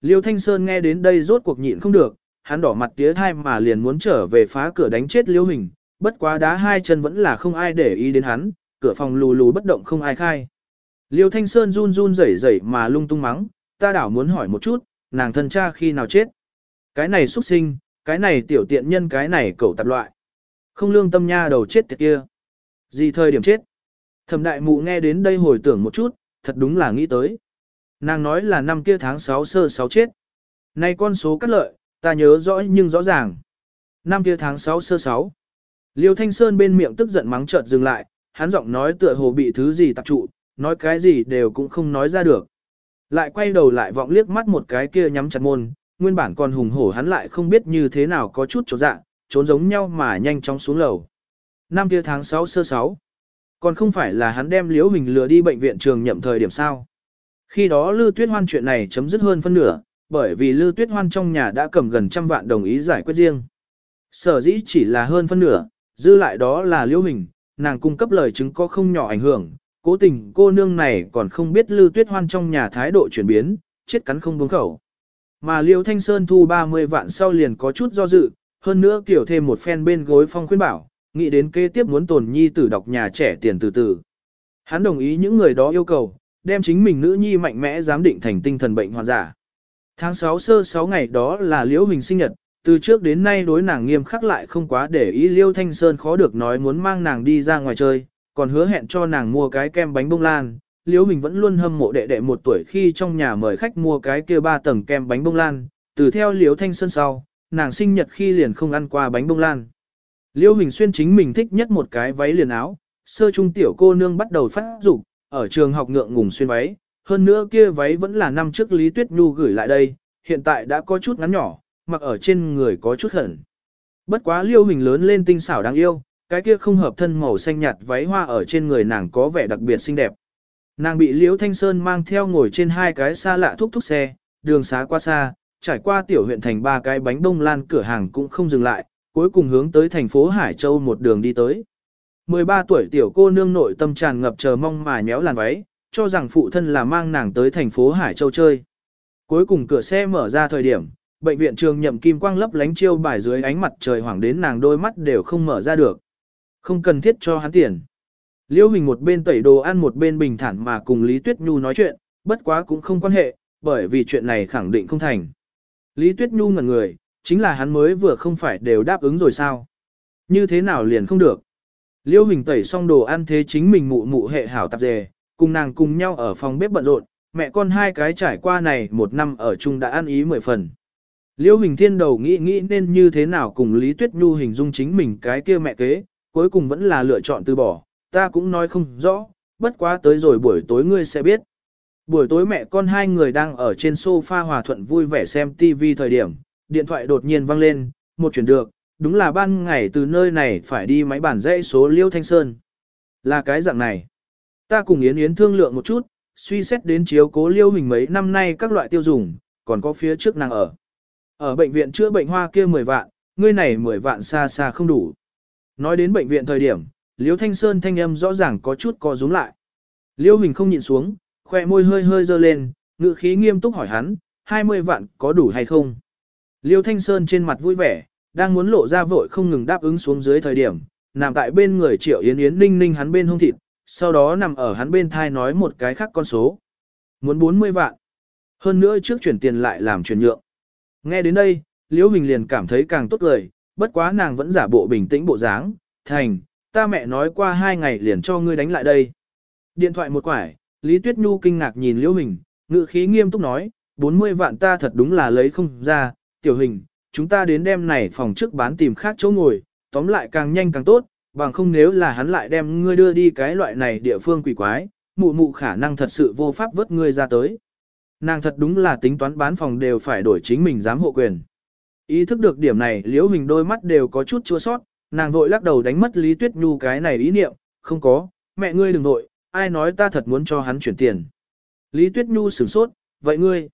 Liêu Thanh Sơn nghe đến đây rốt cuộc nhịn không được, hắn đỏ mặt tía thai mà liền muốn trở về phá cửa đánh chết Liêu Hình, bất quá đá hai chân vẫn là không ai để ý đến hắn, cửa phòng lù lù bất động không ai khai. Liêu Thanh Sơn run run rẩy rẩy mà lung tung mắng, ta đảo muốn hỏi một chút, nàng thân cha khi nào chết. Cái này xuất sinh, cái này tiểu tiện nhân cái này cẩu tạp loại. Không lương tâm nha đầu chết tiệt kia. Gì thời điểm chết? Thẩm đại mụ nghe đến đây hồi tưởng một chút, thật đúng là nghĩ tới. Nàng nói là năm kia tháng 6 sơ 6 chết. Nay con số cắt lợi, ta nhớ rõ nhưng rõ ràng. Năm kia tháng 6 sơ 6. Liêu Thanh Sơn bên miệng tức giận mắng chợt dừng lại, hắn giọng nói tựa hồ bị thứ gì tập trụ, nói cái gì đều cũng không nói ra được. Lại quay đầu lại vọng liếc mắt một cái kia nhắm chặt môn, nguyên bản còn hùng hổ hắn lại không biết như thế nào có chút chỗ dạ, trốn giống nhau mà nhanh chóng xuống lầu. Năm kia tháng 6 sơ 6. Còn không phải là hắn đem Liễu Hình lừa đi bệnh viện trường nhậm thời điểm sao. Khi đó Lư Tuyết Hoan chuyện này chấm dứt hơn phân nửa, bởi vì Lư Tuyết Hoan trong nhà đã cầm gần trăm vạn đồng ý giải quyết riêng. Sở dĩ chỉ là hơn phân nửa, dư lại đó là Liễu Hình, nàng cung cấp lời chứng có không nhỏ ảnh hưởng, cố tình cô nương này còn không biết Lư Tuyết Hoan trong nhà thái độ chuyển biến, chết cắn không buông khẩu. Mà Liễu Thanh Sơn thu 30 vạn sau liền có chút do dự, hơn nữa kiểu thêm một phen bên gối phong khuyên bảo, nghĩ đến kế tiếp muốn tồn nhi tử đọc nhà trẻ tiền từ từ. Hắn đồng ý những người đó yêu cầu, đem chính mình nữ nhi mạnh mẽ giám định thành tinh thần bệnh hoàn giả. Tháng 6 sơ 6 ngày đó là Liễu Hình sinh nhật, từ trước đến nay đối nàng nghiêm khắc lại không quá để ý Liêu Thanh Sơn khó được nói muốn mang nàng đi ra ngoài chơi, còn hứa hẹn cho nàng mua cái kem bánh bông lan. Liễu Hình vẫn luôn hâm mộ đệ đệ một tuổi khi trong nhà mời khách mua cái kia ba tầng kem bánh bông lan, từ theo Liễu Thanh Sơn sau, nàng sinh nhật khi liền không ăn qua bánh bông lan. liễu Hình Xuyên chính mình thích nhất một cái váy liền áo, sơ trung tiểu cô nương bắt đầu phát dục ở trường học ngượng ngùng xuyên váy, hơn nữa kia váy vẫn là năm trước Lý Tuyết Nhu gửi lại đây, hiện tại đã có chút ngắn nhỏ, mặc ở trên người có chút hẩn. Bất quá Liêu Hình lớn lên tinh xảo đáng yêu, cái kia không hợp thân màu xanh nhạt váy hoa ở trên người nàng có vẻ đặc biệt xinh đẹp. Nàng bị Liễu Thanh Sơn mang theo ngồi trên hai cái xa lạ thúc thúc xe, đường xá qua xa, trải qua tiểu huyện thành ba cái bánh đông lan cửa hàng cũng không dừng lại, cuối cùng hướng tới thành phố Hải Châu một đường đi tới. 13 tuổi tiểu cô nương nội tâm tràn ngập chờ mong mà nhéo làn váy, cho rằng phụ thân là mang nàng tới thành phố Hải Châu chơi. Cuối cùng cửa xe mở ra thời điểm, bệnh viện trường nhậm kim quang lấp lánh chiêu bài dưới ánh mặt trời hoảng đến nàng đôi mắt đều không mở ra được. Không cần thiết cho hắn tiền. Liễu Hình một bên tẩy đồ ăn một bên bình thản mà cùng Lý Tuyết Nhu nói chuyện, bất quá cũng không quan hệ, bởi vì chuyện này khẳng định không thành. Lý Tuyết Nhu ngẩn người, chính là hắn mới vừa không phải đều đáp ứng rồi sao. Như thế nào liền không được. Liêu Hình tẩy xong đồ ăn thế chính mình mụ mụ hệ hảo tạp dề, cùng nàng cùng nhau ở phòng bếp bận rộn, mẹ con hai cái trải qua này một năm ở chung đã ăn ý mười phần. Liêu Hình thiên đầu nghĩ nghĩ nên như thế nào cùng Lý Tuyết Nhu hình dung chính mình cái kia mẹ kế, cuối cùng vẫn là lựa chọn từ bỏ, ta cũng nói không rõ, bất quá tới rồi buổi tối ngươi sẽ biết. Buổi tối mẹ con hai người đang ở trên sofa hòa thuận vui vẻ xem TV thời điểm, điện thoại đột nhiên vang lên, một chuyển được, đúng là ban ngày từ nơi này phải đi máy bản dãy số Liêu Thanh Sơn. Là cái dạng này. Ta cùng Yến Yến thương lượng một chút, suy xét đến chiếu cố Liêu Hình mấy năm nay các loại tiêu dùng, còn có phía trước nàng ở. Ở bệnh viện chữa bệnh hoa kia 10 vạn, ngươi này 10 vạn xa xa không đủ. Nói đến bệnh viện thời điểm, Liêu Thanh Sơn thanh âm rõ ràng có chút co rúm lại. Liêu Hình không nhịn xuống, khoe môi hơi hơi dơ lên, ngữ khí nghiêm túc hỏi hắn, 20 vạn có đủ hay không? Liêu Thanh Sơn trên mặt vui vẻ, đang muốn lộ ra vội không ngừng đáp ứng xuống dưới thời điểm, nằm tại bên người Triệu Yến Yến ninh ninh hắn bên hông thịt, sau đó nằm ở hắn bên thai nói một cái khác con số. Muốn 40 vạn. Hơn nữa trước chuyển tiền lại làm chuyển nhượng. Nghe đến đây, Liễu Hình liền cảm thấy càng tốt lời, bất quá nàng vẫn giả bộ bình tĩnh bộ dáng, thành, ta mẹ nói qua hai ngày liền cho ngươi đánh lại đây. Điện thoại một quải, Lý Tuyết Nhu kinh ngạc nhìn Liễu Hình, ngự khí nghiêm túc nói, 40 vạn ta thật đúng là lấy không ra, tiểu hình, chúng ta đến đêm này phòng trước bán tìm khác chỗ ngồi, tóm lại càng nhanh càng tốt, bằng không nếu là hắn lại đem ngươi đưa đi cái loại này địa phương quỷ quái, mụ mụ khả năng thật sự vô pháp vớt ngươi ra tới. Nàng thật đúng là tính toán bán phòng đều phải đổi chính mình dám hộ quyền. Ý thức được điểm này, liễu hình đôi mắt đều có chút chua sót, nàng vội lắc đầu đánh mất Lý Tuyết Nhu cái này ý niệm, không có, mẹ ngươi đừng vội, ai nói ta thật muốn cho hắn chuyển tiền. Lý Tuyết Nhu sửng sốt, vậy ngươi?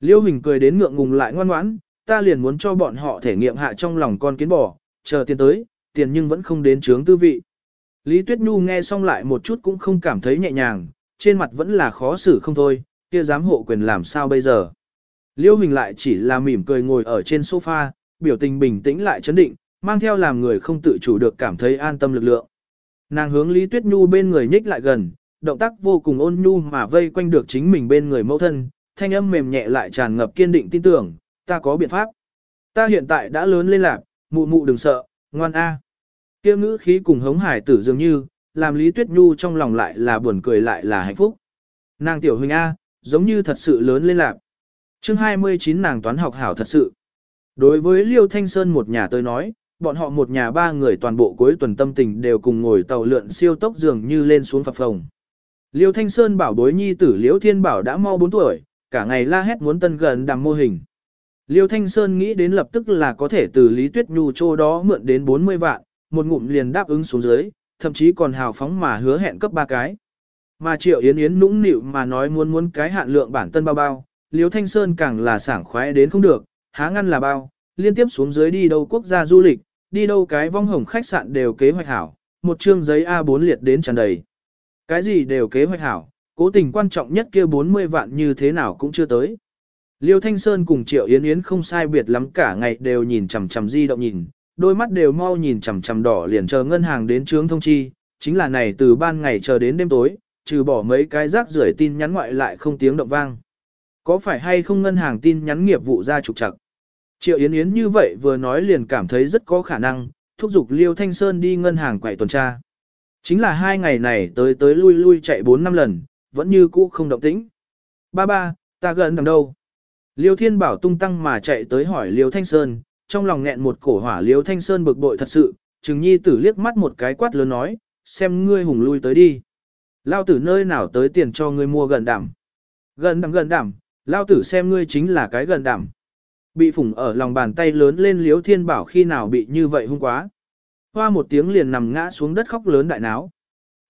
Liễu hình cười đến ngượng ngùng lại ngoan ngoãn, ta liền muốn cho bọn họ thể nghiệm hạ trong lòng con kiến bò, chờ tiền tới, tiền nhưng vẫn không đến chướng tư vị. Lý Tuyết Nhu nghe xong lại một chút cũng không cảm thấy nhẹ nhàng, trên mặt vẫn là khó xử không thôi, kia dám hộ quyền làm sao bây giờ. Liêu Hình lại chỉ là mỉm cười ngồi ở trên sofa, biểu tình bình tĩnh lại chấn định, mang theo làm người không tự chủ được cảm thấy an tâm lực lượng. Nàng hướng Lý Tuyết Nhu bên người nhích lại gần, động tác vô cùng ôn nhu mà vây quanh được chính mình bên người mẫu thân, thanh âm mềm nhẹ lại tràn ngập kiên định tin tưởng, ta có biện pháp. Ta hiện tại đã lớn lên lạc, mụ mụ đừng sợ, ngoan a. À. Kia ngữ khí cùng hống hải tử dường như, làm Lý Tuyết Nhu trong lòng lại là buồn cười lại là hạnh phúc. Nàng tiểu huynh A, giống như thật sự lớn lên lạc. chương 29 nàng toán học hảo thật sự. Đối với Liêu Thanh Sơn một nhà tôi nói, bọn họ một nhà ba người toàn bộ cuối tuần tâm tình đều cùng ngồi tàu lượn siêu tốc dường như lên xuống phập phồng. Liêu Thanh Sơn bảo bối nhi tử Liễu Thiên Bảo đã mau 4 tuổi, cả ngày la hét muốn tân gần đằng mô hình. Liêu Thanh Sơn nghĩ đến lập tức là có thể từ Lý Tuyết Nhu chỗ đó mượn đến 40 vạn, một ngụm liền đáp ứng xuống dưới, thậm chí còn hào phóng mà hứa hẹn cấp ba cái. Mà Triệu Yến Yến nũng nịu mà nói muốn muốn cái hạn lượng bản thân bao bao, Liêu Thanh Sơn càng là sảng khoái đến không được, há ngăn là bao, liên tiếp xuống dưới đi đâu quốc gia du lịch, đi đâu cái vong hồng khách sạn đều kế hoạch hảo, một chương giấy A4 liệt đến tràn đầy. Cái gì đều kế hoạch hảo, cố tình quan trọng nhất kia 40 vạn như thế nào cũng chưa tới. Liêu Thanh Sơn cùng Triệu Yến Yến không sai biệt lắm cả ngày đều nhìn chằm chằm di động nhìn, đôi mắt đều mau nhìn chằm chằm đỏ liền chờ ngân hàng đến trướng thông chi, chính là này từ ban ngày chờ đến đêm tối, trừ bỏ mấy cái rác rưởi tin nhắn ngoại lại không tiếng động vang. Có phải hay không ngân hàng tin nhắn nghiệp vụ ra trục trặc? Triệu Yến Yến như vậy vừa nói liền cảm thấy rất có khả năng, thúc giục Liêu Thanh Sơn đi ngân hàng quậy tuần tra. Chính là hai ngày này tới tới lui lui chạy 4 năm lần, vẫn như cũ không động tĩnh. Ba ba, ta gần đằng đâu? Liêu Thiên Bảo tung tăng mà chạy tới hỏi Liêu Thanh Sơn, trong lòng nghẹn một cổ hỏa Liêu Thanh Sơn bực bội thật sự, Trừng Nhi tử liếc mắt một cái quát lớn nói, xem ngươi hùng lui tới đi. Lao tử nơi nào tới tiền cho ngươi mua gần đảm. Gần đảm gần đảm, Lao tử xem ngươi chính là cái gần đảm. Bị phủng ở lòng bàn tay lớn lên Liêu Thiên Bảo khi nào bị như vậy hung quá. Hoa một tiếng liền nằm ngã xuống đất khóc lớn đại náo.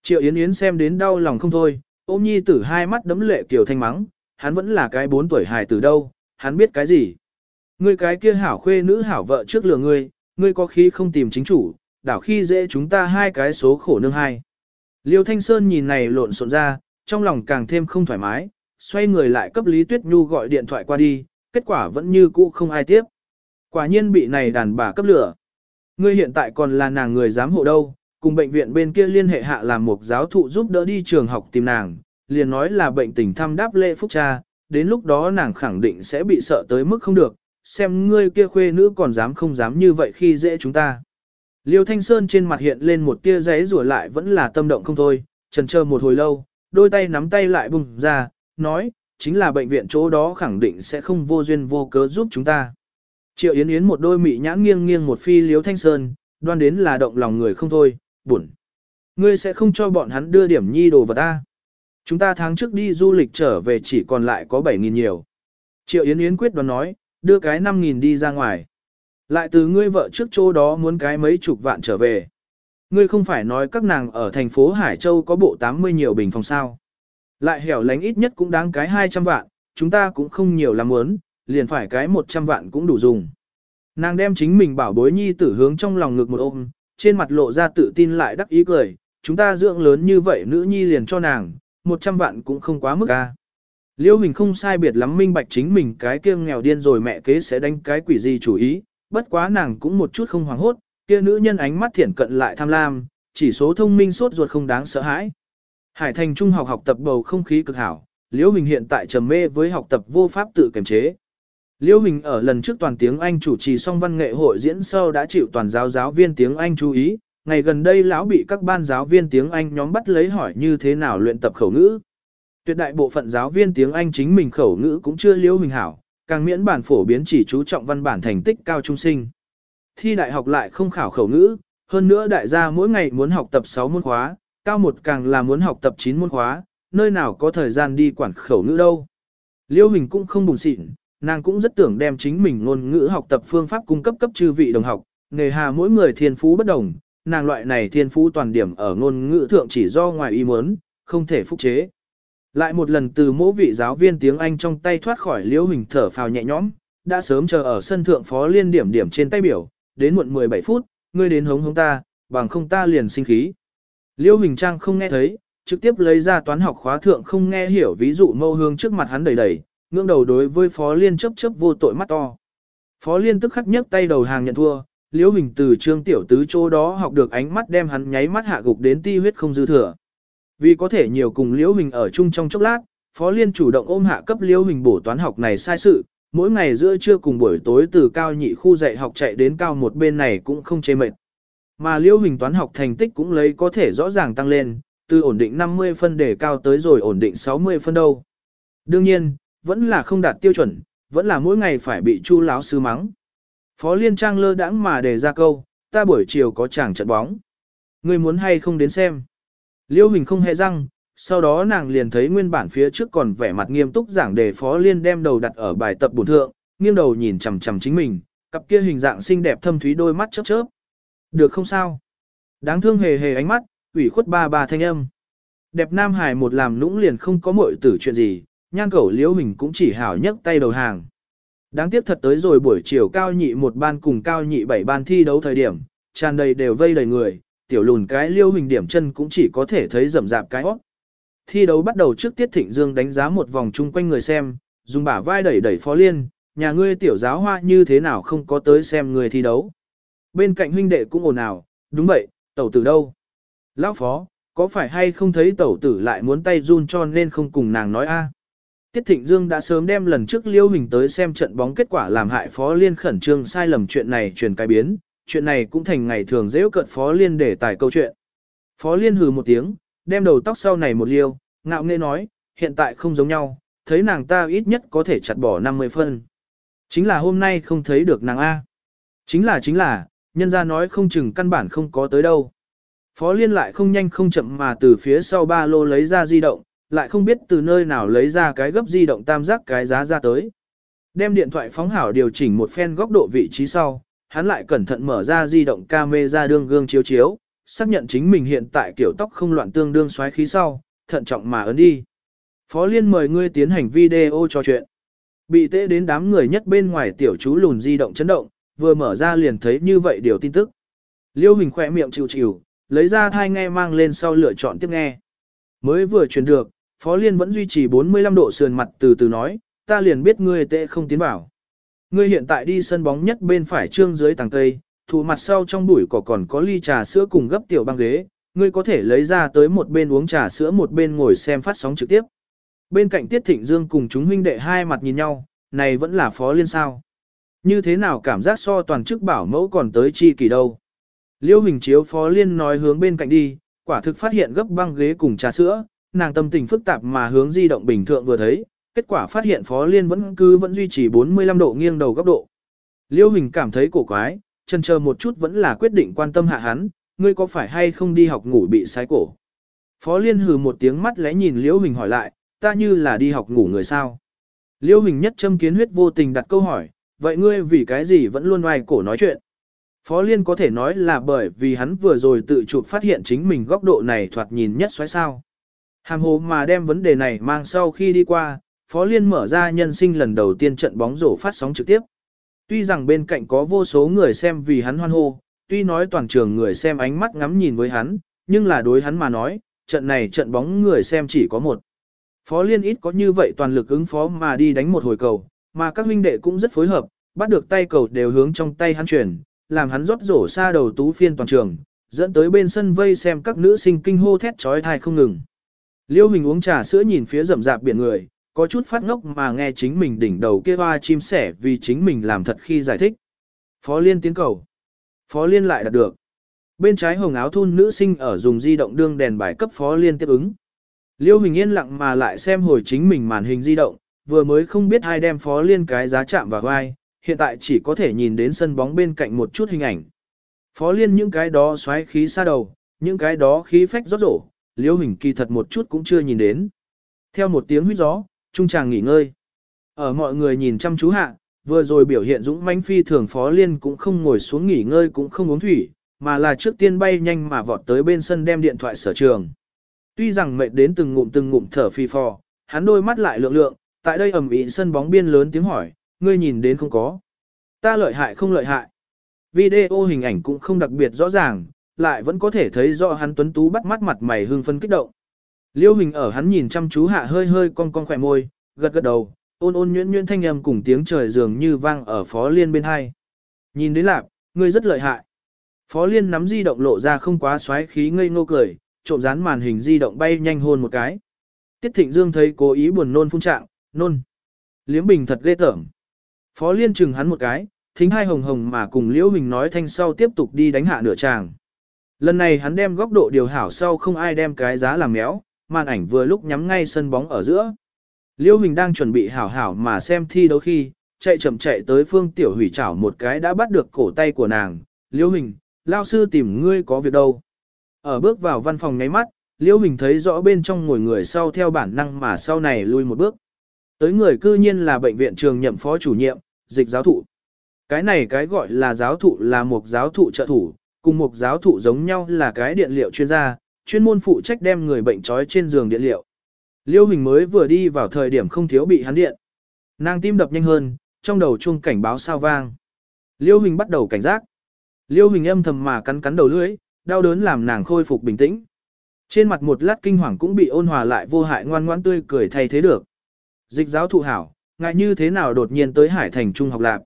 Triệu Yến Yến xem đến đau lòng không thôi, ôm nhi tử hai mắt đấm lệ kiểu thanh mắng, hắn vẫn là cái bốn tuổi hài tử đâu, hắn biết cái gì. Ngươi cái kia hảo khuê nữ hảo vợ trước lừa ngươi, ngươi có khi không tìm chính chủ, đảo khi dễ chúng ta hai cái số khổ nương hai. Liêu Thanh Sơn nhìn này lộn xộn ra, trong lòng càng thêm không thoải mái, xoay người lại cấp Lý Tuyết Nhu gọi điện thoại qua đi, kết quả vẫn như cũ không ai tiếp. Quả nhiên bị này đàn bà cấp lửa. Ngươi hiện tại còn là nàng người giám hộ đâu, cùng bệnh viện bên kia liên hệ hạ làm một giáo thụ giúp đỡ đi trường học tìm nàng, liền nói là bệnh tình thăm đáp lễ phúc cha, đến lúc đó nàng khẳng định sẽ bị sợ tới mức không được, xem ngươi kia khuê nữ còn dám không dám như vậy khi dễ chúng ta. Liêu Thanh Sơn trên mặt hiện lên một tia giấy rủa lại vẫn là tâm động không thôi, trần chờ một hồi lâu, đôi tay nắm tay lại bùng ra, nói, chính là bệnh viện chỗ đó khẳng định sẽ không vô duyên vô cớ giúp chúng ta. Triệu Yến Yến một đôi mị nhãn nghiêng nghiêng một phi Liêu Thanh Sơn, đoan đến là động lòng người không thôi, buồn. Ngươi sẽ không cho bọn hắn đưa điểm nhi đồ vào ta. Chúng ta tháng trước đi du lịch trở về chỉ còn lại có 7.000 nhiều. Triệu Yến Yến quyết đoán nói, đưa cái 5.000 đi ra ngoài. Lại từ ngươi vợ trước chỗ đó muốn cái mấy chục vạn trở về. Ngươi không phải nói các nàng ở thành phố Hải Châu có bộ 80 nhiều bình phòng sao. Lại hẻo lánh ít nhất cũng đáng cái 200 vạn, chúng ta cũng không nhiều lắm muốn, liền phải cái 100 vạn cũng đủ dùng. Nàng đem chính mình bảo bối nhi tử hướng trong lòng ngực một ôm, trên mặt lộ ra tự tin lại đắc ý cười, chúng ta dưỡng lớn như vậy nữ nhi liền cho nàng, 100 vạn cũng không quá mức ca. Liêu Hình không sai biệt lắm minh bạch chính mình cái kia nghèo điên rồi mẹ kế sẽ đánh cái quỷ gì chủ ý, bất quá nàng cũng một chút không hoảng hốt, kia nữ nhân ánh mắt thiển cận lại tham lam, chỉ số thông minh suốt ruột không đáng sợ hãi. Hải thành trung học học tập bầu không khí cực hảo, Liễu Hình hiện tại trầm mê với học tập vô pháp tự kiềm chế. Liễu Hình ở lần trước toàn tiếng Anh chủ trì xong văn nghệ hội diễn sau đã chịu toàn giáo giáo viên tiếng Anh chú ý, ngày gần đây lão bị các ban giáo viên tiếng Anh nhóm bắt lấy hỏi như thế nào luyện tập khẩu ngữ. Tuyệt đại bộ phận giáo viên tiếng Anh chính mình khẩu ngữ cũng chưa liễu hình hảo, càng miễn bản phổ biến chỉ chú trọng văn bản thành tích cao trung sinh. Thi đại học lại không khảo khẩu ngữ, hơn nữa đại gia mỗi ngày muốn học tập 6 môn khóa, cao một càng là muốn học tập 9 môn khóa, nơi nào có thời gian đi quản khẩu ngữ đâu. Liễu hình cũng không buồn xịn, nàng cũng rất tưởng đem chính mình ngôn ngữ học tập phương pháp cung cấp cấp chư vị đồng học, nghề hà mỗi người thiên phú bất đồng, nàng loại này thiên phú toàn điểm ở ngôn ngữ thượng chỉ do ngoài ý muốn, không thể phúc chế. Lại một lần từ mỗ vị giáo viên tiếng Anh trong tay thoát khỏi liễu hình thở phào nhẹ nhõm, đã sớm chờ ở sân thượng phó liên điểm điểm trên tay biểu, đến muộn 17 phút, ngươi đến hống hống ta, bằng không ta liền sinh khí. Liễu hình trang không nghe thấy, trực tiếp lấy ra toán học khóa thượng không nghe hiểu ví dụ mâu hương trước mặt hắn đầy đầy, ngưỡng đầu đối với Phó Liên chấp chấp vô tội mắt to. Phó Liên tức khắc nhấc tay đầu hàng nhận thua, Liễu Hình từ trương tiểu tứ chỗ đó học được ánh mắt đem hắn nháy mắt hạ gục đến ti huyết không dư thừa. Vì có thể nhiều cùng Liễu Hình ở chung trong chốc lát, Phó Liên chủ động ôm hạ cấp Liễu Hình bổ toán học này sai sự, mỗi ngày giữa trưa cùng buổi tối từ cao nhị khu dạy học chạy đến cao một bên này cũng không chê mệt. Mà Liễu Hình toán học thành tích cũng lấy có thể rõ ràng tăng lên, từ ổn định 50 phân để cao tới rồi ổn định 60 phân đâu. Đương nhiên, vẫn là không đạt tiêu chuẩn, vẫn là mỗi ngày phải bị chu Lão sư mắng. Phó Liên Trang lơ đãng mà đề ra câu, ta buổi chiều có chàng trận bóng. Người muốn hay không đến xem. Liêu Hình không hề răng, sau đó nàng liền thấy nguyên bản phía trước còn vẻ mặt nghiêm túc giảng đề Phó Liên đem đầu đặt ở bài tập bổn thượng, nghiêng đầu nhìn chằm chằm chính mình, cặp kia hình dạng xinh đẹp thâm thúy đôi mắt chớp chớp. Được không sao? Đáng thương hề hề ánh mắt, ủy khuất ba ba thanh âm. Đẹp Nam Hải một làm nũng liền không có muội tử chuyện gì, nhan cẩu liễu hình cũng chỉ hảo nhấc tay đầu hàng. Đáng tiếc thật tới rồi buổi chiều cao nhị một ban cùng cao nhị bảy ban thi đấu thời điểm, tràn đầy đều vây đầy người, tiểu lùn cái liêu hình điểm chân cũng chỉ có thể thấy rầm rạp cái hót. Thi đấu bắt đầu trước tiết thịnh dương đánh giá một vòng chung quanh người xem, dùng bả vai đẩy đẩy phó liên, nhà ngươi tiểu giáo hoa như thế nào không có tới xem người thi đấu. Bên cạnh huynh đệ cũng ồn ào, đúng vậy, tẩu tử đâu? Lão phó, có phải hay không thấy tẩu tử lại muốn tay run cho nên không cùng nàng nói a? Tiết Thịnh Dương đã sớm đem lần trước Liêu Hình tới xem trận bóng kết quả làm hại Phó Liên khẩn trương sai lầm chuyện này truyền cái biến, chuyện này cũng thành ngày thường dễ cận Phó Liên để tải câu chuyện. Phó Liên hừ một tiếng, đem đầu tóc sau này một liêu, ngạo nghễ nói, hiện tại không giống nhau, thấy nàng ta ít nhất có thể chặt bỏ 50 phân. Chính là hôm nay không thấy được nàng A. Chính là chính là, nhân ra nói không chừng căn bản không có tới đâu. Phó Liên lại không nhanh không chậm mà từ phía sau ba lô lấy ra di động, lại không biết từ nơi nào lấy ra cái gấp di động tam giác cái giá ra tới. Đem điện thoại phóng hảo điều chỉnh một phen góc độ vị trí sau, hắn lại cẩn thận mở ra di động camera đương gương chiếu chiếu, xác nhận chính mình hiện tại kiểu tóc không loạn tương đương xoáy khí sau, thận trọng mà ấn đi. Phó Liên mời ngươi tiến hành video trò chuyện. Bị tệ đến đám người nhất bên ngoài tiểu chú lùn di động chấn động, vừa mở ra liền thấy như vậy điều tin tức. Liêu Hình khỏe miệng chịu chịu, lấy ra thai nghe mang lên sau lựa chọn tiếp nghe. Mới vừa truyền được, Phó Liên vẫn duy trì 45 độ sườn mặt từ từ nói, ta liền biết ngươi tệ không tiến vào. Ngươi hiện tại đi sân bóng nhất bên phải trương dưới tàng cây, thủ mặt sau trong bụi cỏ còn có ly trà sữa cùng gấp tiểu băng ghế, ngươi có thể lấy ra tới một bên uống trà sữa một bên ngồi xem phát sóng trực tiếp. Bên cạnh Tiết Thịnh Dương cùng chúng huynh đệ hai mặt nhìn nhau, này vẫn là Phó Liên sao. Như thế nào cảm giác so toàn chức bảo mẫu còn tới chi kỳ đâu. Liêu Hình Chiếu Phó Liên nói hướng bên cạnh đi, quả thực phát hiện gấp băng ghế cùng trà sữa, nàng tâm tình phức tạp mà hướng di động bình thường vừa thấy, kết quả phát hiện Phó Liên vẫn cứ vẫn duy trì 45 độ nghiêng đầu góc độ. Liêu Hình cảm thấy cổ quái, chần chờ một chút vẫn là quyết định quan tâm hạ hắn, ngươi có phải hay không đi học ngủ bị sái cổ. Phó Liên hừ một tiếng mắt lẽ nhìn Liêu Hình hỏi lại, ta như là đi học ngủ người sao. Liêu Hình nhất châm kiến huyết vô tình đặt câu hỏi, vậy ngươi vì cái gì vẫn luôn ngoài cổ nói chuyện. Phó Liên có thể nói là bởi vì hắn vừa rồi tự chụp phát hiện chính mình góc độ này thoạt nhìn nhất xoáy sao. Hàm hồ mà đem vấn đề này mang sau khi đi qua, Phó Liên mở ra nhân sinh lần đầu tiên trận bóng rổ phát sóng trực tiếp. Tuy rằng bên cạnh có vô số người xem vì hắn hoan hô, tuy nói toàn trường người xem ánh mắt ngắm nhìn với hắn, nhưng là đối hắn mà nói, trận này trận bóng người xem chỉ có một. Phó Liên ít có như vậy toàn lực ứng phó mà đi đánh một hồi cầu, mà các huynh đệ cũng rất phối hợp, bắt được tay cầu đều hướng trong tay hắn chuyển, làm hắn rót rổ xa đầu tú phiên toàn trường, dẫn tới bên sân vây xem các nữ sinh kinh hô thét trói thai không ngừng. Liêu Hình uống trà sữa nhìn phía rậm rạp biển người, có chút phát ngốc mà nghe chính mình đỉnh đầu kia hoa chim sẻ vì chính mình làm thật khi giải thích. Phó Liên tiến cầu. Phó Liên lại đạt được. Bên trái hồng áo thun nữ sinh ở dùng di động đương đèn bài cấp Phó Liên tiếp ứng. Liêu Hình yên lặng mà lại xem hồi chính mình màn hình di động, vừa mới không biết ai đem Phó Liên cái giá chạm vào vai, hiện tại chỉ có thể nhìn đến sân bóng bên cạnh một chút hình ảnh. Phó Liên những cái đó xoáy khí xa đầu, những cái đó khí phách rót rổ, liễu hình kỳ thật một chút cũng chưa nhìn đến. Theo một tiếng huyết gió, trung chàng nghỉ ngơi. Ở mọi người nhìn chăm chú hạ, vừa rồi biểu hiện dũng mãnh phi thường Phó Liên cũng không ngồi xuống nghỉ ngơi cũng không uống thủy, mà là trước tiên bay nhanh mà vọt tới bên sân đem điện thoại sở trường. Tuy rằng mệt đến từng ngụm từng ngụm thở phi phò, hắn đôi mắt lại lượng lượng, tại đây ẩm ĩ sân bóng biên lớn tiếng hỏi, ngươi nhìn đến không có. Ta lợi hại không lợi hại. Video hình ảnh cũng không đặc biệt rõ ràng, lại vẫn có thể thấy rõ hắn tuấn tú bắt mắt mặt mày hưng phấn kích động. Liêu hình ở hắn nhìn chăm chú hạ hơi hơi cong cong khỏe môi, gật gật đầu, ôn ôn nhuyễn nhuyễn thanh âm cùng tiếng trời dường như vang ở Phó Liên bên hai. Nhìn đến lạc, ngươi rất lợi hại. Phó Liên nắm di động lộ ra không quá xoáy khí ngây ngô cười, trộm dán màn hình di động bay nhanh hôn một cái. Tiết Thịnh Dương thấy cố ý buồn nôn phun trạng, nôn. Liễm Bình thật ghê tởm. Phó Liên chừng hắn một cái, thính hai hồng hồng mà cùng Liễu Hình nói thanh sau tiếp tục đi đánh hạ nửa tràng. Lần này hắn đem góc độ điều hảo sau không ai đem cái giá làm méo, màn ảnh vừa lúc nhắm ngay sân bóng ở giữa. Liễu hình đang chuẩn bị hảo hảo mà xem thi đấu khi, chạy chậm chạy tới phương tiểu hủy chảo một cái đã bắt được cổ tay của nàng. Liễu hình lao sư tìm ngươi có việc đâu. Ở bước vào văn phòng ngáy mắt, Liễu hình thấy rõ bên trong ngồi người sau theo bản năng mà sau này lui một bước. Tới người cư nhiên là bệnh viện trường nhậm phó chủ nhiệm, dịch giáo thụ. Cái này cái gọi là giáo thụ là một giáo thụ trợ thủ, cùng một giáo thụ giống nhau là cái điện liệu chuyên gia, chuyên môn phụ trách đem người bệnh trói trên giường điện liệu. Liêu Hình mới vừa đi vào thời điểm không thiếu bị hắn điện. Nàng tim đập nhanh hơn, trong đầu chuông cảnh báo sao vang. Liêu Hình bắt đầu cảnh giác. Liêu Hình âm thầm mà cắn cắn đầu lưỡi, đau đớn làm nàng khôi phục bình tĩnh. Trên mặt một lát kinh hoàng cũng bị ôn hòa lại vô hại ngoan ngoãn tươi cười thay thế được. Dịch giáo thụ hảo, ngại như thế nào đột nhiên tới Hải Thành Trung học lạc.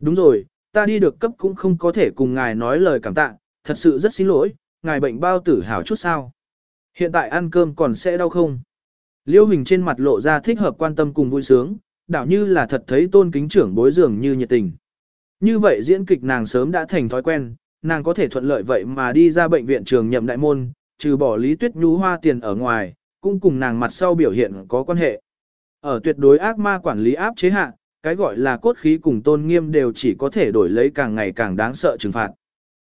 Đúng rồi, ta đi được cấp cũng không có thể cùng ngài nói lời cảm tạ, thật sự rất xin lỗi, ngài bệnh bao tử hảo chút sao. Hiện tại ăn cơm còn sẽ đau không? Liêu hình trên mặt lộ ra thích hợp quan tâm cùng vui sướng, đảo như là thật thấy tôn kính trưởng bối dường như nhiệt tình. Như vậy diễn kịch nàng sớm đã thành thói quen, nàng có thể thuận lợi vậy mà đi ra bệnh viện trường nhậm đại môn, trừ bỏ lý tuyết nhú hoa tiền ở ngoài, cũng cùng nàng mặt sau biểu hiện có quan hệ. Ở tuyệt đối ác ma quản lý áp chế hạ, cái gọi là cốt khí cùng tôn nghiêm đều chỉ có thể đổi lấy càng ngày càng đáng sợ trừng phạt.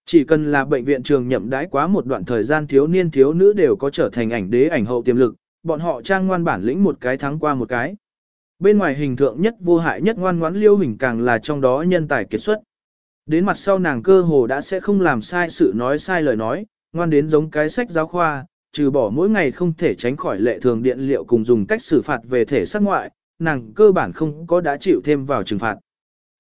Chỉ cần là bệnh viện trường nhậm đãi quá một đoạn thời gian thiếu niên thiếu nữ đều có trở thành ảnh đế ảnh hậu tiềm lực, bọn họ trang ngoan bản lĩnh một cái thắng qua một cái. Bên ngoài hình thượng nhất vô hại nhất ngoan ngoãn liêu hình càng là trong đó nhân tài kiệt xuất. Đến mặt sau nàng cơ hồ đã sẽ không làm sai sự nói sai lời nói, ngoan đến giống cái sách giáo khoa, trừ bỏ mỗi ngày không thể tránh khỏi lệ thường điện liệu cùng dùng cách xử phạt về thể xác ngoại, nàng cơ bản không có đã chịu thêm vào trừng phạt.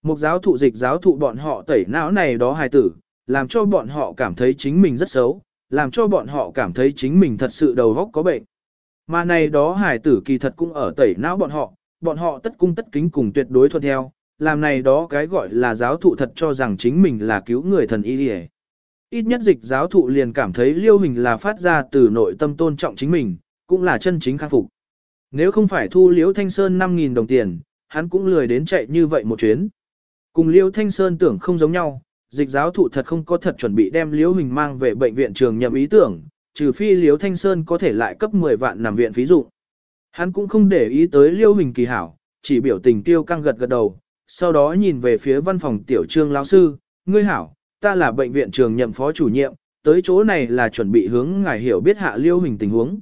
Một giáo thụ dịch giáo thụ bọn họ tẩy não này đó hài tử, làm cho bọn họ cảm thấy chính mình rất xấu, làm cho bọn họ cảm thấy chính mình thật sự đầu óc có bệnh. Mà này đó hài tử kỳ thật cũng ở tẩy não bọn họ, bọn họ tất cung tất kính cùng tuyệt đối thuận theo, làm này đó cái gọi là giáo thụ thật cho rằng chính mình là cứu người thần y hề. Ít nhất dịch giáo thụ liền cảm thấy liêu hình là phát ra từ nội tâm tôn trọng chính mình, cũng là chân chính khắc phục. Nếu không phải thu liễu thanh sơn 5.000 đồng tiền, hắn cũng lười đến chạy như vậy một chuyến. Cùng liễu thanh sơn tưởng không giống nhau, dịch giáo thụ thật không có thật chuẩn bị đem liễu hình mang về bệnh viện trường nhậm ý tưởng, trừ phi liễu thanh sơn có thể lại cấp 10 vạn nằm viện phí dụ. Hắn cũng không để ý tới liễu hình kỳ hảo, chỉ biểu tình tiêu căng gật gật đầu, sau đó nhìn về phía văn phòng tiểu trương lão sư, ngươi hảo, ta là bệnh viện trường nhậm phó chủ nhiệm, tới chỗ này là chuẩn bị hướng ngài hiểu biết hạ liễu hình tình huống.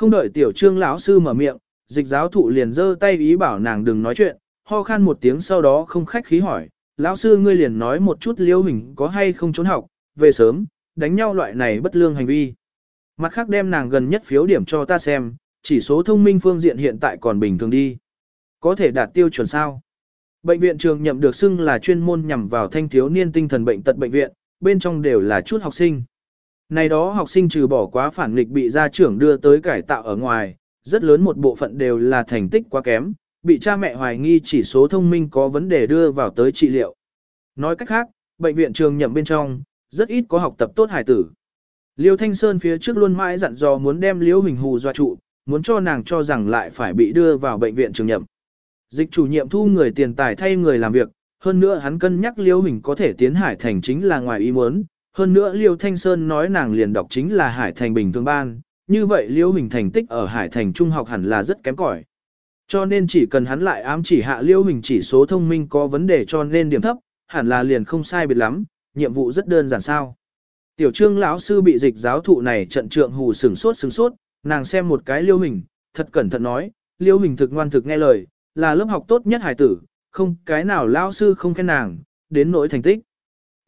Không đợi tiểu trương lão sư mở miệng, dịch giáo thụ liền giơ tay ý bảo nàng đừng nói chuyện, ho khan một tiếng sau đó không khách khí hỏi, lão sư ngươi liền nói một chút liêu hình có hay không trốn học, về sớm, đánh nhau loại này bất lương hành vi. Mặt khác đem nàng gần nhất phiếu điểm cho ta xem, chỉ số thông minh phương diện hiện tại còn bình thường đi. Có thể đạt tiêu chuẩn sao? Bệnh viện trường nhậm được xưng là chuyên môn nhằm vào thanh thiếu niên tinh thần bệnh tật bệnh viện, bên trong đều là chút học sinh. Này đó học sinh trừ bỏ quá phản nghịch bị gia trưởng đưa tới cải tạo ở ngoài, rất lớn một bộ phận đều là thành tích quá kém, bị cha mẹ hoài nghi chỉ số thông minh có vấn đề đưa vào tới trị liệu. Nói cách khác, bệnh viện trường nhậm bên trong, rất ít có học tập tốt hải tử. Liêu Thanh Sơn phía trước luôn mãi dặn dò muốn đem Liêu Hình Hù dọa trụ, muốn cho nàng cho rằng lại phải bị đưa vào bệnh viện trường nhậm. Dịch chủ nhiệm thu người tiền tài thay người làm việc, hơn nữa hắn cân nhắc Liêu Hình có thể tiến hải thành chính là ngoài ý muốn, hơn nữa Liêu Thanh Sơn nói nàng liền đọc chính là Hải Thành Bình Thường Ban, như vậy Liêu Hình thành tích ở Hải Thành Trung học hẳn là rất kém cỏi. Cho nên chỉ cần hắn lại ám chỉ hạ Liêu Hình chỉ số thông minh có vấn đề cho nên điểm thấp, hẳn là liền không sai biệt lắm, nhiệm vụ rất đơn giản sao. Tiểu trương lão sư bị dịch giáo thụ này trận trượng hù sừng sốt sừng sốt, nàng xem một cái Liêu Hình, thật cẩn thận nói, Liêu Hình thực ngoan thực nghe lời, là lớp học tốt nhất hải tử, không cái nào lão sư không khen nàng, đến nỗi thành tích.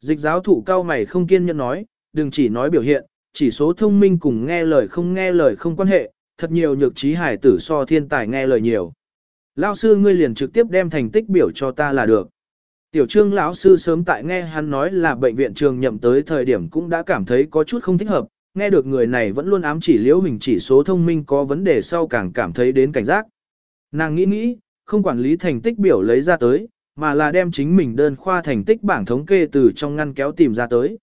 Dịch giáo thụ cao mày không kiên nhẫn nói, đừng chỉ nói biểu hiện, chỉ số thông minh cùng nghe lời không nghe lời không quan hệ, thật nhiều nhược trí hải tử so thiên tài nghe lời nhiều. Lão sư ngươi liền trực tiếp đem thành tích biểu cho ta là được. Tiểu trương lão sư sớm tại nghe hắn nói là bệnh viện trường nhậm tới thời điểm cũng đã cảm thấy có chút không thích hợp, nghe được người này vẫn luôn ám chỉ liễu hình chỉ số thông minh có vấn đề sau càng cảm thấy đến cảnh giác. Nàng nghĩ nghĩ, không quản lý thành tích biểu lấy ra tới, mà là đem chính mình đơn khoa thành tích bảng thống kê từ trong ngăn kéo tìm ra tới.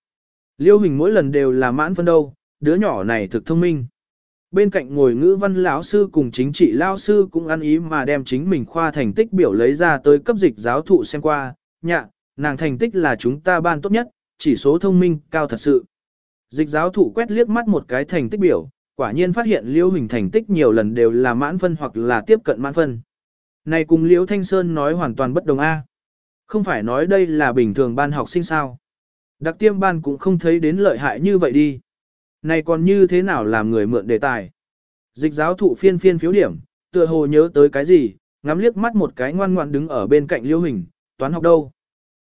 Liêu Hình mỗi lần đều là mãn phân đâu, đứa nhỏ này thực thông minh. Bên cạnh ngồi ngữ văn lão sư cùng chính trị lão sư cũng ăn ý mà đem chính mình khoa thành tích biểu lấy ra tới cấp dịch giáo thụ xem qua, nhạ, nàng thành tích là chúng ta ban tốt nhất, chỉ số thông minh cao thật sự. Dịch giáo thụ quét liếc mắt một cái thành tích biểu, quả nhiên phát hiện Liêu Hình thành tích nhiều lần đều là mãn phân hoặc là tiếp cận mãn phân. Này cùng Liễu Thanh Sơn nói hoàn toàn bất đồng A. Không phải nói đây là bình thường ban học sinh sao. Đặc tiêm ban cũng không thấy đến lợi hại như vậy đi. Này còn như thế nào làm người mượn đề tài. Dịch giáo thụ phiên phiên phiếu điểm, tựa hồ nhớ tới cái gì, ngắm liếc mắt một cái ngoan ngoan đứng ở bên cạnh Liêu Hình, toán học đâu.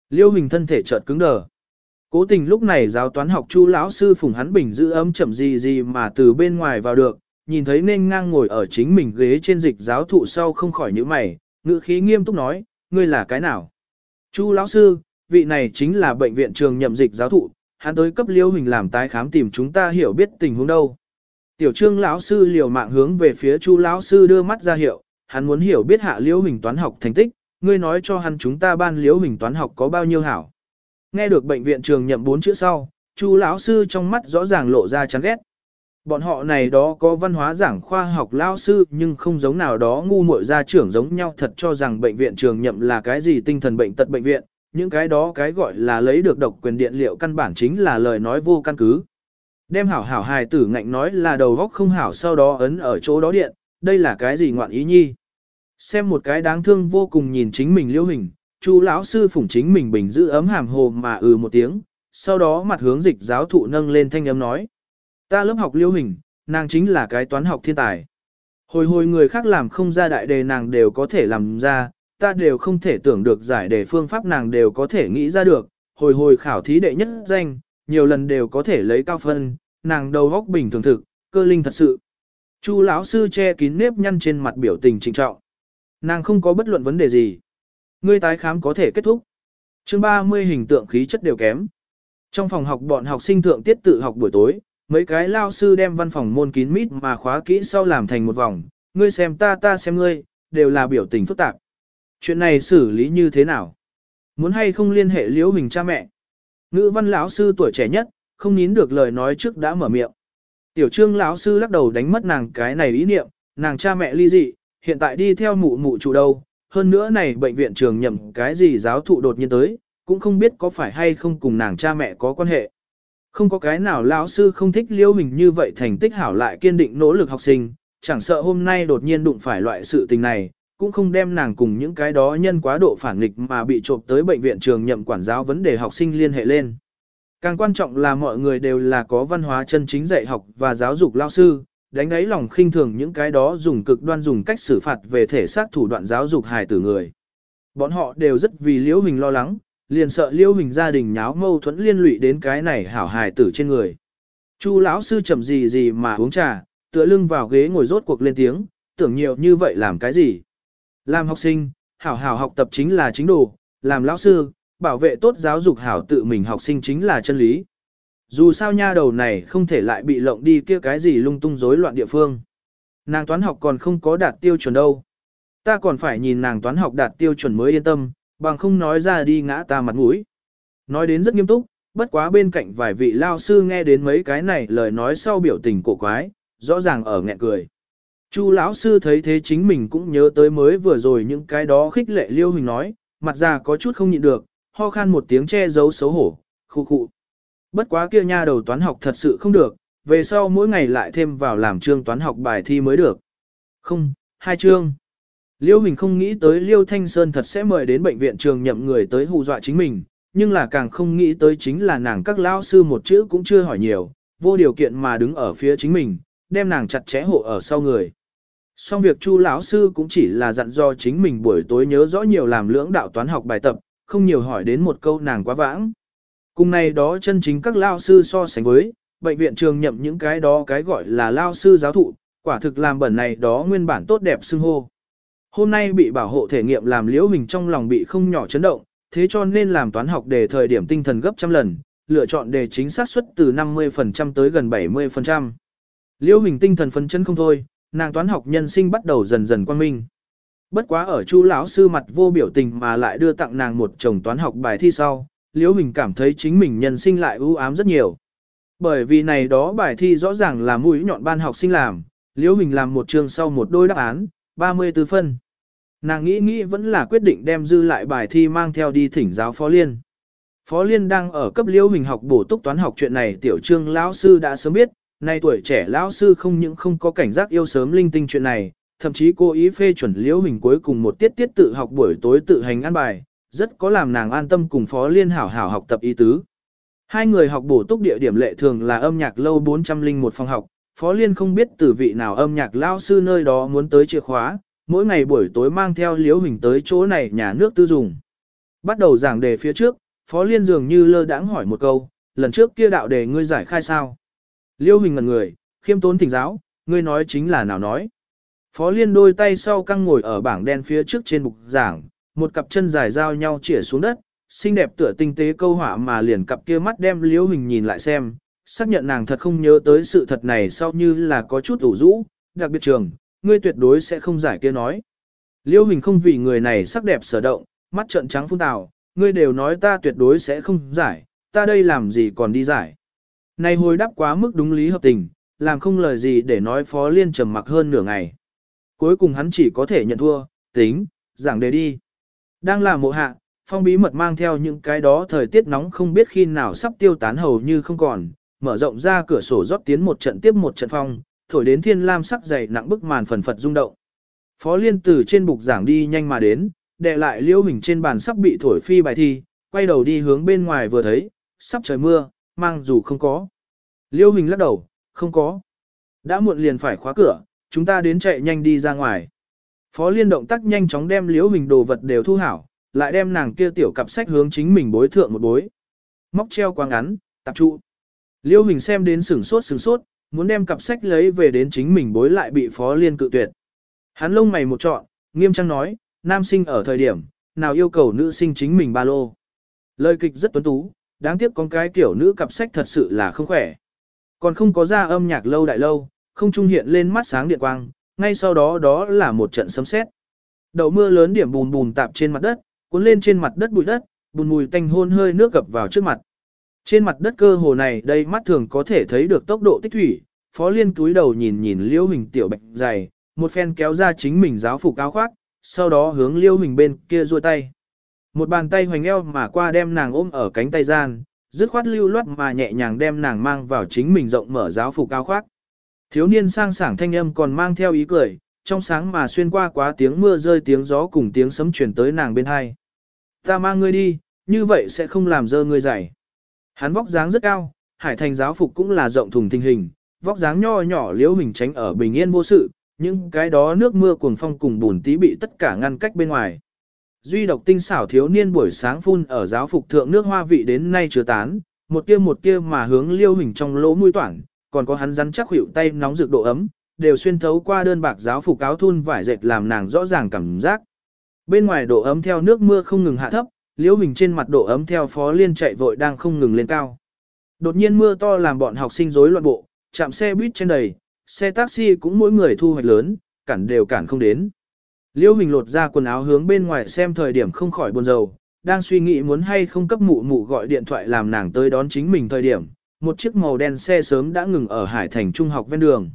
Liêu Hình thân thể chợt cứng đờ. Cố tình lúc này giáo toán học chu lão sư phùng hắn bình giữ ấm chậm gì gì mà từ bên ngoài vào được, nhìn thấy nên ngang ngồi ở chính mình ghế trên dịch giáo thụ sau không khỏi nhíu mày, ngữ khí nghiêm túc nói, ngươi là cái nào? Chu lão sư, vị này chính là bệnh viện trường nhậm dịch giáo thụ, hắn tới cấp liêu hình làm tái khám tìm chúng ta hiểu biết tình huống đâu. Tiểu trương lão sư liều mạng hướng về phía chu lão sư đưa mắt ra hiệu, hắn muốn hiểu biết hạ liêu hình toán học thành tích, ngươi nói cho hắn chúng ta ban liêu hình toán học có bao nhiêu hảo. Nghe được bệnh viện trường nhậm bốn chữ sau, chu lão sư trong mắt rõ ràng lộ ra chán ghét. Bọn họ này đó có văn hóa giảng khoa học lao sư nhưng không giống nào đó ngu muội gia trưởng giống nhau thật cho rằng bệnh viện trường nhậm là cái gì tinh thần bệnh tật bệnh viện, những cái đó cái gọi là lấy được độc quyền điện liệu căn bản chính là lời nói vô căn cứ. Đem hảo hảo hài tử ngạnh nói là đầu góc không hảo sau đó ấn ở chỗ đó điện, đây là cái gì ngoạn ý nhi. Xem một cái đáng thương vô cùng nhìn chính mình liêu hình, chu lão sư phủng chính mình bình giữ ấm hàm hồ mà ừ một tiếng, sau đó mặt hướng dịch giáo thụ nâng lên thanh âm nói. Ta lớp học liêu hình, nàng chính là cái toán học thiên tài. Hồi hồi người khác làm không ra đại đề nàng đều có thể làm ra, ta đều không thể tưởng được giải đề phương pháp nàng đều có thể nghĩ ra được, hồi hồi khảo thí đệ nhất danh, nhiều lần đều có thể lấy cao phân, nàng đầu góc bình thường thực, cơ linh thật sự. Chu lão sư che kín nếp nhăn trên mặt biểu tình trịnh trọng. Nàng không có bất luận vấn đề gì. Ngươi tái khám có thể kết thúc. Chương 30 hình tượng khí chất đều kém. Trong phòng học bọn học sinh thượng tiết tự học buổi tối, mấy cái lao sư đem văn phòng môn kín mít mà khóa kỹ sau làm thành một vòng, ngươi xem ta ta xem ngươi, đều là biểu tình phức tạp. Chuyện này xử lý như thế nào? Muốn hay không liên hệ liễu hình cha mẹ? Ngữ văn lão sư tuổi trẻ nhất, không nín được lời nói trước đã mở miệng. Tiểu trương lão sư lắc đầu đánh mất nàng cái này ý niệm, nàng cha mẹ ly dị, hiện tại đi theo mụ mụ chủ đâu, hơn nữa này bệnh viện trường nhậm cái gì giáo thụ đột nhiên tới, cũng không biết có phải hay không cùng nàng cha mẹ có quan hệ. Không có cái nào lão sư không thích liêu hình như vậy thành tích hảo lại kiên định nỗ lực học sinh, chẳng sợ hôm nay đột nhiên đụng phải loại sự tình này, cũng không đem nàng cùng những cái đó nhân quá độ phản nghịch mà bị trộm tới bệnh viện trường nhậm quản giáo vấn đề học sinh liên hệ lên. Càng quan trọng là mọi người đều là có văn hóa chân chính dạy học và giáo dục lao sư, đánh đáy lòng khinh thường những cái đó dùng cực đoan dùng cách xử phạt về thể xác thủ đoạn giáo dục hài tử người. Bọn họ đều rất vì liễu hình lo lắng, liền sợ liêu hình gia đình nháo mâu thuẫn liên lụy đến cái này hảo hài tử trên người. Chu lão sư chậm gì gì mà uống trà, tựa lưng vào ghế ngồi rốt cuộc lên tiếng, tưởng nhiều như vậy làm cái gì. Làm học sinh, hảo hảo học tập chính là chính đồ, làm lão sư, bảo vệ tốt giáo dục hảo tự mình học sinh chính là chân lý. Dù sao nha đầu này không thể lại bị lộng đi kia cái gì lung tung rối loạn địa phương. Nàng toán học còn không có đạt tiêu chuẩn đâu. Ta còn phải nhìn nàng toán học đạt tiêu chuẩn mới yên tâm, bằng không nói ra đi ngã ta mặt mũi. Nói đến rất nghiêm túc, bất quá bên cạnh vài vị lao sư nghe đến mấy cái này lời nói sau biểu tình cổ quái, rõ ràng ở nghẹn cười. Chu lão sư thấy thế chính mình cũng nhớ tới mới vừa rồi những cái đó khích lệ liêu hình nói, mặt già có chút không nhịn được, ho khan một tiếng che giấu xấu hổ, khu khu. Bất quá kia nha đầu toán học thật sự không được, về sau mỗi ngày lại thêm vào làm chương toán học bài thi mới được. Không, hai chương. Liêu Hình không nghĩ tới Liêu Thanh Sơn thật sẽ mời đến bệnh viện trường nhậm người tới hù dọa chính mình, nhưng là càng không nghĩ tới chính là nàng các lão sư một chữ cũng chưa hỏi nhiều, vô điều kiện mà đứng ở phía chính mình, đem nàng chặt chẽ hộ ở sau người. Xong việc Chu lão sư cũng chỉ là dặn do chính mình buổi tối nhớ rõ nhiều làm lưỡng đạo toán học bài tập, không nhiều hỏi đến một câu nàng quá vãng. Cùng này đó chân chính các lao sư so sánh với, bệnh viện trường nhậm những cái đó cái gọi là lao sư giáo thụ, quả thực làm bẩn này đó nguyên bản tốt đẹp xưng hô. Hôm nay bị bảo hộ thể nghiệm làm liễu mình trong lòng bị không nhỏ chấn động, thế cho nên làm toán học đề thời điểm tinh thần gấp trăm lần, lựa chọn đề chính xác suất từ 50% tới gần 70%. Liễu Hình tinh thần phấn chấn không thôi, nàng toán học nhân sinh bắt đầu dần dần quan minh. Bất quá ở Chu lão sư mặt vô biểu tình mà lại đưa tặng nàng một chồng toán học bài thi sau, Liễu Hình cảm thấy chính mình nhân sinh lại ưu ám rất nhiều. Bởi vì này đó bài thi rõ ràng là mũi nhọn ban học sinh làm, Liễu Hình làm một chương sau một đôi đáp án, 34 phân. Nàng nghĩ nghĩ vẫn là quyết định đem dư lại bài thi mang theo đi thỉnh giáo Phó Liên. Phó Liên đang ở cấp Liễu Hình học bổ túc toán học chuyện này tiểu trương lão sư đã sớm biết, nay tuổi trẻ lão sư không những không có cảnh giác yêu sớm linh tinh chuyện này, thậm chí cố ý phê chuẩn Liễu Hình cuối cùng một tiết tiết tự học buổi tối tự hành ăn bài, rất có làm nàng an tâm cùng Phó Liên hảo hảo học tập ý tứ. Hai người học bổ túc địa điểm lệ thường là âm nhạc lâu 401 phòng học, Phó Liên không biết từ vị nào âm nhạc lão sư nơi đó muốn tới chìa khóa, mỗi ngày buổi tối mang theo liếu hình tới chỗ này nhà nước tư dùng. Bắt đầu giảng đề phía trước, Phó Liên dường như lơ đãng hỏi một câu, lần trước kia đạo đề ngươi giải khai sao? Liêu hình ngần người, khiêm tốn thỉnh giáo, ngươi nói chính là nào nói. Phó Liên đôi tay sau căng ngồi ở bảng đen phía trước trên bục giảng, một cặp chân dài giao nhau chĩa xuống đất, xinh đẹp tựa tinh tế câu họa mà liền cặp kia mắt đem liễu hình nhìn lại xem, xác nhận nàng thật không nhớ tới sự thật này sau như là có chút ủ rũ, đặc biệt trường, ngươi tuyệt đối sẽ không giải kia nói. Liêu hình không vì người này sắc đẹp sở động, mắt trợn trắng phun tào, ngươi đều nói ta tuyệt đối sẽ không giải, ta đây làm gì còn đi giải. Này hồi đáp quá mức đúng lý hợp tình, làm không lời gì để nói phó liên trầm mặc hơn nửa ngày. Cuối cùng hắn chỉ có thể nhận thua, tính, giảng đề đi. Đang là mộ hạ, phong bí mật mang theo những cái đó thời tiết nóng không biết khi nào sắp tiêu tán hầu như không còn, mở rộng ra cửa sổ rót tiến một trận tiếp một trận phong, thổi đến thiên lam sắc dày nặng bức màn phần phật rung động. Phó liên từ trên bục giảng đi nhanh mà đến, đệ lại liêu hình trên bàn sắp bị thổi phi bài thi, quay đầu đi hướng bên ngoài vừa thấy, sắp trời mưa, mang dù không có. Liêu hình lắc đầu, không có. Đã muộn liền phải khóa cửa, chúng ta đến chạy nhanh đi ra ngoài. Phó liên động tác nhanh chóng đem liêu hình đồ vật đều thu hảo, lại đem nàng kia tiểu cặp sách hướng chính mình bối thượng một bối. Móc treo quá ngắn, tập trụ. Liêu Hình xem đến sửng sốt sửng sốt, muốn đem cặp sách lấy về đến chính mình bối lại bị Phó Liên cự tuyệt. Hắn lông mày một trọn, nghiêm trang nói, nam sinh ở thời điểm, nào yêu cầu nữ sinh chính mình ba lô. Lời kịch rất tuấn tú, đáng tiếc con cái kiểu nữ cặp sách thật sự là không khỏe. Còn không có ra âm nhạc lâu đại lâu, không trung hiện lên mắt sáng điện quang, ngay sau đó đó là một trận sấm sét. Đầu mưa lớn điểm bùn bùn tạp trên mặt đất, cuốn lên trên mặt đất bụi đất, bùn mùi tanh hôn hơi nước gập vào trước mặt. Trên mặt đất cơ hồ này đây mắt thường có thể thấy được tốc độ tích thủy, Phó Liên túi đầu nhìn nhìn Liêu Hình tiểu bạch dày, một phen kéo ra chính mình giáo phục áo khoác, sau đó hướng Liêu Hình bên kia duỗi tay. Một bàn tay hoành eo mà qua đem nàng ôm ở cánh tay gian, dứt khoát lưu loát mà nhẹ nhàng đem nàng mang vào chính mình rộng mở giáo phục áo khoác. Thiếu niên sang sảng thanh âm còn mang theo ý cười, trong sáng mà xuyên qua quá tiếng mưa rơi tiếng gió cùng tiếng sấm truyền tới nàng bên hai. Ta mang ngươi đi, như vậy sẽ không làm dơ ngươi dày. Hắn vóc dáng rất cao, hải thành giáo phục cũng là rộng thùng thình hình, vóc dáng nho nhỏ liễu hình tránh ở bình yên vô sự, nhưng cái đó nước mưa cuồng phong cùng bùn tí bị tất cả ngăn cách bên ngoài. Duy độc tinh xảo thiếu niên buổi sáng phun ở giáo phục thượng nước hoa vị đến nay chưa tán, một tia một tia mà hướng liêu hình trong lỗ mũi toản, còn có hắn rắn chắc hữu tay nóng rực độ ấm, đều xuyên thấu qua đơn bạc giáo phục áo thun vải dệt làm nàng rõ ràng cảm giác. Bên ngoài độ ấm theo nước mưa không ngừng hạ thấp, liễu hình trên mặt độ ấm theo phó liên chạy vội đang không ngừng lên cao. Đột nhiên mưa to làm bọn học sinh rối loạn bộ, chạm xe buýt trên đầy, xe taxi cũng mỗi người thu hoạch lớn, cản đều cản không đến. Liễu hình lột ra quần áo hướng bên ngoài xem thời điểm không khỏi buồn rầu, đang suy nghĩ muốn hay không cấp mụ mụ gọi điện thoại làm nàng tới đón chính mình thời điểm, một chiếc màu đen xe sớm đã ngừng ở Hải Thành Trung học ven đường.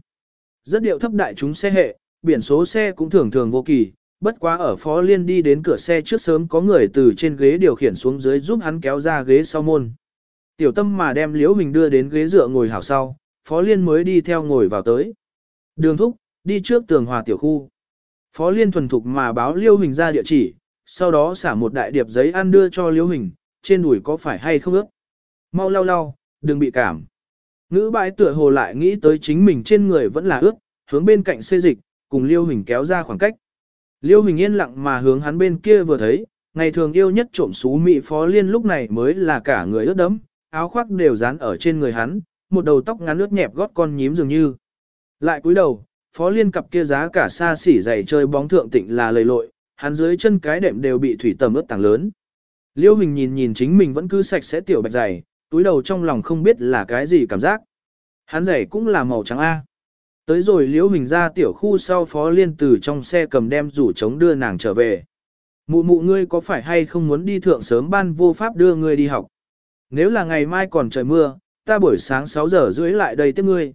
Rất điệu thấp đại chúng xe hệ, biển số xe cũng thường thường vô kỳ, bất quá ở Phó Liên đi đến cửa xe trước sớm có người từ trên ghế điều khiển xuống dưới giúp hắn kéo ra ghế sau môn. Tiểu tâm mà đem Liễu Hình đưa đến ghế dựa ngồi hảo sau, Phó Liên mới đi theo ngồi vào tới. Đường thúc, đi trước tường hòa tiểu khu. Phó Liên thuần thục mà báo Liễu Hình ra địa chỉ, sau đó xả một đại điệp giấy ăn đưa cho Liễu Hình, trên đùi có phải hay không ước. Mau lau lau, đừng bị cảm. Ngữ bãi tựa hồ lại nghĩ tới chính mình trên người vẫn là ước, hướng bên cạnh xê dịch, cùng Liêu Hình kéo ra khoảng cách. Liêu Hình yên lặng mà hướng hắn bên kia vừa thấy, ngày thường yêu nhất trộm xú mị phó liên lúc này mới là cả người ướt đẫm, áo khoác đều dán ở trên người hắn, một đầu tóc ngắn ướt nhẹp gót con nhím dường như. Lại cúi đầu, phó liên cặp kia giá cả xa xỉ giày chơi bóng thượng tịnh là lầy lội, hắn dưới chân cái đệm đều bị thủy tầm ướt tàng lớn. Liêu Hình nhìn nhìn chính mình vẫn cứ sạch sẽ tiểu bạch giày, túi đầu trong lòng không biết là cái gì cảm giác. Hắn giày cũng là màu trắng A. Tới rồi Liễu Huỳnh ra tiểu khu sau Phó Liên từ trong xe cầm đem rủ chống đưa nàng trở về. Mụ mụ ngươi có phải hay không muốn đi thượng sớm ban vô pháp đưa ngươi đi học? Nếu là ngày mai còn trời mưa, ta buổi sáng 6 giờ rưỡi lại đây tiếp ngươi.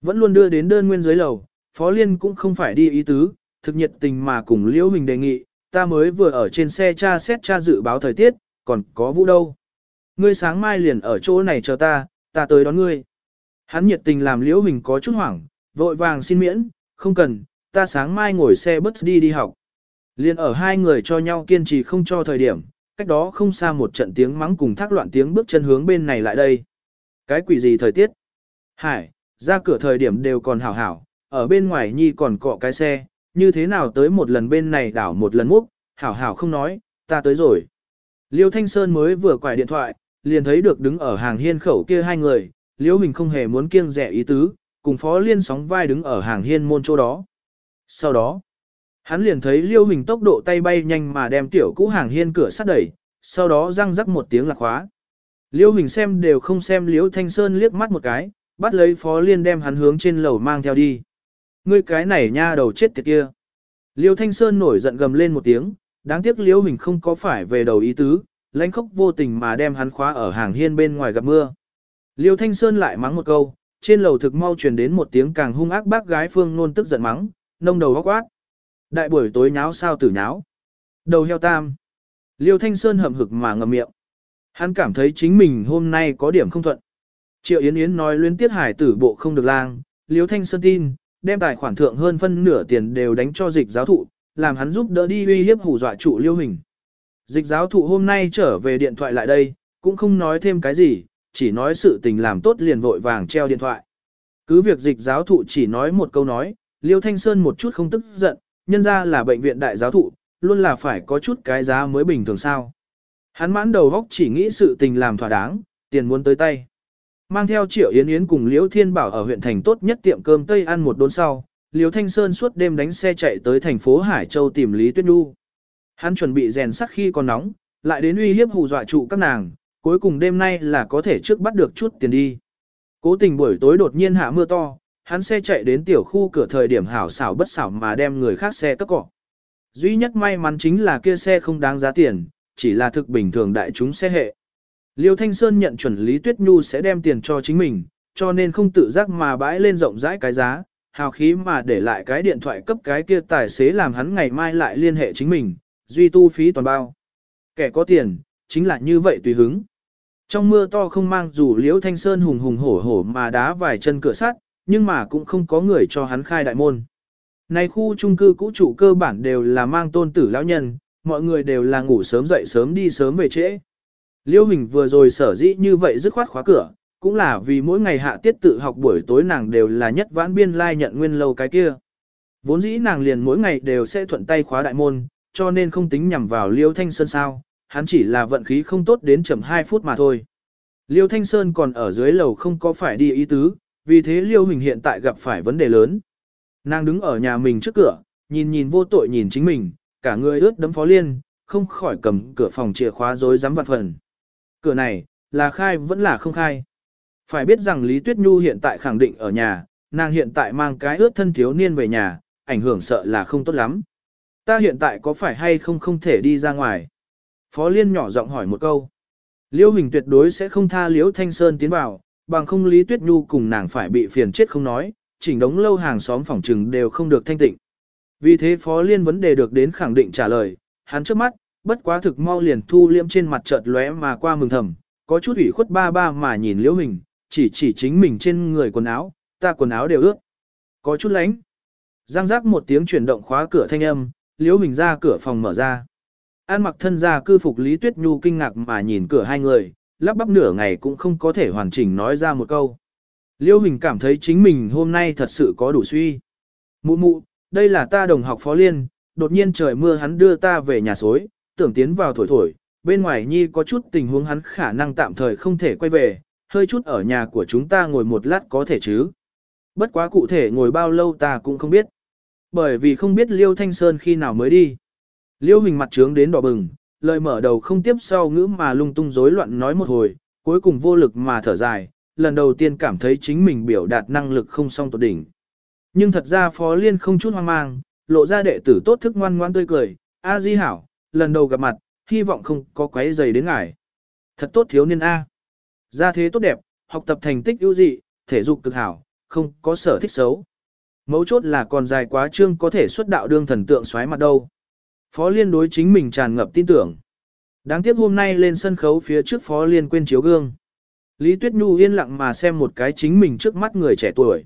Vẫn luôn đưa đến đơn nguyên dưới lầu, Phó Liên cũng không phải đi ý tứ, thực nhiệt tình mà cùng Liễu Huỳnh đề nghị, ta mới vừa ở trên xe tra xét tra dự báo thời tiết, còn có vũ đâu. Ngươi sáng mai liền ở chỗ này chờ ta, ta tới đón ngươi. Hắn nhiệt tình làm Liễu Huỳnh có chút hoảng, vội vàng xin miễn, không cần, ta sáng mai ngồi xe bus đi đi học. Liên ở hai người cho nhau kiên trì không cho thời điểm, cách đó không xa một trận tiếng mắng cùng thác loạn tiếng bước chân hướng bên này lại đây. Cái quỷ gì thời tiết? Hải, ra cửa thời điểm đều còn hảo hảo, ở bên ngoài nhi còn cọ cái xe, như thế nào tới một lần bên này đảo một lần múc, hảo hảo không nói, ta tới rồi. Liêu Thanh Sơn mới vừa quải điện thoại, liền thấy được đứng ở hàng hiên khẩu kia hai người, Liêu Hình không hề muốn kiêng rẻ ý tứ, cùng Phó Liên sóng vai đứng ở hàng hiên môn chỗ đó. Sau đó, hắn liền thấy Liêu Hình tốc độ tay bay nhanh mà đem tiểu cũ hàng hiên cửa sắt đẩy, sau đó răng rắc một tiếng lạc khóa. Liêu Hình xem đều không xem Liêu Thanh Sơn liếc mắt một cái, bắt lấy Phó Liên đem hắn hướng trên lầu mang theo đi. Ngươi cái này nha đầu chết tiệt kia. Liêu Thanh Sơn nổi giận gầm lên một tiếng, đáng tiếc Liêu Hình không có phải về đầu ý tứ, lãnh khốc vô tình mà đem hắn khóa ở hàng hiên bên ngoài gặp mưa. Liêu Thanh Sơn lại mắng một câu, trên lầu thực mau truyền đến một tiếng càng hung ác bác gái phương nôn tức giận mắng, nông đầu góc quát. Đại buổi tối nháo sao tử nháo. Đầu heo tam. Liêu Thanh Sơn hậm hực mà ngậm miệng. Hắn cảm thấy chính mình hôm nay có điểm không thuận. Triệu Yến Yến nói luyến tiết hải tử bộ không được lang, Liêu Thanh Sơn tin, đem tài khoản thượng hơn phân nửa tiền đều đánh cho dịch giáo thụ, làm hắn giúp đỡ đi uy hiếp hù dọa trụ Liêu Hình. Dịch giáo thụ hôm nay trở về điện thoại lại đây, cũng không nói thêm cái gì, chỉ nói sự tình làm tốt liền vội vàng treo điện thoại. Cứ việc dịch giáo thụ chỉ nói một câu nói, Liêu Thanh Sơn một chút không tức giận, nhân ra là bệnh viện đại giáo thụ, luôn là phải có chút cái giá mới bình thường sao. Hắn mãn đầu góc chỉ nghĩ sự tình làm thỏa đáng, tiền muốn tới tay. Mang theo Triệu Yến Yến cùng Liễu Thiên Bảo ở huyện thành tốt nhất tiệm cơm Tây ăn một đốn sau, Liễu Thanh Sơn suốt đêm đánh xe chạy tới thành phố Hải Châu tìm Lý Tuyết Nhu. Hắn chuẩn bị rèn sắt khi còn nóng, lại đến uy hiếp hù dọa trụ các nàng, cuối cùng đêm nay là có thể trước bắt được chút tiền đi. Cố tình buổi tối đột nhiên hạ mưa to, hắn xe chạy đến tiểu khu cửa thời điểm hảo xảo bất xảo mà đem người khác xe cấp cọ. Duy nhất may mắn chính là kia xe không đáng giá tiền, chỉ là thực bình thường đại chúng xe hệ. Liêu Thanh Sơn nhận chuẩn Lý Tuyết Nhu sẽ đem tiền cho chính mình, cho nên không tự giác mà bãi lên rộng rãi cái giá, hào khí mà để lại cái điện thoại cấp cái kia tài xế làm hắn ngày mai lại liên hệ chính mình, duy tu phí toàn bao. Kẻ có tiền, chính là như vậy tùy hứng. Trong mưa to không mang dù Liễu Thanh Sơn hùng hùng hổ hổ mà đá vài chân cửa sắt, nhưng mà cũng không có người cho hắn khai đại môn. Này khu chung cư cũ trụ cơ bản đều là mang tôn tử lão nhân, mọi người đều là ngủ sớm dậy sớm đi sớm về trễ. liễu Hình vừa rồi sở dĩ như vậy dứt khoát khóa cửa, cũng là vì mỗi ngày hạ tiết tự học buổi tối nàng đều là nhất vãn biên lai nhận nguyên lâu cái kia. Vốn dĩ nàng liền mỗi ngày đều sẽ thuận tay khóa đại môn, cho nên không tính nhằm vào liễu Thanh Sơn sao, hắn chỉ là vận khí không tốt đến chậm 2 phút mà thôi. Liêu Thanh Sơn còn ở dưới lầu không có phải đi ý tứ, vì thế Liêu Huỳnh hiện tại gặp phải vấn đề lớn. Nàng đứng ở nhà mình trước cửa, nhìn nhìn vô tội nhìn chính mình, cả người ướt đấm phó liên, không khỏi cầm cửa phòng chìa khóa dối dám vặt phần. Cửa này, là khai vẫn là không khai. Phải biết rằng Lý Tuyết Nhu hiện tại khẳng định ở nhà, nàng hiện tại mang cái ướt thân thiếu niên về nhà, ảnh hưởng sợ là không tốt lắm. Ta hiện tại có phải hay không không thể đi ra ngoài? Phó Liên nhỏ giọng hỏi một câu. Liêu Hình tuyệt đối sẽ không tha Liễu Thanh Sơn tiến vào, bằng không Lý Tuyết Nhu cùng nàng phải bị phiền chết không nói, chỉnh đống lâu hàng xóm phòng trừng đều không được thanh tịnh. Vì thế Phó Liên vấn đề được đến khẳng định trả lời, hắn trước mắt, bất quá thực mau liền thu liêm trên mặt chợt lóe mà qua mừng thầm, có chút ủy khuất ba ba mà nhìn Liễu Hình, chỉ chỉ chính mình trên người quần áo, ta quần áo đều ướt. Có chút lánh. Giang giác một tiếng chuyển động khóa cửa thanh âm, Liễu Hình ra cửa phòng mở ra. An mặc thân gia cư phục Lý Tuyết Nhu kinh ngạc mà nhìn cửa hai người, lắp bắp nửa ngày cũng không có thể hoàn chỉnh nói ra một câu. Liêu Hình cảm thấy chính mình hôm nay thật sự có đủ suy. Mụ mụ, đây là ta đồng học phó liên, đột nhiên trời mưa hắn đưa ta về nhà xối, tưởng tiến vào thổi thổi, bên ngoài nhi có chút tình huống hắn khả năng tạm thời không thể quay về, hơi chút ở nhà của chúng ta ngồi một lát có thể chứ. Bất quá cụ thể ngồi bao lâu ta cũng không biết. Bởi vì không biết Liêu Thanh Sơn khi nào mới đi. Liêu hình mặt trướng đến đỏ bừng, lời mở đầu không tiếp sau ngữ mà lung tung rối loạn nói một hồi, cuối cùng vô lực mà thở dài, lần đầu tiên cảm thấy chính mình biểu đạt năng lực không song tột đỉnh. Nhưng thật ra Phó Liên không chút hoang mang, lộ ra đệ tử tốt thức ngoan ngoan tươi cười, A Di Hảo, lần đầu gặp mặt, hy vọng không có quấy giày đến ngài. Thật tốt thiếu niên A. Gia thế tốt đẹp, học tập thành tích ưu dị, thể dục cực hảo, không có sở thích xấu. Mấu chốt là còn dài quá trương có thể xuất đạo đương thần tượng xoáy mặt đâu. Phó Liên đối chính mình tràn ngập tin tưởng. Đáng tiếc hôm nay lên sân khấu phía trước Phó Liên quên chiếu gương. Lý Tuyết Nhu yên lặng mà xem một cái chính mình trước mắt người trẻ tuổi.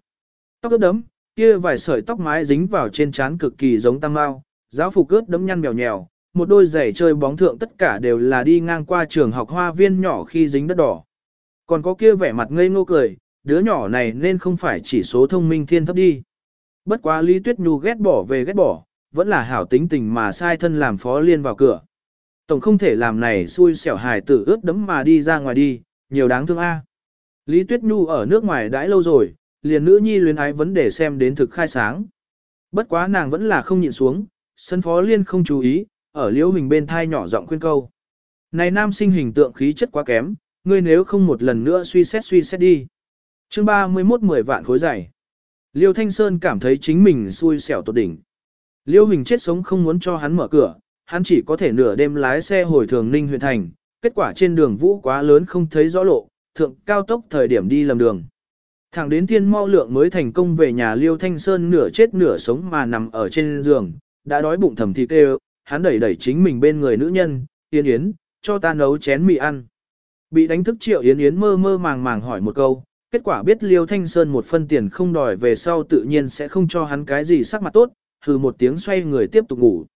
Tóc ướt đấm, kia vài sợi tóc mái dính vào trên trán cực kỳ giống tam mao, giáo phục ướt đấm nhăn mèo nhèo, một đôi giày chơi bóng thượng tất cả đều là đi ngang qua trường học hoa viên nhỏ khi dính đất đỏ. Còn có kia vẻ mặt ngây ngô cười, đứa nhỏ này nên không phải chỉ số thông minh thiên thấp đi. Bất quá Lý Tuyết Nhu ghét bỏ về ghét bỏ, vẫn là hảo tính tình mà sai thân làm phó liên vào cửa. Tổng không thể làm này xui xẻo hài tử ướt đấm mà đi ra ngoài đi, nhiều đáng thương a. Lý Tuyết Nhu ở nước ngoài đãi lâu rồi, liền nữ nhi luyến ái vấn đề xem đến thực khai sáng. Bất quá nàng vẫn là không nhịn xuống, sân phó liên không chú ý, ở liễu hình bên thai nhỏ giọng khuyên câu. Này nam sinh hình tượng khí chất quá kém, ngươi nếu không một lần nữa suy xét suy xét đi. chương 31 10 vạn khối dày. Liêu Thanh Sơn cảm thấy chính mình xui xẻo tột đỉnh. Liêu Hình chết sống không muốn cho hắn mở cửa, hắn chỉ có thể nửa đêm lái xe hồi thường Ninh huyện thành, kết quả trên đường vũ quá lớn không thấy rõ lộ, thượng cao tốc thời điểm đi lầm đường. Thẳng đến thiên mau lượng mới thành công về nhà Liêu Thanh Sơn nửa chết nửa sống mà nằm ở trên giường, đã đói bụng thầm thịt kêu, hắn đẩy đẩy chính mình bên người nữ nhân, Yến Yến, cho ta nấu chén mì ăn. Bị đánh thức triệu Yến Yến mơ mơ màng màng hỏi một câu, kết quả biết Liêu Thanh Sơn một phân tiền không đòi về sau tự nhiên sẽ không cho hắn cái gì sắc mặt tốt, hừ một tiếng xoay người tiếp tục ngủ.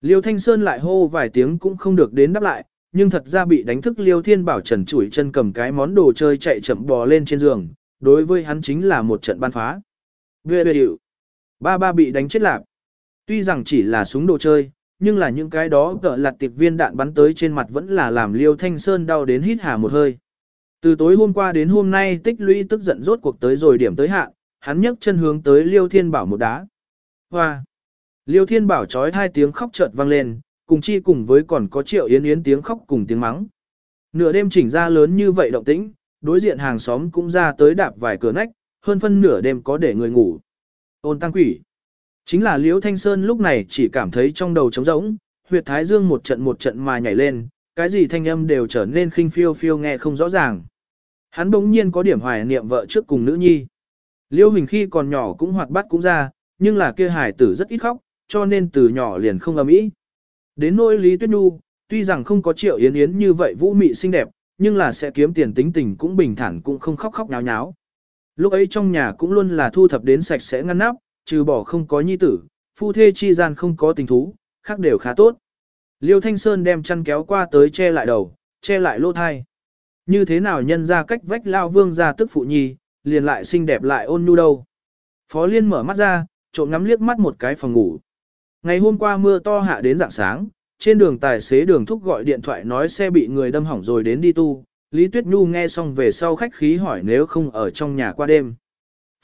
Liêu Thanh Sơn lại hô vài tiếng cũng không được đến đáp lại, nhưng thật ra bị đánh thức Liêu Thiên Bảo trần chủi chân cầm cái món đồ chơi chạy chậm bò lên trên giường, đối với hắn chính là một trận ban phá. Về về điệu, ba ba bị đánh chết lạc. Tuy rằng chỉ là súng đồ chơi, nhưng là những cái đó gỡ lặt tiệp viên đạn bắn tới trên mặt vẫn là làm Liêu Thanh Sơn đau đến hít hà một hơi. Từ tối hôm qua đến hôm nay tích lũy tức giận rốt cuộc tới rồi điểm tới hạn, hắn nhấc chân hướng tới Liêu Thiên Bảo một đá. Hoa! Liêu Thiên Bảo trói hai tiếng khóc chợt vang lên, cùng chi cùng với còn có triệu yến yến tiếng khóc cùng tiếng mắng. Nửa đêm chỉnh ra lớn như vậy động tĩnh, đối diện hàng xóm cũng ra tới đạp vài cửa nách, hơn phân nửa đêm có để người ngủ. Ôn tăng quỷ. Chính là Liễu Thanh Sơn lúc này chỉ cảm thấy trong đầu trống rỗng, huyệt thái dương một trận một trận mà nhảy lên, cái gì thanh âm đều trở nên khinh phiêu phiêu nghe không rõ ràng. Hắn bỗng nhiên có điểm hoài niệm vợ trước cùng nữ nhi. Liêu Hình khi còn nhỏ cũng hoạt bát cũng ra, nhưng là kia hải tử rất ít khóc, cho nên từ nhỏ liền không ầm ĩ. Đến nỗi Lý Tuyết Nhu, tuy rằng không có triệu yến yến như vậy vũ mị xinh đẹp, nhưng là sẽ kiếm tiền tính tình cũng bình thản cũng không khóc khóc nháo nháo. Lúc ấy trong nhà cũng luôn là thu thập đến sạch sẽ ngăn nắp, trừ bỏ không có nhi tử, phu thê chi gian không có tình thú, khác đều khá tốt. Liêu Thanh Sơn đem chăn kéo qua tới che lại đầu, che lại lỗ thai. Như thế nào nhân ra cách vách lao vương ra tức phụ nhi, liền lại xinh đẹp lại ôn nhu đâu. Phó Liên mở mắt ra, trộm ngắm liếc mắt một cái phòng ngủ. Ngày hôm qua mưa to hạ đến dạng sáng, trên đường tài xế đường thúc gọi điện thoại nói xe bị người đâm hỏng rồi đến đi tu. Lý Tuyết Nhu nghe xong về sau khách khí hỏi nếu không ở trong nhà qua đêm.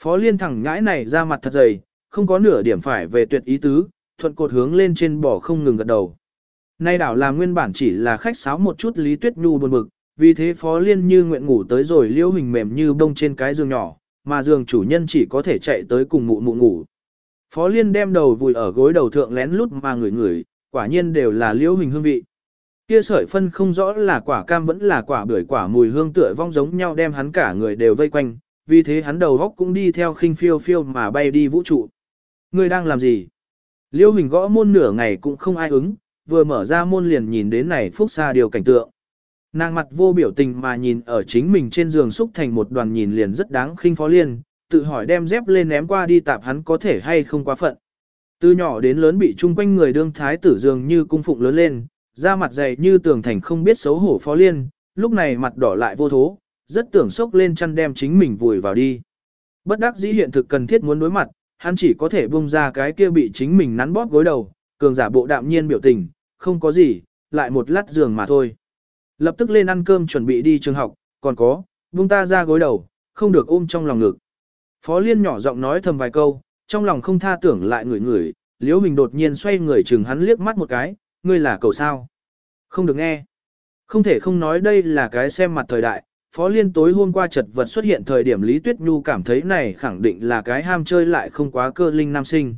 Phó Liên thẳng ngãi này ra mặt thật dày, không có nửa điểm phải về tuyệt ý tứ, thuận cột hướng lên trên bỏ không ngừng gật đầu. Nay đảo là nguyên bản chỉ là khách sáo một chút Lý Tuyết Nhu buồn bực, vì thế Phó Liên như nguyện ngủ tới rồi liêu hình mềm như bông trên cái giường nhỏ, mà giường chủ nhân chỉ có thể chạy tới cùng mụ mụ ngủ. Phó Liên đem đầu vùi ở gối đầu thượng lén lút mà ngửi ngửi, quả nhiên đều là Liễu hình hương vị. Kia sợi phân không rõ là quả cam vẫn là quả bưởi quả mùi hương tựa vong giống nhau đem hắn cả người đều vây quanh, vì thế hắn đầu góc cũng đi theo khinh phiêu phiêu mà bay đi vũ trụ. Ngươi đang làm gì? Liễu hình gõ môn nửa ngày cũng không ai ứng, vừa mở ra môn liền nhìn đến này phúc xa điều cảnh tượng. Nàng mặt vô biểu tình mà nhìn ở chính mình trên giường xúc thành một đoàn nhìn liền rất đáng khinh phó liên, tự hỏi đem dép lên ném qua đi tạp hắn có thể hay không quá phận. Từ nhỏ đến lớn bị chung quanh người đương thái tử dường như cung phụng lớn lên, da mặt dày như tường thành không biết xấu hổ phó liên, lúc này mặt đỏ lại vô thố, rất tưởng sốc lên chăn đem chính mình vùi vào đi. Bất đắc dĩ hiện thực cần thiết muốn đối mặt, hắn chỉ có thể bung ra cái kia bị chính mình nắn bóp gối đầu, cường giả bộ đạm nhiên biểu tình, không có gì, lại một lát giường mà thôi. Lập tức lên ăn cơm chuẩn bị đi trường học, còn có, bung ta ra gối đầu, không được ôm trong lòng ngực. Phó Liên nhỏ giọng nói thầm vài câu, trong lòng không tha tưởng lại người người, Liễu Bình đột nhiên xoay người chừng hắn liếc mắt một cái, ngươi là cầu sao? Không được nghe. Không thể không nói đây là cái xem mặt thời đại, Phó Liên tối hôm qua chật vật xuất hiện thời điểm Lý Tuyết Nhu cảm thấy này khẳng định là cái ham chơi lại không quá cơ linh nam sinh.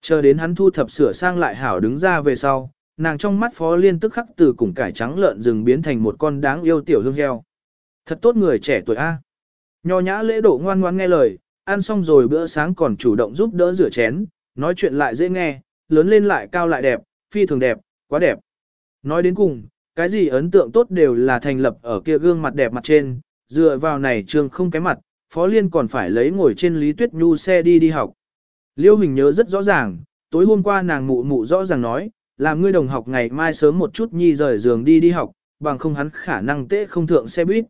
Chờ đến hắn thu thập sửa sang lại hảo đứng ra về sau, nàng trong mắt Phó Liên tức khắc từ cùng cải trắng lợn rừng biến thành một con đáng yêu tiểu hương heo. Thật tốt người trẻ tuổi A. Nho nhã lễ độ ngoan ngoan nghe lời, ăn xong rồi bữa sáng còn chủ động giúp đỡ rửa chén, nói chuyện lại dễ nghe, lớn lên lại cao lại đẹp, phi thường đẹp, quá đẹp. Nói đến cùng, cái gì ấn tượng tốt đều là thành lập ở kia gương mặt đẹp mặt trên, dựa vào này trường không cái mặt, Phó Liên còn phải lấy ngồi trên Lý Tuyết Nhu xe đi đi học. Liêu Hình nhớ rất rõ ràng, tối hôm qua nàng mụ mụ rõ ràng nói, làm ngươi đồng học ngày mai sớm một chút nhi rời giường đi đi học, bằng không hắn khả năng tệ không thượng xe buýt.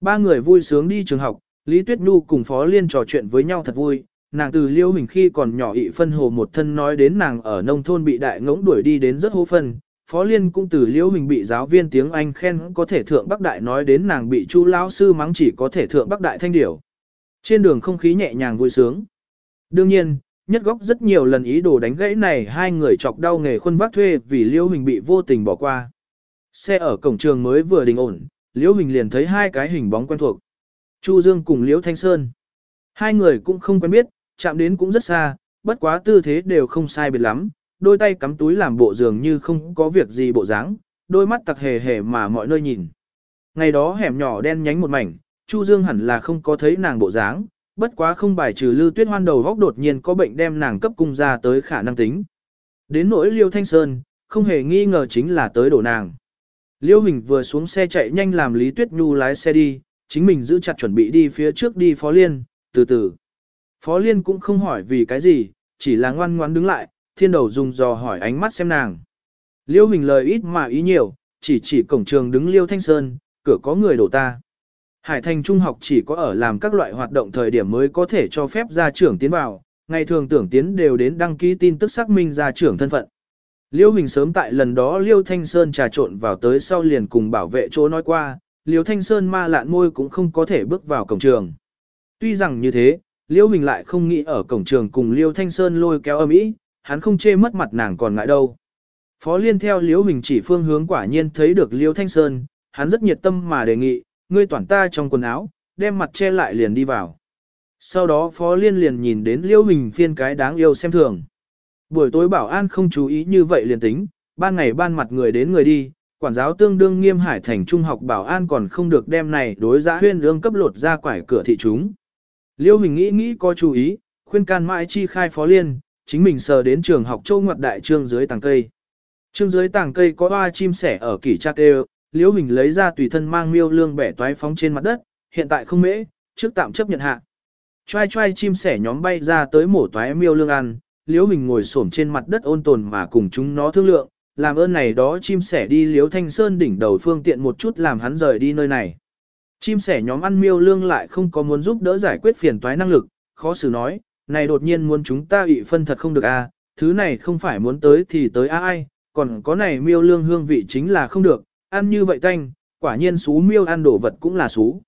Ba người vui sướng đi trường học, Lý Tuyết Nhu cùng Phó Liên trò chuyện với nhau thật vui, nàng từ Liêu Hình khi còn nhỏ ị phân hồ một thân nói đến nàng ở nông thôn bị đại ngỗng đuổi đi đến rất hô phân, Phó Liên cũng từ Liễu Hình bị giáo viên tiếng Anh khen có thể thượng Bắc Đại nói đến nàng bị Chu lão sư mắng chỉ có thể thượng Bắc Đại thanh điểu. Trên đường không khí nhẹ nhàng vui sướng. Đương nhiên, nhất góc rất nhiều lần ý đồ đánh gãy này hai người chọc đau nghề khuân vác thuê vì Liễu Hình bị vô tình bỏ qua. Xe ở cổng trường mới vừa đình ổn, Liễu Hình liền thấy hai cái hình bóng quen thuộc. Chu Dương cùng Liễu Thanh Sơn. Hai người cũng không quen biết, chạm đến cũng rất xa, bất quá tư thế đều không sai biệt lắm, đôi tay cắm túi làm bộ dường như không có việc gì bộ dáng, đôi mắt tặc hề hề mà mọi nơi nhìn. Ngày đó hẻm nhỏ đen nhánh một mảnh, Chu Dương hẳn là không có thấy nàng bộ dáng, bất quá không bài trừ Lưu Tuyết Hoan đầu góc đột nhiên có bệnh đem nàng cấp cung ra tới khả năng tính. Đến nỗi Liêu Thanh Sơn, không hề nghi ngờ chính là tới đổ nàng. Liêu Hình vừa xuống xe chạy nhanh làm Lý Tuyết Nhu lái xe đi, chính mình giữ chặt chuẩn bị đi phía trước đi Phó Liên, từ từ. Phó Liên cũng không hỏi vì cái gì, chỉ là ngoan ngoãn đứng lại, thiên đầu dùng dò hỏi ánh mắt xem nàng. Liêu Hình lời ít mà ý nhiều, chỉ chỉ cổng trường đứng Liêu Thanh Sơn, cửa có người đổ ta. Hải thành trung học chỉ có ở làm các loại hoạt động thời điểm mới có thể cho phép gia trưởng tiến vào, ngày thường tưởng tiến đều đến đăng ký tin tức xác minh gia trưởng thân phận. Liêu Hình sớm tại lần đó Liêu Thanh Sơn trà trộn vào tới sau liền cùng bảo vệ chỗ nói qua, Liêu Thanh Sơn ma lạn môi cũng không có thể bước vào cổng trường. Tuy rằng như thế, Liêu Hình lại không nghĩ ở cổng trường cùng Liêu Thanh Sơn lôi kéo âm ý, hắn không chê mất mặt nàng còn ngại đâu. Phó Liên theo Liêu Hình chỉ phương hướng quả nhiên thấy được Liêu Thanh Sơn, hắn rất nhiệt tâm mà đề nghị, ngươi toàn ta trong quần áo, đem mặt che lại liền đi vào. Sau đó Phó Liên liền nhìn đến Liêu Hình phiên cái đáng yêu xem thường. Buổi tối bảo an không chú ý như vậy liền tính, ban ngày ban mặt người đến người đi, quản giáo tương đương nghiêm hải thành trung học bảo an còn không được đem này đối giã huyên ương cấp lột ra quải cửa thị chúng. Liêu Hình nghĩ nghĩ có chú ý, khuyên can mãi chi khai Phó Liên, chính mình sờ đến trường học châu ngoặt đại trương dưới tàng cây. Trương dưới tàng cây có hoa chim sẻ ở kỷ trạc đều, liễu Hình lấy ra tùy thân mang miêu lương bẻ toái phóng trên mặt đất, hiện tại không mễ, trước tạm chấp nhận hạ. Choai choai chim sẻ nhóm bay ra tới mổ toái miêu lương ăn, liễu Hình ngồi xổm trên mặt đất ôn tồn mà cùng chúng nó thương lượng, làm ơn này đó chim sẻ đi liếu thanh sơn đỉnh đầu phương tiện một chút làm hắn rời đi nơi này. Chim sẻ nhóm ăn miêu lương lại không có muốn giúp đỡ giải quyết phiền toái năng lực, khó xử nói, này đột nhiên muốn chúng ta bị phân thật không được a, à, thứ này không phải muốn tới thì tới a ai, còn có này miêu lương hương vị chính là không được, ăn như vậy tanh, quả nhiên xú miêu ăn đồ vật cũng là xú.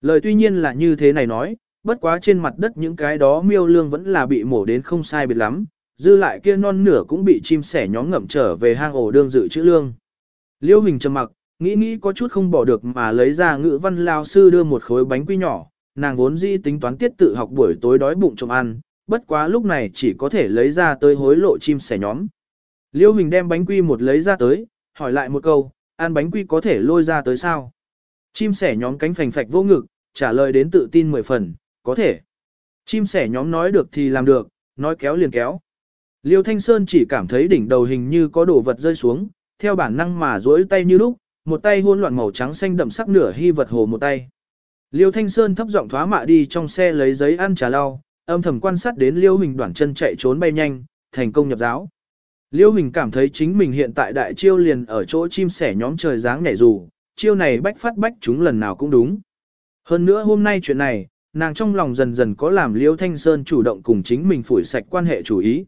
Lời tuy nhiên là như thế này nói, bất quá trên mặt đất những cái đó miêu lương vẫn là bị mổ đến không sai biệt lắm, dư lại kia non nửa cũng bị chim sẻ nhóm ngậm trở về hang ổ đương dự chữ lương. Liêu Hình trầm mặc, nghĩ nghĩ có chút không bỏ được mà lấy ra ngữ văn lao sư đưa một khối bánh quy nhỏ, nàng vốn dĩ tính toán tiết tự học buổi tối đói bụng trộm ăn, bất quá lúc này chỉ có thể lấy ra tới hối lộ chim sẻ nhóm. Liêu Hình đem bánh quy một lấy ra tới, hỏi lại một câu, ăn bánh quy có thể lôi ra tới sao? Chim sẻ nhóm cánh phành phạch vô ngực, trả lời đến tự tin mười phần, có thể. Chim sẻ nhóm nói được thì làm được, nói kéo liền kéo. Liêu Thanh Sơn chỉ cảm thấy đỉnh đầu hình như có đồ vật rơi xuống, theo bản năng mà duỗi tay như lúc, một tay hôn loạn màu trắng xanh đậm sắc nửa hy vật hồ một tay. Liêu Thanh Sơn thấp giọng thoá mạ đi trong xe lấy giấy ăn trà lau, âm thầm quan sát đến Liêu Hình đoạn chân chạy trốn bay nhanh, thành công nhập giáo. Liêu Hình cảm thấy chính mình hiện tại đại chiêu liền ở chỗ chim sẻ nhóm trời dáng nhảy dù, chiêu này bách phát bách chúng lần nào cũng đúng. Hơn nữa hôm nay chuyện này, nàng trong lòng dần dần có làm Liêu Thanh Sơn chủ động cùng chính mình phủi sạch quan hệ chủ ý.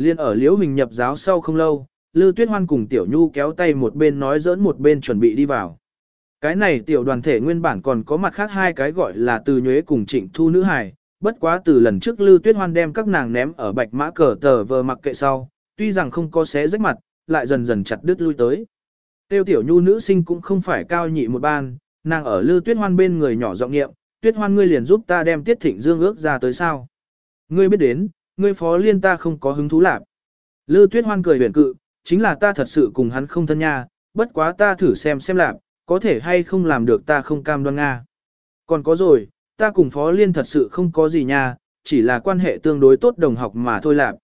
Liên ở liễu Hình nhập giáo sau không lâu, Lư Tuyết Hoan cùng Tiểu Nhu kéo tay một bên nói giỡn một bên chuẩn bị đi vào. Cái này tiểu đoàn thể nguyên bản còn có mặt khác hai cái gọi là từ nhuế cùng trịnh thu nữ hài, bất quá từ lần trước Lư Tuyết Hoan đem các nàng ném ở bạch mã cờ tờ vờ mặc kệ sau, tuy rằng không có xé rách mặt, lại dần dần chặt đứt lui tới. Tiêu tiểu nhu nữ sinh cũng không phải cao nhị một ban, nàng ở Lư Tuyết Hoan bên người nhỏ giọng niệm, Tuyết Hoan ngươi liền giúp ta đem Tiết Thịnh Dương ước ra tới sao? Ngươi biết đến, ngươi phó liên ta không có hứng thú lạc. Lư Tuyết Hoan cười huyền cự, chính là ta thật sự cùng hắn không thân nha, bất quá ta thử xem xem lạc, có thể hay không làm được ta không cam đoan nga. Còn có rồi, ta cùng phó liên thật sự không có gì nha, chỉ là quan hệ tương đối tốt đồng học mà thôi lạc.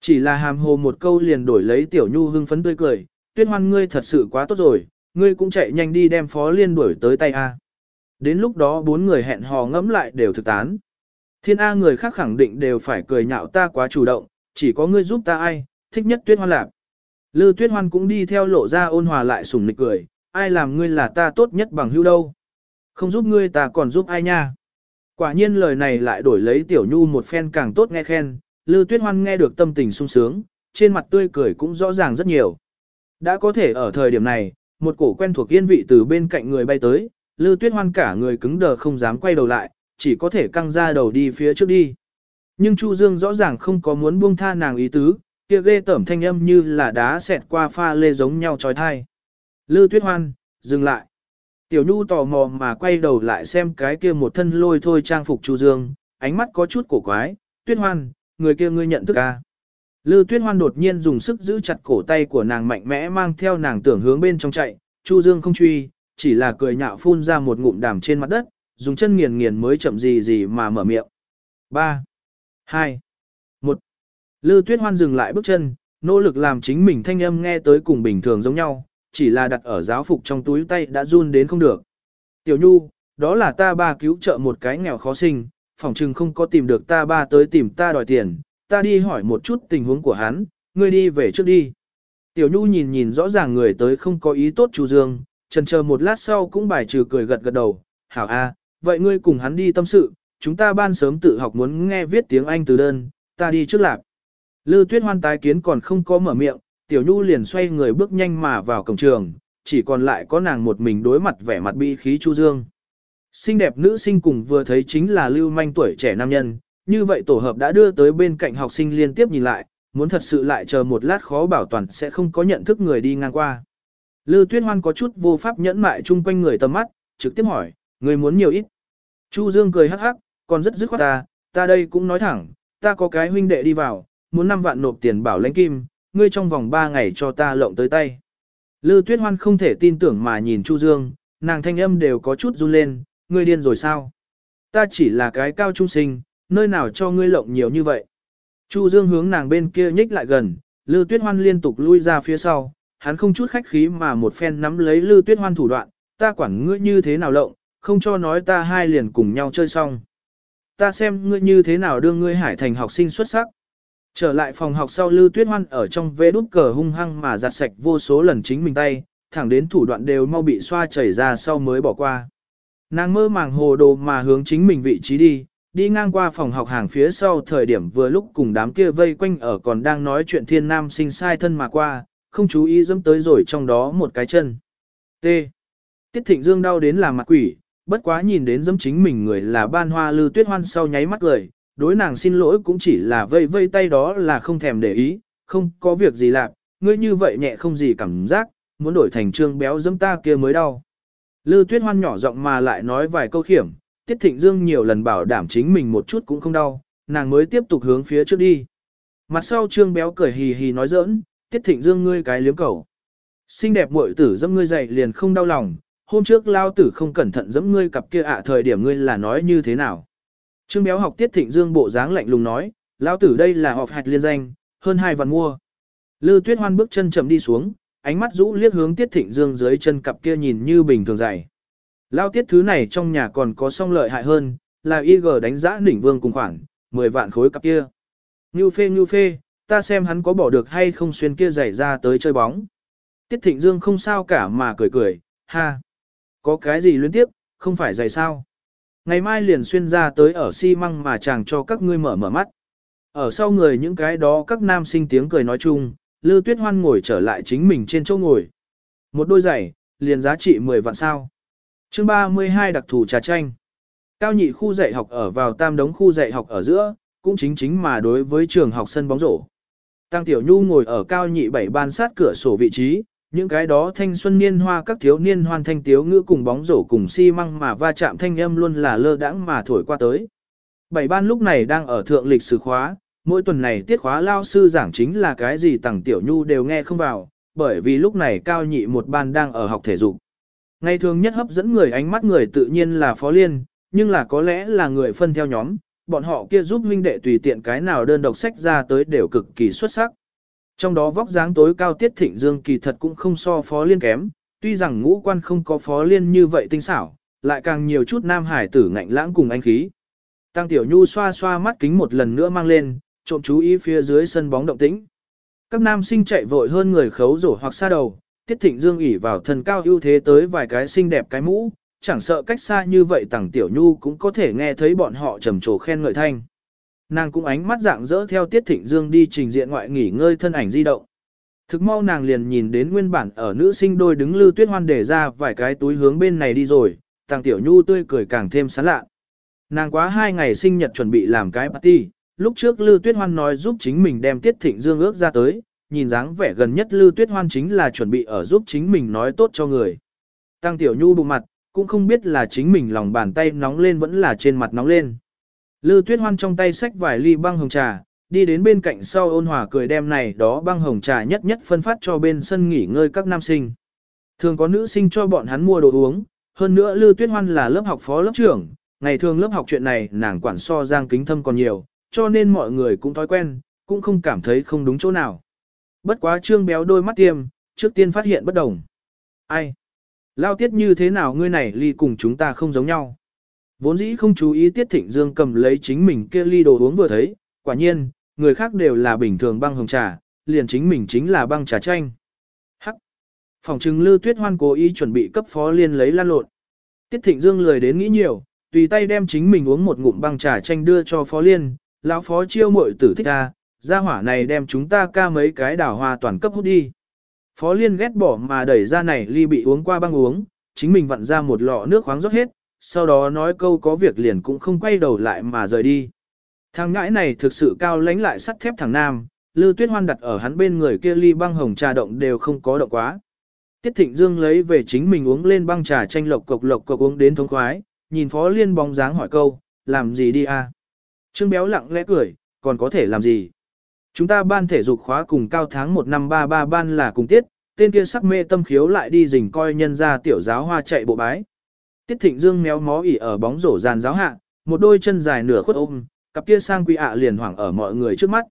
Chỉ là hàm hồ một câu liền đổi lấy tiểu nhu hưng phấn tươi cười, tuyết hoan ngươi thật sự quá tốt rồi, ngươi cũng chạy nhanh đi đem phó liên đuổi tới tay A. Đến lúc đó bốn người hẹn hò ngẫm lại đều thực tán. Thiên A người khác khẳng định đều phải cười nhạo ta quá chủ động, chỉ có ngươi giúp ta ai, thích nhất tuyết hoan lạc. Lư tuyết hoan cũng đi theo lộ ra ôn hòa lại sủng nịch cười, ai làm ngươi là ta tốt nhất bằng hữu đâu. Không giúp ngươi ta còn giúp ai nha. Quả nhiên lời này lại đổi lấy tiểu nhu một phen càng tốt nghe khen, Lư Tuyết Hoan nghe được tâm tình sung sướng, trên mặt tươi cười cũng rõ ràng rất nhiều. Đã có thể ở thời điểm này, một cổ quen thuộc yên vị từ bên cạnh người bay tới, Lư Tuyết Hoan cả người cứng đờ không dám quay đầu lại, chỉ có thể căng ra đầu đi phía trước đi. Nhưng Chu Dương rõ ràng không có muốn buông tha nàng ý tứ, kia ghê tẩm thanh âm như là đá xẹt qua pha lê giống nhau trói thai. Lư Tuyết Hoan, dừng lại. Tiểu Nhu tò mò mà quay đầu lại xem cái kia một thân lôi thôi trang phục Chu Dương, ánh mắt có chút cổ quái, Tuyết Hoan, người kia ngươi nhận thức à. Lư Tuyết Hoan đột nhiên dùng sức giữ chặt cổ tay của nàng mạnh mẽ mang theo nàng tưởng hướng bên trong chạy, Chu Dương không truy, chỉ là cười nhạo phun ra một ngụm đàm trên mặt đất, dùng chân nghiền nghiền mới chậm gì gì mà mở miệng. 3. 2. 1. Lư Tuyết Hoan dừng lại bước chân, nỗ lực làm chính mình thanh âm nghe tới cùng bình thường giống nhau, chỉ là đặt ở giáo phục trong túi tay đã run đến không được. Tiểu Nhu, đó là ta ba cứu trợ một cái nghèo khó sinh, phỏng chừng không có tìm được ta ba tới tìm ta đòi tiền, ta đi hỏi một chút tình huống của hắn, ngươi đi về trước đi. Tiểu Nhu nhìn nhìn rõ ràng người tới không có ý tốt Chu Dương, trần chờ một lát sau cũng bài trừ cười gật gật đầu, hảo a, vậy ngươi cùng hắn đi tâm sự, chúng ta ban sớm tự học muốn nghe viết tiếng Anh từ đơn, ta đi trước lạc. Lư Tuyết Hoan tái kiến còn không có mở miệng, Tiểu Nhu liền xoay người bước nhanh mà vào cổng trường, chỉ còn lại có nàng một mình đối mặt vẻ mặt bi khí Chu Dương. Xinh đẹp nữ sinh cùng vừa thấy chính là lưu manh tuổi trẻ nam nhân, như vậy tổ hợp đã đưa tới bên cạnh học sinh liên tiếp nhìn lại, muốn thật sự lại chờ một lát khó bảo toàn sẽ không có nhận thức người đi ngang qua. Lư Tuyết Hoan có chút vô pháp nhẫn mại chung quanh người tầm mắt, trực tiếp hỏi, Ngươi muốn nhiều ít. Chu Dương cười hắc hắc, còn rất dứt khoát ta, ta đây cũng nói thẳng, ta có cái huynh đệ đi vào, muốn 5 vạn nộp tiền bảo lãnh kim, ngươi trong vòng 3 ngày cho ta lộng tới tay. Lư Tuyết Hoan không thể tin tưởng mà nhìn Chu Dương, nàng thanh âm đều có chút run lên, ngươi điên rồi sao? Ta chỉ là cái cao trung sinh, nơi nào cho ngươi lộng nhiều như vậy? Chu Dương hướng nàng bên kia nhích lại gần, Lư Tuyết Hoan liên tục lui ra phía sau, hắn không chút khách khí mà một phen nắm lấy Lư Tuyết Hoan thủ đoạn, ta quản ngươi như thế nào lộng, không cho nói ta hai liền cùng nhau chơi xong. Ta xem ngươi như thế nào đưa ngươi hải thành học sinh xuất sắc. Trở lại phòng học sau Lư Tuyết Hoan ở trong vế đút cờ hung hăng mà giặt sạch vô số lần chính mình tay, thẳng đến thủ đoạn đều mau bị xoa chảy ra sau mới bỏ qua. Nàng mơ màng hồ đồ mà hướng chính mình vị trí đi, đi ngang qua phòng học hàng phía sau thời điểm vừa lúc cùng đám kia vây quanh ở còn đang nói chuyện thiên nam sinh sai thân mà qua, không chú ý dẫm tới rồi trong đó một cái chân. T. Tiết thịnh dương đau đến làm mặt quỷ, bất quá nhìn đến dẫm chính mình người là ban hoa lư tuyết hoan sau nháy mắt cười, đối nàng xin lỗi cũng chỉ là vây vây tay đó là không thèm để ý, không có việc gì làm, ngươi như vậy nhẹ không gì cảm giác, muốn đổi thành trương béo dẫm ta kia mới đau. Lư tuyết hoan nhỏ giọng mà lại nói vài câu khiểm, tiết thịnh dương nhiều lần bảo đảm chính mình một chút cũng không đau, nàng mới tiếp tục hướng phía trước đi. Mặt sau trương béo cười hì hì nói giỡn, tiết thịnh dương ngươi cái liếm cầu. Xinh đẹp muội tử dẫm ngươi dậy liền không đau lòng, hôm trước lao tử không cẩn thận dẫm ngươi cặp kia ạ thời điểm ngươi là nói như thế nào. Trương béo học tiết thịnh dương bộ dáng lạnh lùng nói, lao tử đây là họp hạch liên danh, hơn hai vạn mua. Lư tuyết hoan bước chân chậm đi xuống, ánh mắt rũ liếc hướng Tiết Thịnh Dương dưới chân cặp kia nhìn như bình thường dày. Lao tiết thứ này trong nhà còn có song lợi hại hơn, là IG đánh giá đỉnh vương cùng khoảng, 10 vạn khối cặp kia. Như phê như phê, ta xem hắn có bỏ được hay không xuyên kia giày ra tới chơi bóng. Tiết Thịnh Dương không sao cả mà cười cười, ha. Có cái gì luyến tiếp, không phải dày sao. Ngày mai liền xuyên ra tới ở xi măng mà chàng cho các ngươi mở mở mắt. Ở sau người những cái đó các nam sinh tiếng cười nói chung, Lư Tuyết Hoan ngồi trở lại chính mình trên chỗ ngồi. Một đôi giày, liền giá trị 10 vạn sao. Chương 32 đặc thù trà tranh. Cao nhị khu dạy học ở vào tam đống khu dạy học ở giữa, cũng chính chính mà đối với trường học sân bóng rổ. Tăng Tiểu Nhu ngồi ở cao nhị bảy ban sát cửa sổ vị trí, những cái đó thanh xuân niên hoa các thiếu niên hoan thanh tiếu ngữ cùng bóng rổ cùng xi si măng mà va chạm thanh âm luôn là lơ đãng mà thổi qua tới. Bảy ban lúc này đang ở thượng lịch sử khóa, mỗi tuần này tiết khóa lao sư giảng chính là cái gì tàng tiểu nhu đều nghe không vào, bởi vì lúc này cao nhị một ban đang ở học thể dục. Ngày thường nhất hấp dẫn người ánh mắt người tự nhiên là phó liên, nhưng là có lẽ là người phân theo nhóm, bọn họ kia giúp huynh đệ tùy tiện cái nào đơn độc sách ra tới đều cực kỳ xuất sắc. Trong đó vóc dáng tối cao tiết thịnh dương kỳ thật cũng không so phó liên kém, tuy rằng ngũ quan không có phó liên như vậy tinh xảo, lại càng nhiều chút nam hải tử ngạnh lãng cùng anh khí. Tăng Tiểu Nhu xoa xoa mắt kính một lần nữa mang lên, trộm chú ý phía dưới sân bóng động tĩnh. Các nam sinh chạy vội hơn người khấu rổ hoặc xa đầu, Tiết Thịnh Dương ỉ vào thần cao ưu thế tới vài cái xinh đẹp cái mũ, chẳng sợ cách xa như vậy Tăng Tiểu Nhu cũng có thể nghe thấy bọn họ trầm trồ khen ngợi thanh. Nàng cũng ánh mắt dạng dỡ theo Tiết Thịnh Dương đi trình diện ngoại nghỉ ngơi thân ảnh di động. Thực mau nàng liền nhìn đến nguyên bản ở nữ sinh đôi đứng lư tuyết hoan để ra vài cái túi hướng bên này đi rồi, Tăng Tiểu Nhu tươi cười càng thêm sán lạ. Nàng quá hai ngày sinh nhật chuẩn bị làm cái party, lúc trước Lư Tuyết Hoan nói giúp chính mình đem Tiết Thịnh Dương ước ra tới, nhìn dáng vẻ gần nhất Lư Tuyết Hoan chính là chuẩn bị ở giúp chính mình nói tốt cho người. Tăng Tiểu Nhu bụng mặt, cũng không biết là chính mình lòng bàn tay nóng lên vẫn là trên mặt nóng lên. Lư Tuyết Hoan trong tay xách vài ly băng hồng trà, đi đến bên cạnh sau ôn hòa cười đem này đó băng hồng trà nhất nhất phân phát cho bên sân nghỉ ngơi các nam sinh. Thường có nữ sinh cho bọn hắn mua đồ uống, hơn nữa Lư Tuyết Hoan là lớp học phó lớp trưởng, ngày thường lớp học chuyện này nàng quản so Giang Kính Thâm còn nhiều, cho nên mọi người cũng thói quen, cũng không cảm thấy không đúng chỗ nào. Bất quá trương béo đôi mắt tiêm, trước tiên phát hiện bất đồng. Ai? Lao tiết như thế nào ngươi này ly cùng chúng ta không giống nhau. Vốn dĩ không chú ý tiết thịnh dương cầm lấy chính mình kia ly đồ uống vừa thấy, quả nhiên, người khác đều là bình thường băng hồng trà, liền chính mình chính là băng trà chanh. Hắc. Phòng trừng lư tuyết hoan cố ý chuẩn bị cấp phó liên lấy lan lộn. Tiết thịnh dương lười đến nghĩ nhiều, tùy tay đem chính mình uống một ngụm băng trà chanh đưa cho phó liên, lão phó chiêu muội tử thích ca, gia hỏa này đem chúng ta ca mấy cái đào hoa toàn cấp hút đi. Phó liên ghét bỏ mà đẩy ra này ly bị uống qua băng uống, chính mình vặn ra một lọ nước khoáng rót hết, sau đó nói câu có việc liền cũng không quay đầu lại mà rời đi. Thằng ngãi này thực sự cao lánh lại sắt thép thằng nam, Lư Tuyết Hoan đặt ở hắn bên người kia ly băng hồng trà động đều không có động quá. Tiết Thịnh Dương lấy về chính mình uống lên băng trà chanh lộc cộc lộc cộc uống đến thống khoái, nhìn Phó Liên bóng dáng hỏi câu, làm gì đi a? Trương Béo lặng lẽ cười, còn có thể làm gì? Chúng ta ban thể dục khóa cùng cao tháng 1 năm 33 ban là cùng tiết, tên kia sắc mê tâm khiếu lại đi rình coi nhân ra tiểu giáo hoa chạy bộ bái. Tiết Thịnh Dương méo mó ỉ ở bóng rổ giàn giáo hạ, một đôi chân dài nửa khuất ôm, cặp kia sang quy ạ liền hoảng ở mọi người trước mắt.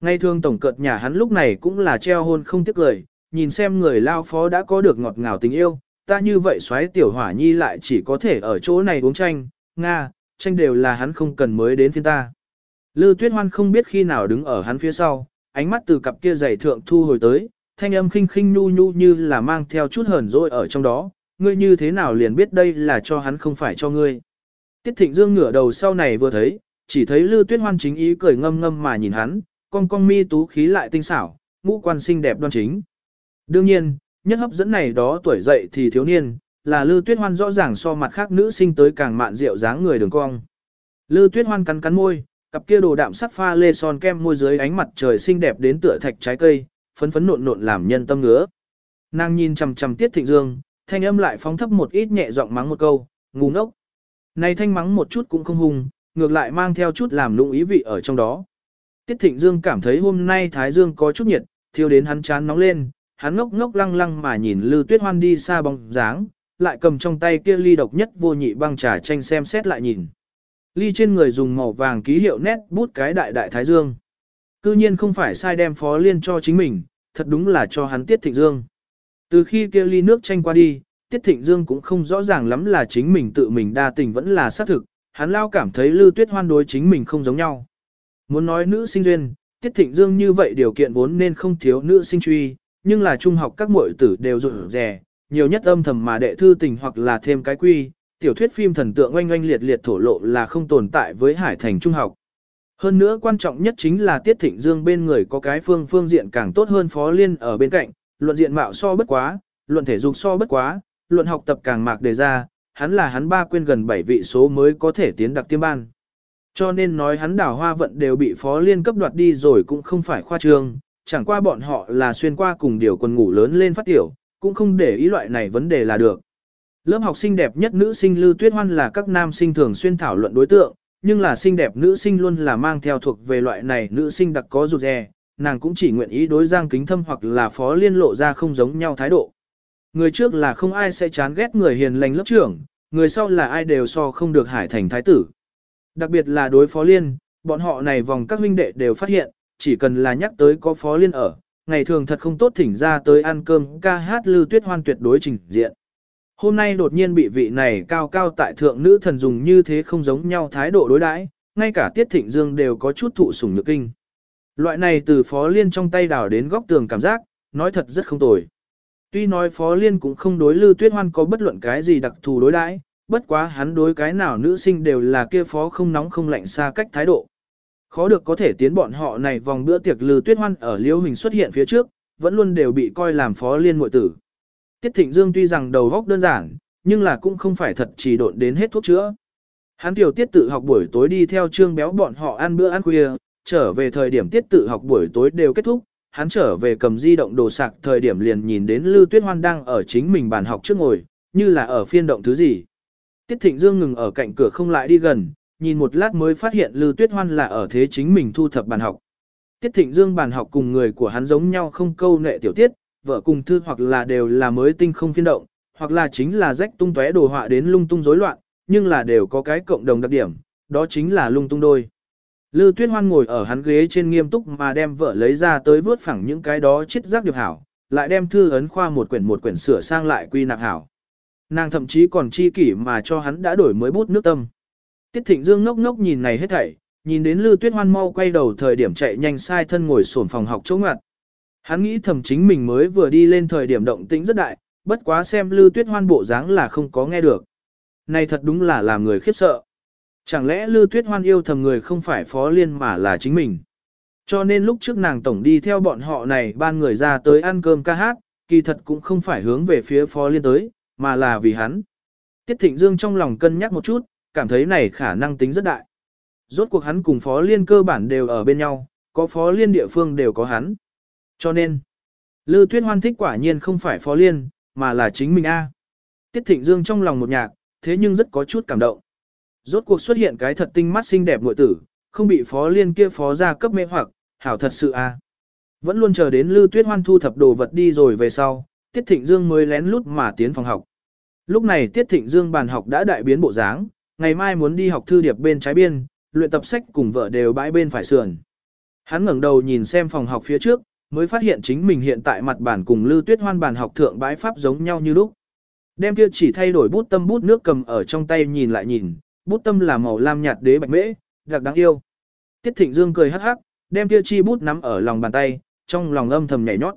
Ngay thương tổng cợt nhà hắn lúc này cũng là treo hôn không tiếc lời, nhìn xem người lao phó đã có được ngọt ngào tình yêu, ta như vậy xoáy tiểu hỏa nhi lại chỉ có thể ở chỗ này uống tranh, Nga, tranh đều là hắn không cần mới đến phiên ta. Lư tuyết hoan không biết khi nào đứng ở hắn phía sau, ánh mắt từ cặp kia giày thượng thu hồi tới, thanh âm khinh khinh nhu nhu như là mang theo chút hờn dỗi ở trong đó, ngươi như thế nào liền biết đây là cho hắn không phải cho ngươi. Tiết thịnh dương ngửa đầu sau này vừa thấy, chỉ thấy lư tuyết hoan chính ý cười ngâm ngâm mà nhìn hắn, con con mi tú khí lại tinh xảo, ngũ quan xinh đẹp đoan chính. Đương nhiên, nhất hấp dẫn này đó tuổi dậy thì thiếu niên, là Lư Tuyết Hoan rõ ràng so mặt khác nữ sinh tới càng mạn rượu dáng người đường cong. Lư Tuyết Hoan cắn cắn môi, cặp kia đồ đạm sắc pha lê son kem môi dưới ánh mặt trời xinh đẹp đến tựa thạch trái cây, phấn phấn nộn nộn làm nhân tâm ngứa. Nàng nhìn chằm chằm Tiết Thịnh Dương, thanh âm lại phóng thấp một ít nhẹ giọng mắng một câu, ngu ngốc. Này thanh mắng một chút cũng không hung, ngược lại mang theo chút làm lung ý vị ở trong đó. Tiết Thịnh Dương cảm thấy hôm nay Thái Dương có chút nhiệt, thiêu đến hắn chán nóng lên, hắn ngốc ngốc lăng lăng mà nhìn Lư Tuyết Hoan đi xa bóng dáng, lại cầm trong tay kia ly độc nhất vô nhị băng trà tranh xem xét lại nhìn. Ly trên người dùng màu vàng ký hiệu nét bút cái đại đại thái dương. Cư nhiên không phải sai đem phó liên cho chính mình, thật đúng là cho hắn Tiết Thịnh Dương. Từ khi kia ly nước tranh qua đi, Tiết Thịnh Dương cũng không rõ ràng lắm là chính mình tự mình đa tình vẫn là xác thực, hắn lao cảm thấy Lưu Tuyết Hoan đối chính mình không giống nhau. Muốn nói nữ sinh duyên, Tiết Thịnh Dương như vậy điều kiện vốn nên không thiếu nữ sinh truy, nhưng là trung học các muội tử đều rụt rè, nhiều nhất âm thầm mà đệ thư tình hoặc là thêm cái quy, tiểu thuyết phim thần tượng oanh oanh liệt liệt thổ lộ là không tồn tại với Hải Thành trung học. Hơn nữa quan trọng nhất chính là Tiết Thịnh Dương bên người có cái phương phương diện càng tốt hơn Phó Liên ở bên cạnh, luận diện mạo so bất quá, luận thể dục so bất quá, luận học tập càng mạc đề ra, hắn là hắn ba quên gần 7 vị số mới có thể tiến đặc tiêm ban. Cho nên nói hắn đảo hoa vận đều bị Phó Liên cấp đoạt đi rồi cũng không phải khoa trương, chẳng qua bọn họ là xuyên qua cùng điều quần ngủ lớn lên phát tiểu, cũng không để ý loại này vấn đề là được. Lớp học sinh đẹp nhất nữ sinh Lưu Tuyết Hoan là các nam sinh thường xuyên thảo luận đối tượng, nhưng là xinh đẹp nữ sinh luôn là mang theo thuộc về loại này nữ sinh đặc có rụt rè, nàng cũng chỉ nguyện ý đối Giang Kính Thâm hoặc là Phó Liên lộ ra không giống nhau thái độ. Người trước là không ai sẽ chán ghét người hiền lành lớp trưởng, người sau là ai đều so không được hải thành thái tử. Đặc biệt là đối Phó Liên, bọn họ này vòng các huynh đệ đều phát hiện, chỉ cần là nhắc tới có Phó Liên ở, ngày thường thật không tốt thỉnh ra tới ăn cơm ca hát lưu tuyết hoan tuyệt đối trình diện. Hôm nay đột nhiên bị vị này cao cao tại thượng nữ thần dùng như thế không giống nhau thái độ đối đãi, ngay cả Tiết Thịnh Dương đều có chút thụ sủng nhược kinh. Loại này từ Phó Liên trong tay đảo đến góc tường cảm giác, nói thật rất không tồi. Tuy nói Phó Liên cũng không đối Lưu Tuyết Hoan có bất luận cái gì đặc thù đối đãi, bất quá hắn đối cái nào nữ sinh đều là kia phó không nóng không lạnh xa cách thái độ. Khó được có thể tiến bọn họ này vòng bữa tiệc Lưu Tuyết Hoan ở Liễu Hình xuất hiện phía trước, vẫn luôn đều bị coi làm Phó Liên muội tử. Tiết Thịnh Dương tuy rằng đầu góc đơn giản, nhưng là cũng không phải thật chỉ độn đến hết thuốc chữa. Hắn tiểu tiết tự học buổi tối đi theo trương béo bọn họ ăn bữa ăn khuya, trở về thời điểm tiết tự học buổi tối đều kết thúc, hắn trở về cầm di động đồ sạc thời điểm liền nhìn đến Lưu Tuyết Hoan đang ở chính mình bàn học trước ngồi, như là ở phiên động thứ gì. Tiết Thịnh Dương ngừng ở cạnh cửa không lại đi gần, nhìn một lát mới phát hiện Lưu Tuyết Hoan là ở thế chính mình thu thập bàn học. Tiết Thịnh Dương bàn học cùng người của hắn giống nhau không câu nệ tiểu tiết, vợ cùng thư hoặc là đều là mới tinh không phiên động, hoặc là chính là rách tung tóe đồ họa đến lung tung rối loạn, nhưng là đều có cái cộng đồng đặc điểm, đó chính là lung tung đôi. Lư Tuyết Hoan ngồi ở hắn ghế trên nghiêm túc mà đem vợ lấy ra tới vớt phẳng những cái đó chết rác điệp hảo, lại đem thư ấn khoa một quyển một quyển sửa sang lại quy nạp hảo. Nàng thậm chí còn chi kỷ mà cho hắn đã đổi mới bút nước tâm. Tiết Thịnh Dương ngốc ngốc nhìn này hết thảy, nhìn đến Lư Tuyết Hoan mau quay đầu thời điểm chạy nhanh sai thân ngồi xổm phòng học chỗ ngoặt. Hắn nghĩ thầm chính mình mới vừa đi lên thời điểm động tĩnh rất đại, bất quá xem Lư Tuyết Hoan bộ dáng là không có nghe được. Này thật đúng là làm người khiếp sợ. Chẳng lẽ Lư Tuyết Hoan yêu thầm người không phải Phó Liên mà là chính mình. Cho nên lúc trước nàng tổng đi theo bọn họ này ban người ra tới ăn cơm ca hát, kỳ thật cũng không phải hướng về phía Phó Liên tới, mà là vì hắn. Tiết Thịnh Dương trong lòng cân nhắc một chút, cảm thấy này khả năng tính rất đại. Rốt cuộc hắn cùng Phó Liên cơ bản đều ở bên nhau, có Phó Liên địa phương đều có hắn. Cho nên, Lư Tuyết Hoan thích quả nhiên không phải Phó Liên, mà là chính mình A. Tiết Thịnh Dương trong lòng một nhạc, thế nhưng rất có chút cảm động. Rốt cuộc xuất hiện cái thật tinh mắt xinh đẹp muội tử, không bị Phó Liên kia phó ra cấp mê hoặc, hảo thật sự A. Vẫn luôn chờ đến Lư Tuyết Hoan thu thập đồ vật đi rồi về sau, Tiết Thịnh Dương mới lén lút mà tiến phòng học. Lúc này Tiết Thịnh Dương bàn học đã đại biến bộ dáng, ngày mai muốn đi học thư điệp bên trái biên, luyện tập sách cùng vợ đều bãi bên phải sườn. Hắn ngẩng đầu nhìn xem phòng học phía trước, mới phát hiện chính mình hiện tại mặt bản cùng Lưu Tuyết Hoan bàn học thượng bãi pháp giống nhau như lúc. Đem kia chỉ thay đổi bút tâm bút nước cầm ở trong tay nhìn lại nhìn, bút tâm là màu lam nhạt đế bạch mễ, đặc đáng yêu. Tiết Thịnh Dương cười hắc hắc, đem kia chi bút nắm ở lòng bàn tay, trong lòng âm thầm nhảy nhót.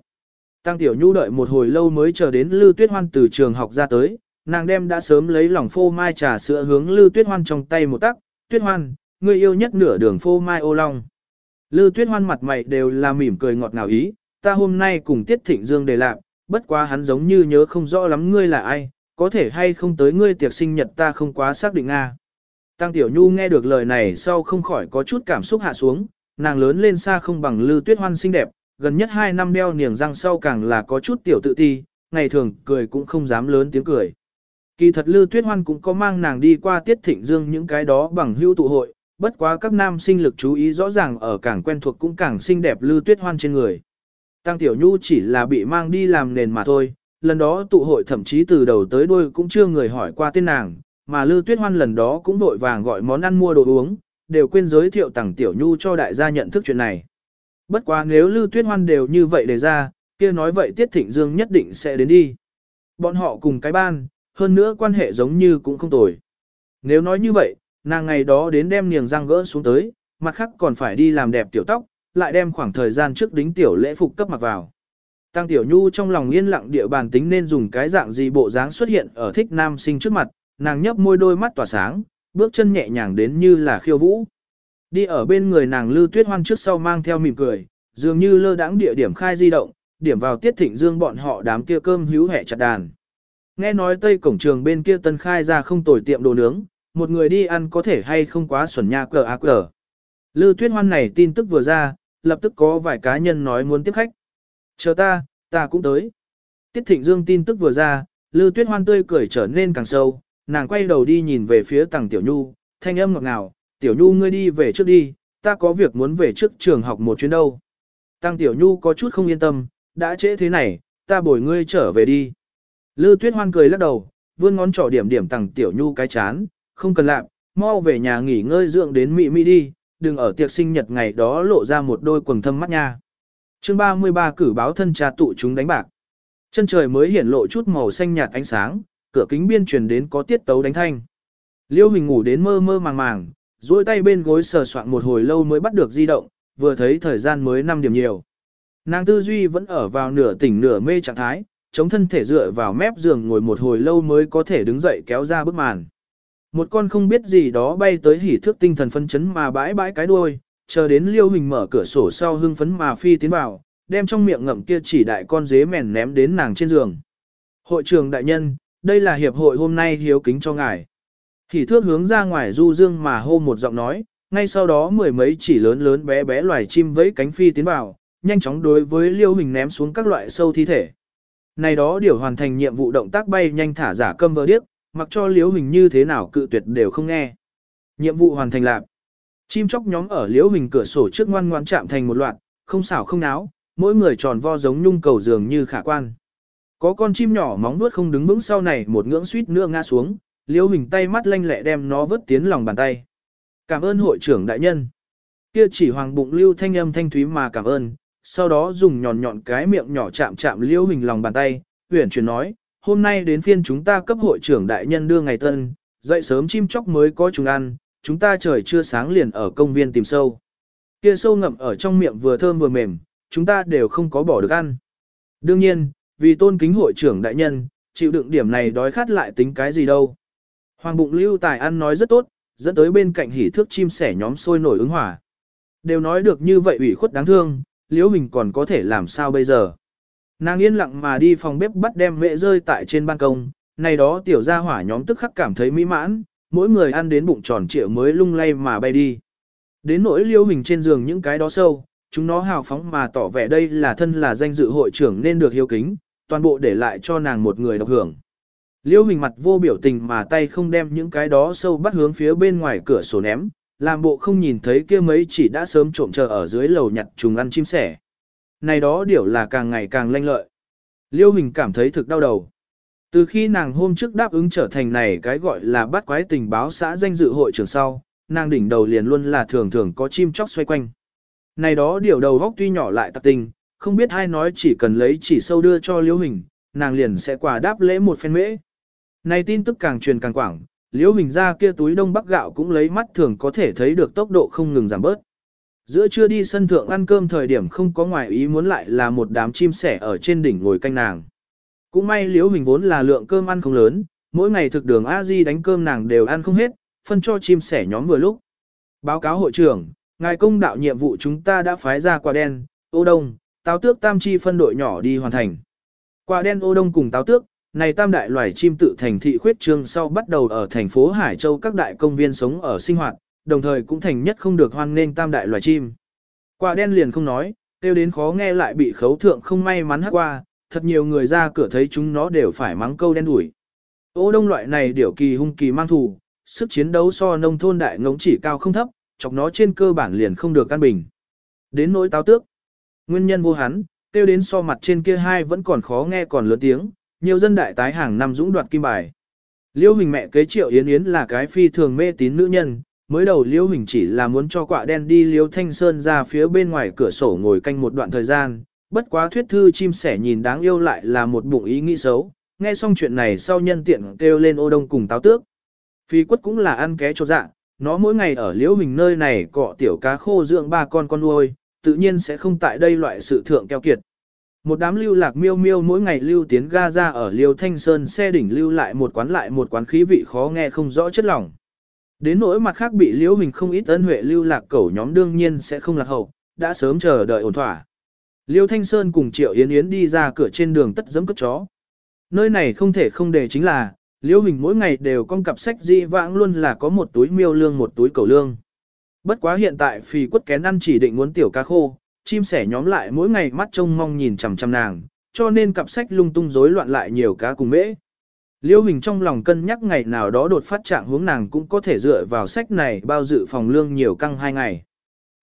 Tăng Tiểu Nhu đợi một hồi lâu mới chờ đến Lưu Tuyết Hoan từ trường học ra tới, nàng đem đã sớm lấy lòng phô mai trà sữa hướng Lưu Tuyết Hoan trong tay một tắc, "Tuyết Hoan, người yêu nhất nửa đường phô mai ô long." Lư tuyết hoan mặt mày đều là mỉm cười ngọt ngào ý, ta hôm nay cùng Tiết Thịnh Dương đề lạc, bất quá hắn giống như nhớ không rõ lắm ngươi là ai, có thể hay không tới ngươi tiệc sinh nhật ta không quá xác định a. À. Tăng Tiểu Nhu nghe được lời này sau không khỏi có chút cảm xúc hạ xuống, nàng lớn lên xa không bằng Lư Tuyết Hoan xinh đẹp, gần nhất 2 năm đeo niềng răng sau càng là có chút tiểu tự ti, ngày thường cười cũng không dám lớn tiếng cười. Kỳ thật Lư Tuyết Hoan cũng có mang nàng đi qua Tiết Thịnh Dương những cái đó bằng hữu tụ hội, bất quá các nam sinh lực chú ý rõ ràng ở càng quen thuộc cũng càng xinh đẹp Lư Tuyết Hoan trên người. Tăng Tiểu Nhu chỉ là bị mang đi làm nền mà thôi, lần đó tụ hội thậm chí từ đầu tới đuôi cũng chưa người hỏi qua tên nàng, mà Lư Tuyết Hoan lần đó cũng vội vàng gọi món ăn mua đồ uống, đều quên giới thiệu Tăng Tiểu Nhu cho đại gia nhận thức chuyện này. Bất quá nếu Lư Tuyết Hoan đều như vậy đề ra, kia nói vậy Tiết Thịnh Dương nhất định sẽ đến đi. Bọn họ cùng cái ban, hơn nữa quan hệ giống như cũng không tồi. Nếu nói như vậy, nàng ngày đó đến đem niềng răng gỡ xuống tới, mặt khác còn phải đi làm đẹp tiểu tóc, lại đem khoảng thời gian trước đính tiểu lễ phục cấp mặc vào. Tăng Tiểu Nhu trong lòng yên lặng địa bàn tính nên dùng cái dạng gì bộ dáng xuất hiện ở thích nam sinh trước mặt, nàng nhấp môi đôi mắt tỏa sáng, bước chân nhẹ nhàng đến như là khiêu vũ. Đi ở bên người nàng Lư Tuyết Hoan trước sau mang theo mỉm cười, dường như lơ đãng địa điểm khai di động, điểm vào tiết thịnh dương bọn họ đám kia cơm hữu hẹ chặt đàn. Nghe nói tây cổng trường bên kia tân khai ra không tồi tiệm đồ nướng, một người đi ăn có thể hay không quá xuẩn nha cờ ác cờ. Lư tuyết hoan này tin tức vừa ra, lập tức có vài cá nhân nói muốn tiếp khách. Chờ ta, ta cũng tới. Tiết Thịnh Dương tin tức vừa ra, Lư Tuyết Hoan tươi cười trở nên càng sâu, nàng quay đầu đi nhìn về phía tàng Tiểu Nhu, thanh âm ngọt ngào, "Tiểu Nhu ngươi đi về trước đi, ta có việc muốn về trước trường học một chuyến đâu." Tăng Tiểu Nhu có chút không yên tâm, đã trễ thế này, ta bồi ngươi trở về đi. Lư Tuyết Hoan cười lắc đầu, vươn ngón trỏ điểm điểm Tăng Tiểu Nhu cái chán, không cần làm, mau về nhà nghỉ ngơi dưỡng đến mị mị đi, đừng ở tiệc sinh nhật ngày đó lộ ra một đôi quần thâm mắt nha. Chương 33 cử báo thân cha tụ chúng đánh bạc. Chân trời mới hiển lộ chút màu xanh nhạt ánh sáng, cửa kính biên truyền đến có tiết tấu đánh thanh. Liêu Hình ngủ đến mơ mơ màng màng, duỗi tay bên gối sờ soạn một hồi lâu mới bắt được di động, vừa thấy thời gian mới 5 điểm nhiều. Nàng tư duy vẫn ở vào nửa tỉnh nửa mê trạng thái, chống thân thể dựa vào mép giường ngồi một hồi lâu mới có thể đứng dậy kéo ra bức màn. Một con không biết gì đó bay tới hỉ thước tinh thần phân chấn mà bãi bãi cái đuôi, chờ đến liêu hình mở cửa sổ sau hưng phấn mà phi tiến vào, đem trong miệng ngậm kia chỉ đại con dế mèn ném đến nàng trên giường. Hội trường đại nhân, đây là hiệp hội hôm nay hiếu kính cho ngài. Hỉ thước hướng ra ngoài du dương mà hô một giọng nói, ngay sau đó mười mấy chỉ lớn lớn bé bé loài chim vẫy cánh phi tiến vào, nhanh chóng đối với liêu hình ném xuống các loại sâu thi thể. Này đó điều hoàn thành nhiệm vụ động tác bay nhanh thả giả câm vỡ điếc, mặc cho liêu hình như thế nào cự tuyệt đều không nghe. Nhiệm vụ hoàn thành lạc. Chim chóc nhóm ở liêu hình cửa sổ trước ngoan ngoan chạm thành một loạt, không xảo không náo, mỗi người tròn vo giống nhung cầu dường như khả quan. Có con chim nhỏ móng vuốt không đứng vững sau này một ngưỡng suýt nữa ngã xuống, liễu hình tay mắt lanh lẹ đem nó vứt tiến lòng bàn tay. Cảm ơn hội trưởng đại nhân. Kia chỉ hoàng bụng lưu thanh âm thanh thúy mà cảm ơn, sau đó dùng nhọn nhọn cái miệng nhỏ chạm chạm liễu hình lòng bàn tay, huyền chuyển nói, hôm nay đến phiên chúng ta cấp hội trưởng đại nhân đưa ngày tân, dậy sớm chim chóc mới có chúng ăn, chúng ta trời chưa sáng liền ở công viên tìm sâu. Kia sâu ngậm ở trong miệng vừa thơm vừa mềm, chúng ta đều không có bỏ được ăn. Đương nhiên, vì tôn kính hội trưởng đại nhân, chịu đựng điểm này đói khát lại tính cái gì đâu. Hoàng bụng lưu tài ăn nói rất tốt, dẫn tới bên cạnh hỉ thước chim sẻ nhóm sôi nổi ứng hỏa. Đều nói được như vậy ủy khuất đáng thương, liễu mình còn có thể làm sao bây giờ. Nàng yên lặng mà đi phòng bếp bắt đem mẹ rơi tại trên ban công, này đó tiểu gia hỏa nhóm tức khắc cảm thấy mỹ mãn, mỗi người ăn đến bụng tròn trịa mới lung lay mà bay đi. Đến nỗi liêu hình trên giường những cái đó sâu, chúng nó hào phóng mà tỏ vẻ đây là thân là danh dự hội trưởng nên được hiếu kính, toàn bộ để lại cho nàng một người độc hưởng. Liêu hình mặt vô biểu tình mà tay không đem những cái đó sâu bắt hướng phía bên ngoài cửa sổ ném, làm bộ không nhìn thấy kia mấy chỉ đã sớm trộm chờ ở dưới lầu nhặt trùng ăn chim sẻ. Này đó điều là càng ngày càng lanh lợi. Liêu hình cảm thấy thực đau đầu. Từ khi nàng hôm trước đáp ứng trở thành này cái gọi là bắt quái tình báo xã danh dự hội trưởng sau, nàng đỉnh đầu liền luôn là thường thường có chim chóc xoay quanh. Này đó điều đầu góc tuy nhỏ lại tạc tình, không biết ai nói chỉ cần lấy chỉ sâu đưa cho liễu hình, nàng liền sẽ quả đáp lễ một phen mễ. Này tin tức càng truyền càng quảng, liễu hình ra kia túi đông bắc gạo cũng lấy mắt thường có thể thấy được tốc độ không ngừng giảm bớt. Giữa trưa đi sân thượng ăn cơm thời điểm không có ngoài ý muốn lại là một đám chim sẻ ở trên đỉnh ngồi canh nàng. Cũng may liễu hình vốn là lượng cơm ăn không lớn, mỗi ngày thực đường a di đánh cơm nàng đều ăn không hết, phân cho chim sẻ nhóm vừa lúc. Báo cáo hội trưởng, ngài công đạo nhiệm vụ chúng ta đã phái ra quả đen, ô đông, táo tước tam chi phân đội nhỏ đi hoàn thành. Quả đen ô đông cùng táo tước, này tam đại loài chim tự thành thị khuyết trương sau bắt đầu ở thành phố Hải Châu các đại công viên sống ở sinh hoạt, đồng thời cũng thành nhất không được hoan nghênh tam đại loài chim. Quả đen liền không nói, tiêu đến khó nghe lại bị khấu thượng không may mắn hắc qua, thật nhiều người ra cửa thấy chúng nó đều phải mắng câu đen đuổi. Ô đông loại này điểu kỳ hung kỳ mang thù, sức chiến đấu so nông thôn đại ngống chỉ cao không thấp, chọc nó trên cơ bản liền không được căn bình. Đến nỗi táo tước, nguyên nhân vô hắn, tiêu đến so mặt trên kia hai vẫn còn khó nghe còn lớn tiếng, nhiều dân đại tái hàng năm dũng đoạt kim bài. Liêu Hình mẹ kế Triệu Yến Yến là cái phi thường mê tín nữ nhân, mới đầu Liêu Hình chỉ là muốn cho quạ đen đi Liêu Thanh Sơn ra phía bên ngoài cửa sổ ngồi canh một đoạn thời gian, bất quá thuyết thư chim sẻ nhìn đáng yêu lại là một bụng ý nghĩ xấu, nghe xong chuyện này sau nhân tiện kêu lên ô đông cùng táo tước. Phi quất cũng là ăn ké cho dạ, nó mỗi ngày ở liễu hình nơi này cọ tiểu cá khô dưỡng ba con con nuôi, tự nhiên sẽ không tại đây loại sự thượng keo kiệt. Một đám lưu lạc miêu miêu mỗi ngày lưu tiến ga ra ở liêu thanh sơn xe đỉnh lưu lại một quán lại một quán khí vị khó nghe không rõ chất lỏng. Đến nỗi mặt khác bị liễu hình không ít ân huệ lưu lạc cẩu nhóm đương nhiên sẽ không lạc hậu, đã sớm chờ đợi ổn thỏa. Liêu Thanh Sơn cùng Triệu Yến Yến đi ra cửa trên đường tất dẫm cất chó. Nơi này không thể không để chính là, liễu Hình mỗi ngày đều con cặp sách di vãng luôn là có một túi miêu lương một túi cầu lương. Bất quá hiện tại phì quất kén ăn chỉ định muốn tiểu cá khô, chim sẻ nhóm lại mỗi ngày mắt trông mong nhìn chằm chằm nàng, cho nên cặp sách lung tung rối loạn lại nhiều cá cùng mễ. Liêu Hình trong lòng cân nhắc ngày nào đó đột phát trạng hướng nàng cũng có thể dựa vào sách này bao dự phòng lương nhiều căng hai ngày.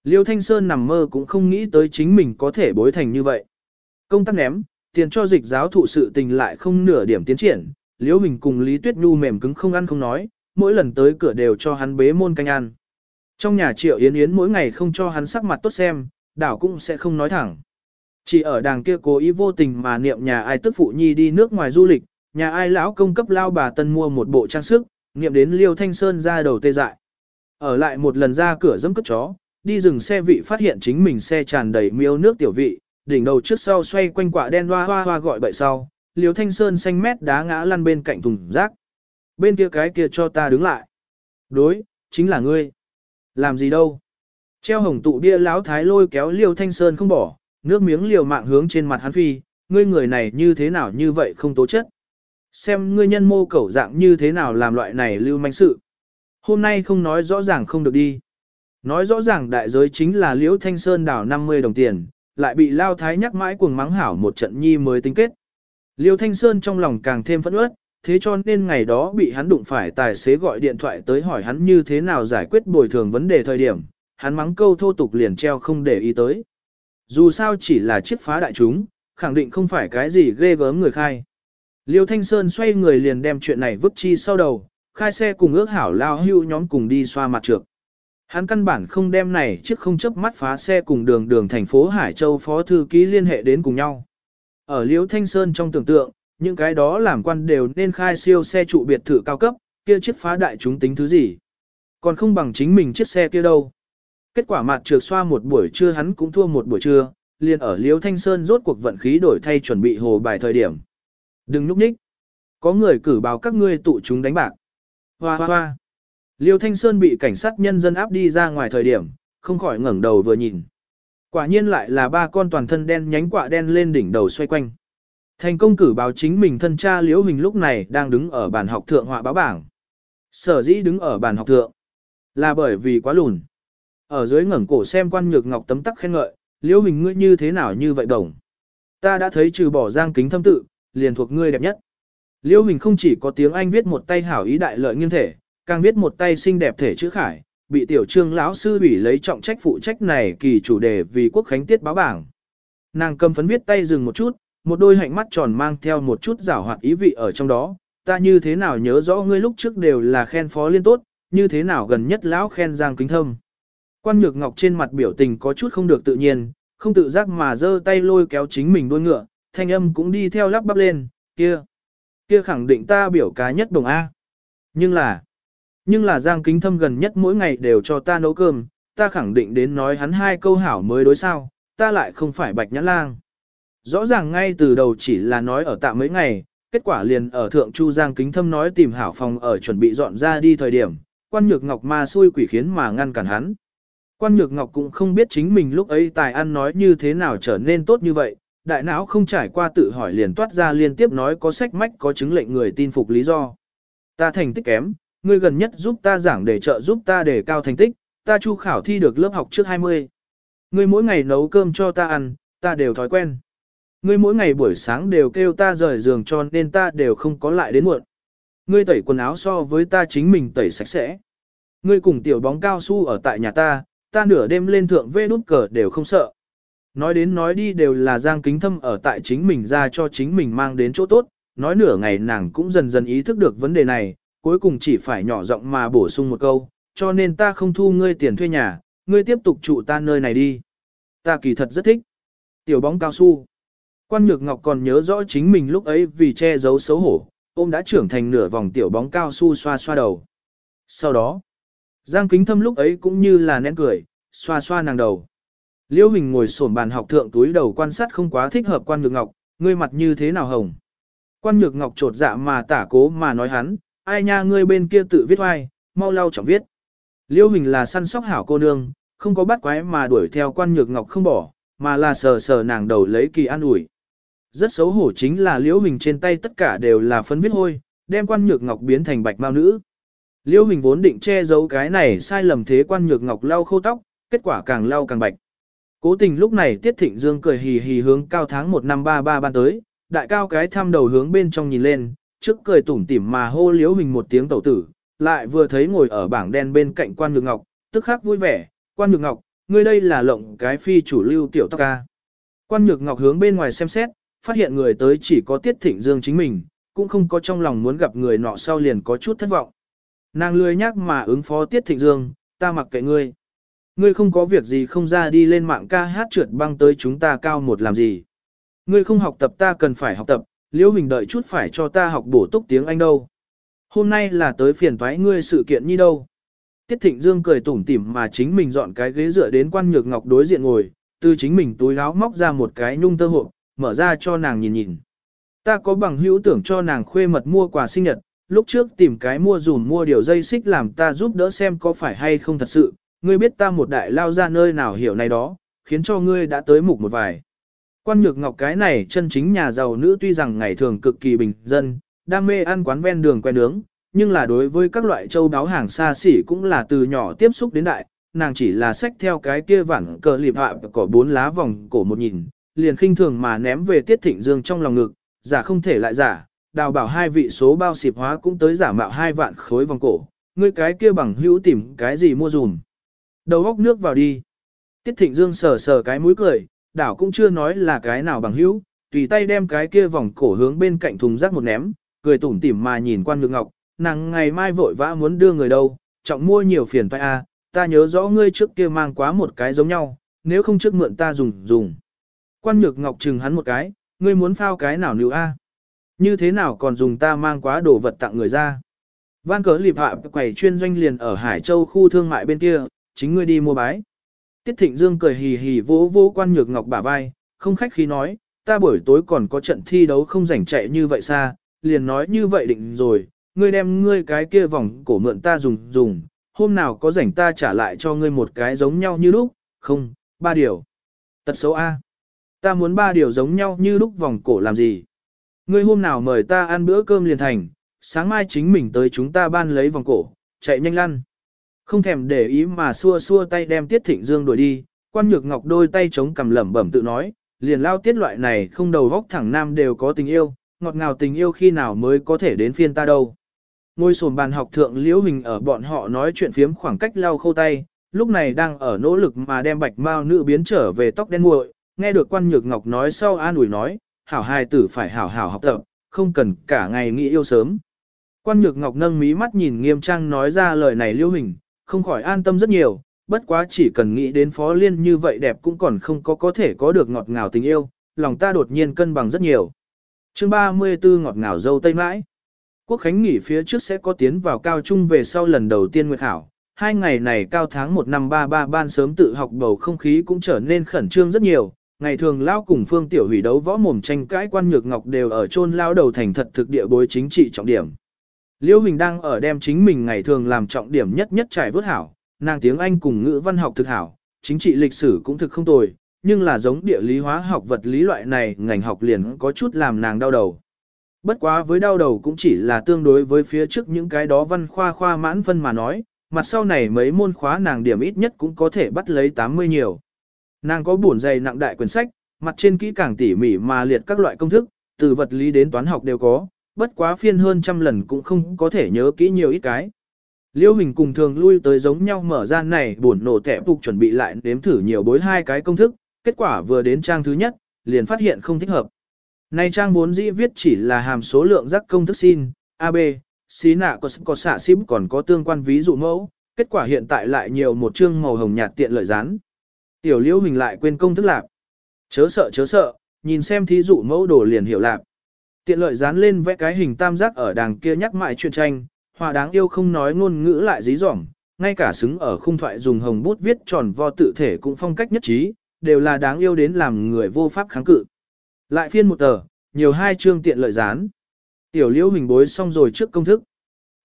Liêu Thanh Sơn nằm mơ cũng không nghĩ tới chính mình có thể bối thành như vậy. Công tác ném, tiền cho dịch giáo thụ sự tình lại không nửa điểm tiến triển, Liêu Hình cùng Lý Tuyết Nhu mềm cứng không ăn không nói, mỗi lần tới cửa đều cho hắn bế môn canh ăn. Trong nhà Triệu Yến Yến mỗi ngày không cho hắn sắc mặt tốt xem, đảo cũng sẽ không nói thẳng. Chỉ ở đàng kia cố ý vô tình mà niệm nhà ai tức phụ nhi đi nước ngoài du lịch, nhà ai lão công cấp lao bà tân mua một bộ trang sức, niệm đến Liêu Thanh Sơn ra đầu tê dại. Ở lại một lần ra cửa dẫm cất chó, đi dừng xe vị phát hiện chính mình xe tràn đầy miêu nước tiểu vị, đỉnh đầu trước sau xoay quanh quả đen hoa hoa hoa gọi bậy sau, Liêu Thanh Sơn xanh mét đá ngã lăn bên cạnh thùng rác. Bên kia cái kia cho ta đứng lại. Đối, chính là ngươi. Làm gì đâu? Treo hồng tụ bia lão thái lôi kéo Liêu Thanh Sơn không bỏ, nước miếng liều mạng hướng trên mặt hắn phi, ngươi người này như thế nào như vậy không tố chất. Xem ngươi nhân mô cẩu dạng như thế nào làm loại này lưu manh sự. Hôm nay không nói rõ ràng không được đi. Nói rõ ràng đại giới chính là Liễu Thanh Sơn đảo 50 đồng tiền, lại bị Lao Thái nhắc mãi cuồng mắng hảo một trận nhi mới tính kết. Liêu Thanh Sơn trong lòng càng thêm phẫn uất, thế cho nên ngày đó bị hắn đụng phải tài xế gọi điện thoại tới hỏi hắn như thế nào giải quyết bồi thường vấn đề thời điểm, hắn mắng câu thô tục liền treo không để ý tới. Dù sao chỉ là chiếc phá đại chúng, khẳng định không phải cái gì ghê gớm người khai. Liêu Thanh Sơn xoay người liền đem chuyện này vứt chi sau đầu, khai xe cùng ước hảo lao hưu nhóm cùng đi xoa mặt trược. Hắn căn bản không đem này chiếc không chấp mắt phá xe cùng đường đường thành phố Hải Châu phó thư ký liên hệ đến cùng nhau. Ở Liêu Thanh Sơn trong tưởng tượng, những cái đó làm quan đều nên khai siêu xe trụ biệt thự cao cấp, kia chiếc phá đại chúng tính thứ gì. Còn không bằng chính mình chiếc xe kia đâu. Kết quả mặt trượt xoa một buổi trưa hắn cũng thua một buổi trưa, liền ở Liêu Thanh Sơn rốt cuộc vận khí đổi thay chuẩn bị hồ bài thời điểm. Đừng núp ních. Có người cử báo các ngươi tụ chúng đánh bạc. Hoa hoa hoa. Liêu Thanh Sơn bị cảnh sát nhân dân áp đi ra ngoài thời điểm, không khỏi ngẩng đầu vừa nhìn. Quả nhiên lại là ba con toàn thân đen nhánh quạ đen lên đỉnh đầu xoay quanh. Thành công cử báo chính mình thân cha Liễu Hình lúc này đang đứng ở bàn học thượng họa báo bảng. Sở dĩ đứng ở bàn học thượng là bởi vì quá lùn. Ở dưới ngẩng cổ xem quan nhược ngọc tấm tắc khen ngợi, Liễu Hình ngươi như thế nào như vậy đồng. Ta đã thấy trừ bỏ giang kính thâm tự, liền thuộc ngươi đẹp nhất. Liễu Hình không chỉ có tiếng Anh viết một tay hảo ý đại lợi nghiêng thể, càng viết một tay xinh đẹp thể chữ khải, bị tiểu trương lão sư ủy lấy trọng trách phụ trách này kỳ chủ đề vì quốc khánh tiết báo bảng. Nàng cầm phấn viết tay dừng một chút, một đôi hạnh mắt tròn mang theo một chút giảo hoạt ý vị ở trong đó, ta như thế nào nhớ rõ ngươi lúc trước đều là khen phó liên tốt, như thế nào gần nhất lão khen giang kính thâm. Quan nhược ngọc trên mặt biểu tình có chút không được tự nhiên, không tự giác mà giơ tay lôi kéo chính mình đuôi ngựa, thanh âm cũng đi theo lắp bắp lên, kia, kia khẳng định ta biểu cá nhất đồng A. Nhưng là, nhưng là Giang Kính Thâm gần nhất mỗi ngày đều cho ta nấu cơm, ta khẳng định đến nói hắn hai câu hảo mới đối sao, ta lại không phải bạch nhã lang. Rõ ràng ngay từ đầu chỉ là nói ở tạm mấy ngày, kết quả liền ở thượng Chu Giang Kính Thâm nói tìm hảo phòng ở chuẩn bị dọn ra đi thời điểm, quan nhược ngọc ma xui quỷ khiến mà ngăn cản hắn. Quan nhược ngọc cũng không biết chính mình lúc ấy tài ăn nói như thế nào trở nên tốt như vậy, đại não không trải qua tự hỏi liền toát ra liên tiếp nói có sách mách có chứng lệnh người tin phục lý do. Ta thành tích kém, ngươi gần nhất giúp ta giảng để trợ giúp ta để cao thành tích, ta chu khảo thi được lớp học trước 20. Ngươi mỗi ngày nấu cơm cho ta ăn, ta đều thói quen. Ngươi mỗi ngày buổi sáng đều kêu ta rời giường cho nên ta đều không có lại đến muộn. Ngươi tẩy quần áo so với ta chính mình tẩy sạch sẽ. Ngươi cùng tiểu bóng cao su ở tại nhà ta, ta nửa đêm lên thượng vê đút cờ đều không sợ. Nói đến nói đi đều là Giang Kính Thâm ở tại chính mình ra cho chính mình mang đến chỗ tốt, nói nửa ngày nàng cũng dần dần ý thức được vấn đề này, cuối cùng chỉ phải nhỏ giọng mà bổ sung một câu, cho nên ta không thu ngươi tiền thuê nhà, ngươi tiếp tục trụ ta nơi này đi. Ta kỳ thật rất thích. Tiểu bóng cao su. Quan Nhược Ngọc còn nhớ rõ chính mình lúc ấy vì che giấu xấu hổ, ôm đã trưởng thành nửa vòng tiểu bóng cao su xoa xoa đầu. Sau đó, Giang Kính Thâm lúc ấy cũng như là nén cười, xoa xoa nàng đầu. Liễu Hình ngồi xổm bàn học thượng túi đầu quan sát không quá thích hợp Quan Nhược Ngọc, ngươi mặt như thế nào hồng. Quan Nhược Ngọc trột dạ mà tả cố mà nói hắn, ai nha ngươi bên kia tự viết oai, mau lau trọng viết. Liễu Hình là săn sóc hảo cô nương, không có bắt quái mà đuổi theo Quan Nhược Ngọc không bỏ, mà là sờ sờ nàng đầu lấy kỳ an ủi. Rất xấu hổ chính là Liễu Hình trên tay tất cả đều là phấn viết hôi, đem Quan Nhược Ngọc biến thành bạch mao nữ. Liễu Hình vốn định che giấu cái này sai lầm thế Quan Nhược Ngọc lau khô tóc, kết quả càng lau càng bạch. Cố tình lúc này Tiết Thịnh Dương cười hì hì hướng cao tháng 1 năm 33 ban tới, đại cao cái thăm đầu hướng bên trong nhìn lên, trước cười tủm tỉm mà hô liếu hình một tiếng tẩu tử, lại vừa thấy ngồi ở bảng đen bên cạnh quan nhược ngọc, tức khắc vui vẻ, quan nhược ngọc, ngươi đây là lộng cái phi chủ lưu tiểu tóc ca. Quan nhược ngọc hướng bên ngoài xem xét, phát hiện người tới chỉ có Tiết Thịnh Dương chính mình, cũng không có trong lòng muốn gặp người nọ sau liền có chút thất vọng. Nàng lười nhắc mà ứng phó Tiết Thịnh Dương, ta mặc kệ ngươi. Ngươi không có việc gì không ra đi lên mạng ca hát trượt băng tới chúng ta cao một làm gì. Ngươi không học tập ta cần phải học tập, liễu hình đợi chút phải cho ta học bổ túc tiếng Anh đâu. Hôm nay là tới phiền thoái ngươi sự kiện như đâu. Tiết Thịnh Dương cười tủm tỉm mà chính mình dọn cái ghế dựa đến quan nhược ngọc đối diện ngồi, từ chính mình túi áo móc ra một cái nhung tơ hộp, mở ra cho nàng nhìn nhìn. Ta có bằng hữu tưởng cho nàng khuê mật mua quà sinh nhật, lúc trước tìm cái mua dùm mua điều dây xích làm ta giúp đỡ xem có phải hay không thật sự, ngươi biết ta một đại lao ra nơi nào hiểu này đó, khiến cho ngươi đã tới mục một vài. Quan nhược ngọc cái này chân chính nhà giàu nữ tuy rằng ngày thường cực kỳ bình dân, đam mê ăn quán ven đường quen nướng, nhưng là đối với các loại châu đáo hàng xa xỉ cũng là từ nhỏ tiếp xúc đến đại, nàng chỉ là sách theo cái kia vản cờ lịp hạ cỏ bốn lá vòng cổ một nhìn, liền khinh thường mà ném về tiết thịnh dương trong lòng ngực, giả không thể lại giả, đào bảo hai vị số bao xịp hóa cũng tới giả mạo hai vạn khối vòng cổ, ngươi cái kia bằng hữu tìm cái gì mua dùm. Đầu góc nước vào đi. Tiết thịnh dương sờ sờ cái mũi cười, đảo cũng chưa nói là cái nào bằng hữu, tùy tay đem cái kia vòng cổ hướng bên cạnh thùng rác một ném, cười tủm tỉm mà nhìn quan nhược ngọc, nàng ngày mai vội vã muốn đưa người đâu, trọng mua nhiều phiền toái a, ta nhớ rõ ngươi trước kia mang quá một cái giống nhau, nếu không trước mượn ta dùng dùng. Quan nhược ngọc chừng hắn một cái, ngươi muốn phao cái nào nữ a? Như thế nào còn dùng ta mang quá đồ vật tặng người ra? Van cớ lịp hạ quầy chuyên doanh liền ở Hải Châu khu thương mại bên kia, chính ngươi đi mua bái. Tiết Thịnh Dương cười hì hì vỗ vỗ quan nhược ngọc bả vai, không khách khí nói, ta buổi tối còn có trận thi đấu không rảnh chạy như vậy xa, liền nói như vậy định rồi, ngươi đem ngươi cái kia vòng cổ mượn ta dùng dùng, hôm nào có rảnh ta trả lại cho ngươi một cái giống nhau như lúc, không, ba điều. Tật xấu A. Ta muốn ba điều giống nhau như lúc vòng cổ làm gì? Ngươi hôm nào mời ta ăn bữa cơm liền thành, sáng mai chính mình tới chúng ta ban lấy vòng cổ, chạy nhanh lăn. Không thèm để ý mà xua xua tay đem Tiết Thịnh Dương đuổi đi, quan nhược ngọc đôi tay chống cầm lẩm bẩm tự nói, liền lao tiết loại này không đầu góc thẳng nam đều có tình yêu, ngọt ngào tình yêu khi nào mới có thể đến phiên ta đâu. Ngôi sồn bàn học thượng liễu hình ở bọn họ nói chuyện phiếm khoảng cách lau khâu tay, lúc này đang ở nỗ lực mà đem bạch mao nữ biến trở về tóc đen muội, nghe được quan nhược ngọc nói sau an ủi nói, hảo hài tử phải hảo hảo học tập, không cần cả ngày nghĩ yêu sớm. Quan nhược ngọc nâng mí mắt nhìn nghiêm trang nói ra lời này liễu hình, không khỏi an tâm rất nhiều, bất quá chỉ cần nghĩ đến phó liên như vậy đẹp cũng còn không có có thể có được ngọt ngào tình yêu, lòng ta đột nhiên cân bằng rất nhiều. chương 34 ngọt ngào dâu tây mãi. Quốc Khánh nghỉ phía trước sẽ có tiến vào cao trung về sau lần đầu tiên nguyệt hảo. Hai ngày này cao tháng 1 năm 33 ban sớm tự học bầu không khí cũng trở nên khẩn trương rất nhiều. Ngày thường lao cùng phương tiểu hủy đấu võ mồm tranh cãi quan nhược ngọc đều ở chôn lao đầu thành thật thực địa bối chính trị trọng điểm. Liễu Huỳnh đang ở đem chính mình ngày thường làm trọng điểm nhất nhất trải vớt hảo, nàng tiếng Anh cùng ngữ văn học thực hảo, chính trị lịch sử cũng thực không tồi, nhưng là giống địa lý hóa học vật lý loại này ngành học liền có chút làm nàng đau đầu. Bất quá với đau đầu cũng chỉ là tương đối với phía trước những cái đó văn khoa khoa mãn phân mà nói, mặt sau này mấy môn khóa nàng điểm ít nhất cũng có thể bắt lấy 80 nhiều. Nàng có buồn dày nặng đại quyển sách, mặt trên kỹ càng tỉ mỉ mà liệt các loại công thức, từ vật lý đến toán học đều có, bất quá phiên hơn trăm lần cũng không có thể nhớ kỹ nhiều ít cái. Liêu Hình cùng thường lui tới giống nhau mở ra này buồn nổ tẻ phục chuẩn bị lại nếm thử nhiều bối hai cái công thức, kết quả vừa đến trang thứ nhất, liền phát hiện không thích hợp. Này trang vốn dĩ viết chỉ là hàm số lượng giác công thức xin, AB, xí nạ có, có xạ xím còn có tương quan ví dụ mẫu, kết quả hiện tại lại nhiều một chương màu hồng nhạt tiện lợi rán. Tiểu liễu hình lại quên công thức lạp. Chớ sợ chớ sợ, nhìn xem thí dụ mẫu đồ liền hiểu lạp. Tiện lợi dán lên vẽ cái hình tam giác ở đàng kia nhắc mãi chuyện tranh, hòa đáng yêu không nói ngôn ngữ lại dí dỏm, ngay cả xứng ở khung thoại dùng hồng bút viết tròn vo tự thể cũng phong cách nhất trí, đều là đáng yêu đến làm người vô pháp kháng cự. Lại phiên một tờ, nhiều hai chương tiện lợi dán. Tiểu liễu hình bối xong rồi trước công thức.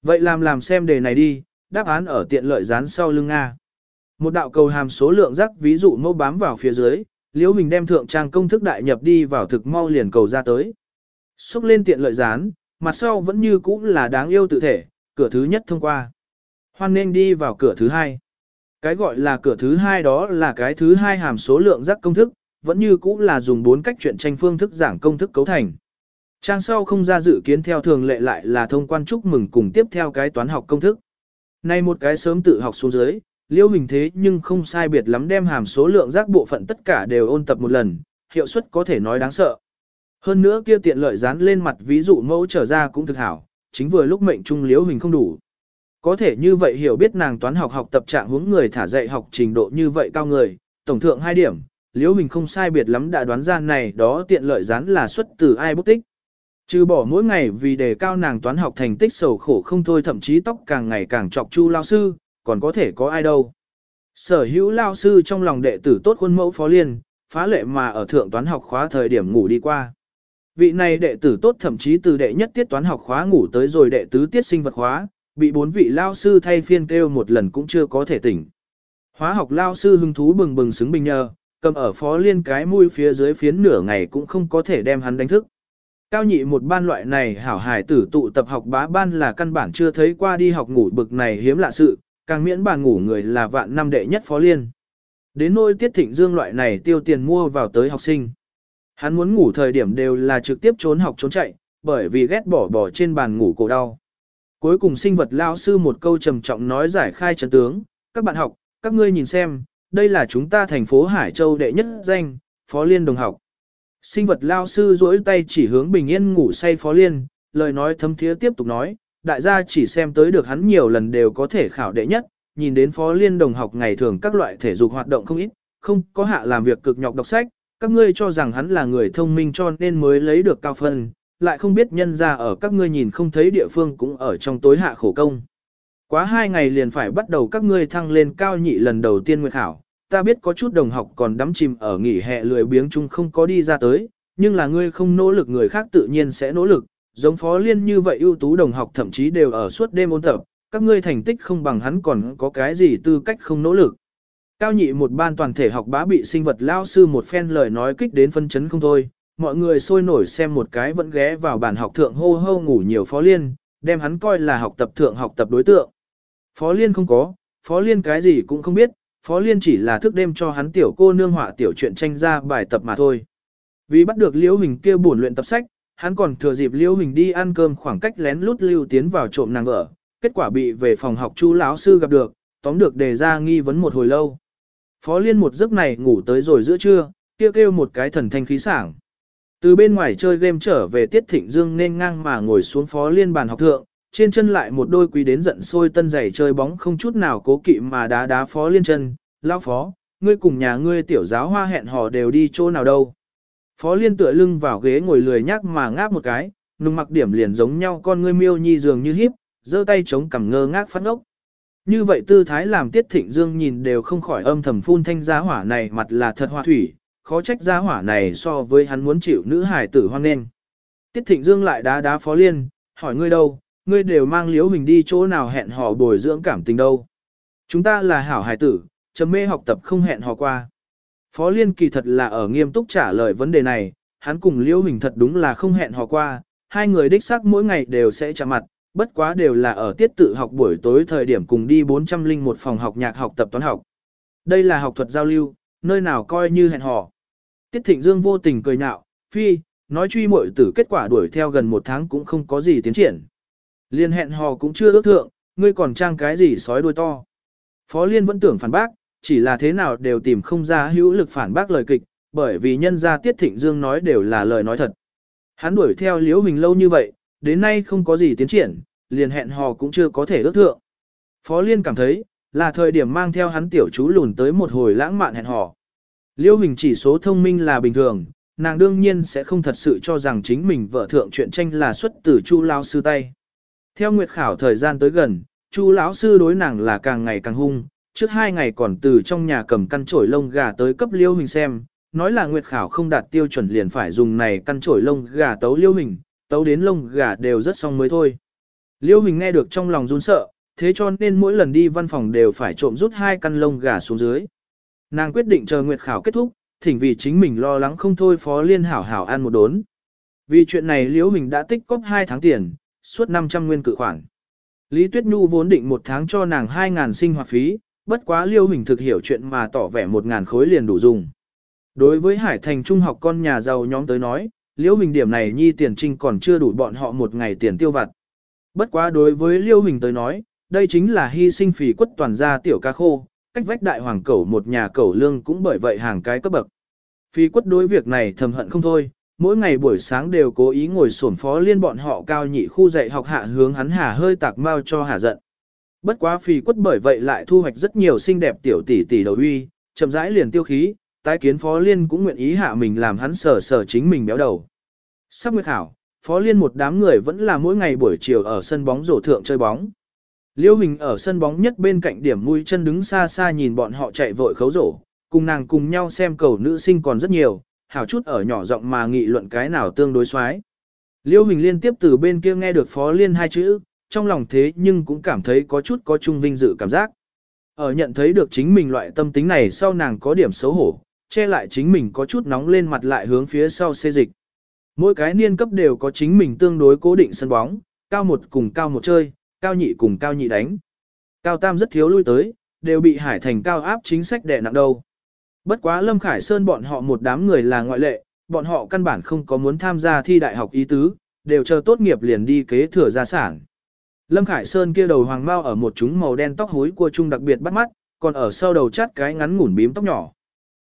Vậy làm làm xem đề này đi, đáp án ở tiện lợi dán sau lưng Nga. Một đạo cầu hàm số lượng rắc ví dụ mẫu bám vào phía dưới, liễu hình đem thượng trang công thức đại nhập đi vào thực mau liền cầu ra tới. Xúc lên tiện lợi dán, mặt sau vẫn như cũ là đáng yêu tự thể, cửa thứ nhất thông qua. Hoan nên đi vào cửa thứ hai. Cái gọi là cửa thứ hai đó là cái thứ hai hàm số lượng giác công thức, vẫn như cũ là dùng bốn cách chuyện tranh phương thức giảng công thức cấu thành. Trang sau không ra dự kiến theo thường lệ lại là thông quan chúc mừng cùng tiếp theo cái toán học công thức. Nay một cái sớm tự học xuống dưới, liêu hình thế nhưng không sai biệt lắm đem hàm số lượng giác bộ phận tất cả đều ôn tập một lần, hiệu suất có thể nói đáng sợ. Hơn nữa kia tiện lợi dán lên mặt ví dụ mẫu trở ra cũng thực hảo, chính vừa lúc mệnh trung liễu hình không đủ. Có thể như vậy hiểu biết nàng toán học học tập trạng hướng người thả dạy học trình độ như vậy cao người, tổng thượng 2 điểm, liễu hình không sai biệt lắm đã đoán ra này đó tiện lợi dán là xuất từ ai bút tích. Trừ bỏ mỗi ngày vì đề cao nàng toán học thành tích sầu khổ không thôi thậm chí tóc càng ngày càng trọc chu lao sư, còn có thể có ai đâu. Sở hữu lao sư trong lòng đệ tử tốt khuôn mẫu phó liên, phá lệ mà ở thượng toán học khóa thời điểm ngủ đi qua. Vị này đệ tử tốt thậm chí từ đệ nhất tiết toán học khóa ngủ tới rồi đệ tứ tiết sinh vật khóa, bị bốn vị lao sư thay phiên kêu một lần cũng chưa có thể tỉnh. Hóa học lao sư hứng thú bừng bừng xứng bình nhờ, cầm ở phó liên cái mũi phía dưới phiến nửa ngày cũng không có thể đem hắn đánh thức. Cao nhị một ban loại này hảo hài tử tụ tập học bá ban là căn bản chưa thấy qua đi học ngủ bực này hiếm lạ sự, càng miễn bàn ngủ người là vạn năm đệ nhất phó liên. Đến nôi tiết thịnh dương loại này tiêu tiền mua vào tới học sinh. Hắn muốn ngủ thời điểm đều là trực tiếp trốn học trốn chạy, bởi vì ghét bỏ bỏ trên bàn ngủ cổ đau. Cuối cùng sinh vật lao sư một câu trầm trọng nói giải khai chân tướng, các bạn học, các ngươi nhìn xem, đây là chúng ta thành phố Hải Châu đệ nhất danh, Phó Liên đồng học. Sinh vật lao sư duỗi tay chỉ hướng bình yên ngủ say Phó Liên, lời nói thấm thiế tiếp tục nói, đại gia chỉ xem tới được hắn nhiều lần đều có thể khảo đệ nhất, nhìn đến Phó Liên đồng học ngày thường các loại thể dục hoạt động không ít, không có hạ làm việc cực nhọc đọc sách, các ngươi cho rằng hắn là người thông minh cho nên mới lấy được cao phân, lại không biết nhân ra ở các ngươi nhìn không thấy địa phương cũng ở trong tối hạ khổ công. Quá hai ngày liền phải bắt đầu các ngươi thăng lên cao nhị lần đầu tiên nguyệt khảo, ta biết có chút đồng học còn đắm chìm ở nghỉ hè lười biếng chung không có đi ra tới, nhưng là ngươi không nỗ lực người khác tự nhiên sẽ nỗ lực, giống phó liên như vậy ưu tú đồng học thậm chí đều ở suốt đêm ôn tập, các ngươi thành tích không bằng hắn còn có cái gì tư cách không nỗ lực. Cao nhị một ban toàn thể học bá bị sinh vật lao sư một phen lời nói kích đến phân chấn không thôi, mọi người sôi nổi xem một cái vẫn ghé vào bàn học thượng hô hô ngủ nhiều phó liên, đem hắn coi là học tập thượng học tập đối tượng. Phó liên không có, phó liên cái gì cũng không biết, phó liên chỉ là thức đêm cho hắn tiểu cô nương họa tiểu chuyện tranh ra bài tập mà thôi. Vì bắt được liễu hình kia buồn luyện tập sách, hắn còn thừa dịp liễu hình đi ăn cơm khoảng cách lén lút lưu tiến vào trộm nàng vợ, kết quả bị về phòng học chu lão sư gặp được, tóm được đề ra nghi vấn một hồi lâu. Phó Liên một giấc này ngủ tới rồi giữa trưa, kêu kêu một cái thần thanh khí sảng. Từ bên ngoài chơi game trở về Tiết Thịnh Dương nên ngang mà ngồi xuống Phó Liên bàn học thượng, trên chân lại một đôi quý đến giận sôi tân giày chơi bóng không chút nào cố kỵ mà đá đá Phó Liên chân, Lão Phó, ngươi cùng nhà ngươi tiểu giáo hoa hẹn hò đều đi chỗ nào đâu. Phó Liên tựa lưng vào ghế ngồi lười nhác mà ngáp một cái, nùng mặc điểm liền giống nhau con ngươi miêu nhi dường như híp, giơ tay chống cằm ngơ ngác phát ốc. Như vậy tư thái làm Tiết Thịnh Dương nhìn đều không khỏi âm thầm phun thanh giá hỏa này mặt là thật hoa thủy, khó trách giá hỏa này so với hắn muốn chịu nữ hải tử hoang nên. Tiết Thịnh Dương lại đá đá Phó Liên, hỏi ngươi đâu, ngươi đều mang liếu mình đi chỗ nào hẹn hò bồi dưỡng cảm tình đâu. Chúng ta là hảo hải tử, chấm mê học tập không hẹn hò qua. Phó Liên kỳ thật là ở nghiêm túc trả lời vấn đề này, hắn cùng liễu hình thật đúng là không hẹn hò qua, hai người đích xác mỗi ngày đều sẽ chạm mặt, bất quá đều là ở tiết tự học buổi tối thời điểm cùng đi 401 phòng học nhạc học tập toán học. Đây là học thuật giao lưu, nơi nào coi như hẹn hò. Tiết Thịnh Dương vô tình cười nhạo, phi, nói truy muội tử kết quả đuổi theo gần một tháng cũng không có gì tiến triển. Liên hẹn hò cũng chưa ước thượng, ngươi còn trang cái gì sói đuôi to. Phó Liên vẫn tưởng phản bác, chỉ là thế nào đều tìm không ra hữu lực phản bác lời kịch, bởi vì nhân gia Tiết Thịnh Dương nói đều là lời nói thật. Hắn đuổi theo Liễu Huỳnh lâu như vậy, đến nay không có gì tiến triển, liền hẹn hò cũng chưa có thể ước thượng. Phó Liên cảm thấy, là thời điểm mang theo hắn tiểu chú lùn tới một hồi lãng mạn hẹn hò. Liễu Huỳnh chỉ số thông minh là bình thường, nàng đương nhiên sẽ không thật sự cho rằng chính mình vợ thượng chuyện tranh là xuất từ Chu lão sư tay. Theo nguyệt khảo thời gian tới gần, Chu lão sư đối nàng là càng ngày càng hung, trước hai ngày còn từ trong nhà cầm căn chổi lông gà tới cấp Liêu Hình xem, nói là nguyệt khảo không đạt tiêu chuẩn liền phải dùng này căn chổi lông gà tấu Liêu Hình, tấu đến lông gà đều rất xong mới thôi. Liêu Hình nghe được trong lòng run sợ, thế cho nên mỗi lần đi văn phòng đều phải trộm rút hai căn lông gà xuống dưới. Nàng quyết định chờ nguyệt khảo kết thúc, thỉnh vì chính mình lo lắng không thôi phó liên hảo hảo ăn một đốn. Vì chuyện này Liễu Hình đã tích cóp 2 tháng tiền, suốt 500 nguyên cự khoản. Lý Tuyết Nhu vốn định một tháng cho nàng 2.000 sinh hoạt phí, bất quá Liêu Hình thực hiểu chuyện mà tỏ vẻ một ngàn khối liền đủ dùng. Đối với Hải Thành Trung học con nhà giàu nhóm tới nói, Liêu Hình điểm này nhi tiền trinh còn chưa đủ bọn họ một ngày tiền tiêu vặt. Bất quá đối với Liêu Hình tới nói, đây chính là hy sinh phì quất toàn gia tiểu ca khô, cách vách đại hoàng cẩu một nhà cẩu lương cũng bởi vậy hàng cái cấp bậc. Phi quất đối việc này thầm hận không thôi, mỗi ngày buổi sáng đều cố ý ngồi sổn phó liên bọn họ cao nhị khu dạy học hạ hướng hắn hà hơi tạc mau cho hà giận. Bất quá phi quất bởi vậy lại thu hoạch rất nhiều xinh đẹp tiểu tỷ tỷ đầu uy, chậm rãi liền tiêu khí, tái kiến phó liên cũng nguyện ý hạ mình làm hắn sở sở chính mình béo đầu. Sắp nguyệt hảo, phó liên một đám người vẫn là mỗi ngày buổi chiều ở sân bóng rổ thượng chơi bóng. Liêu Hình ở sân bóng nhất bên cạnh điểm mũi chân đứng xa xa nhìn bọn họ chạy vội khấu rổ, cùng nàng cùng nhau xem cầu nữ sinh còn rất nhiều, hảo chút ở nhỏ giọng mà nghị luận cái nào tương đối xoái. Liêu Hình liên tiếp từ bên kia nghe được Phó Liên hai chữ, trong lòng thế nhưng cũng cảm thấy có chút có chung vinh dự cảm giác. Ở nhận thấy được chính mình loại tâm tính này sau nàng có điểm xấu hổ, che lại chính mình có chút nóng lên mặt lại hướng phía sau xê dịch. Mỗi cái niên cấp đều có chính mình tương đối cố định sân bóng, cao một cùng cao một chơi, cao nhị cùng cao nhị đánh. Cao tam rất thiếu lui tới, đều bị hải thành cao áp chính sách đè nặng đầu Bất quá Lâm Khải Sơn bọn họ một đám người là ngoại lệ, bọn họ căn bản không có muốn tham gia thi đại học ý tứ, đều chờ tốt nghiệp liền đi kế thừa gia sản. Lâm Khải Sơn kia đầu hoàng mau ở một chúng màu đen tóc hối của trung đặc biệt bắt mắt, còn ở sau đầu chát cái ngắn ngủn bím tóc nhỏ.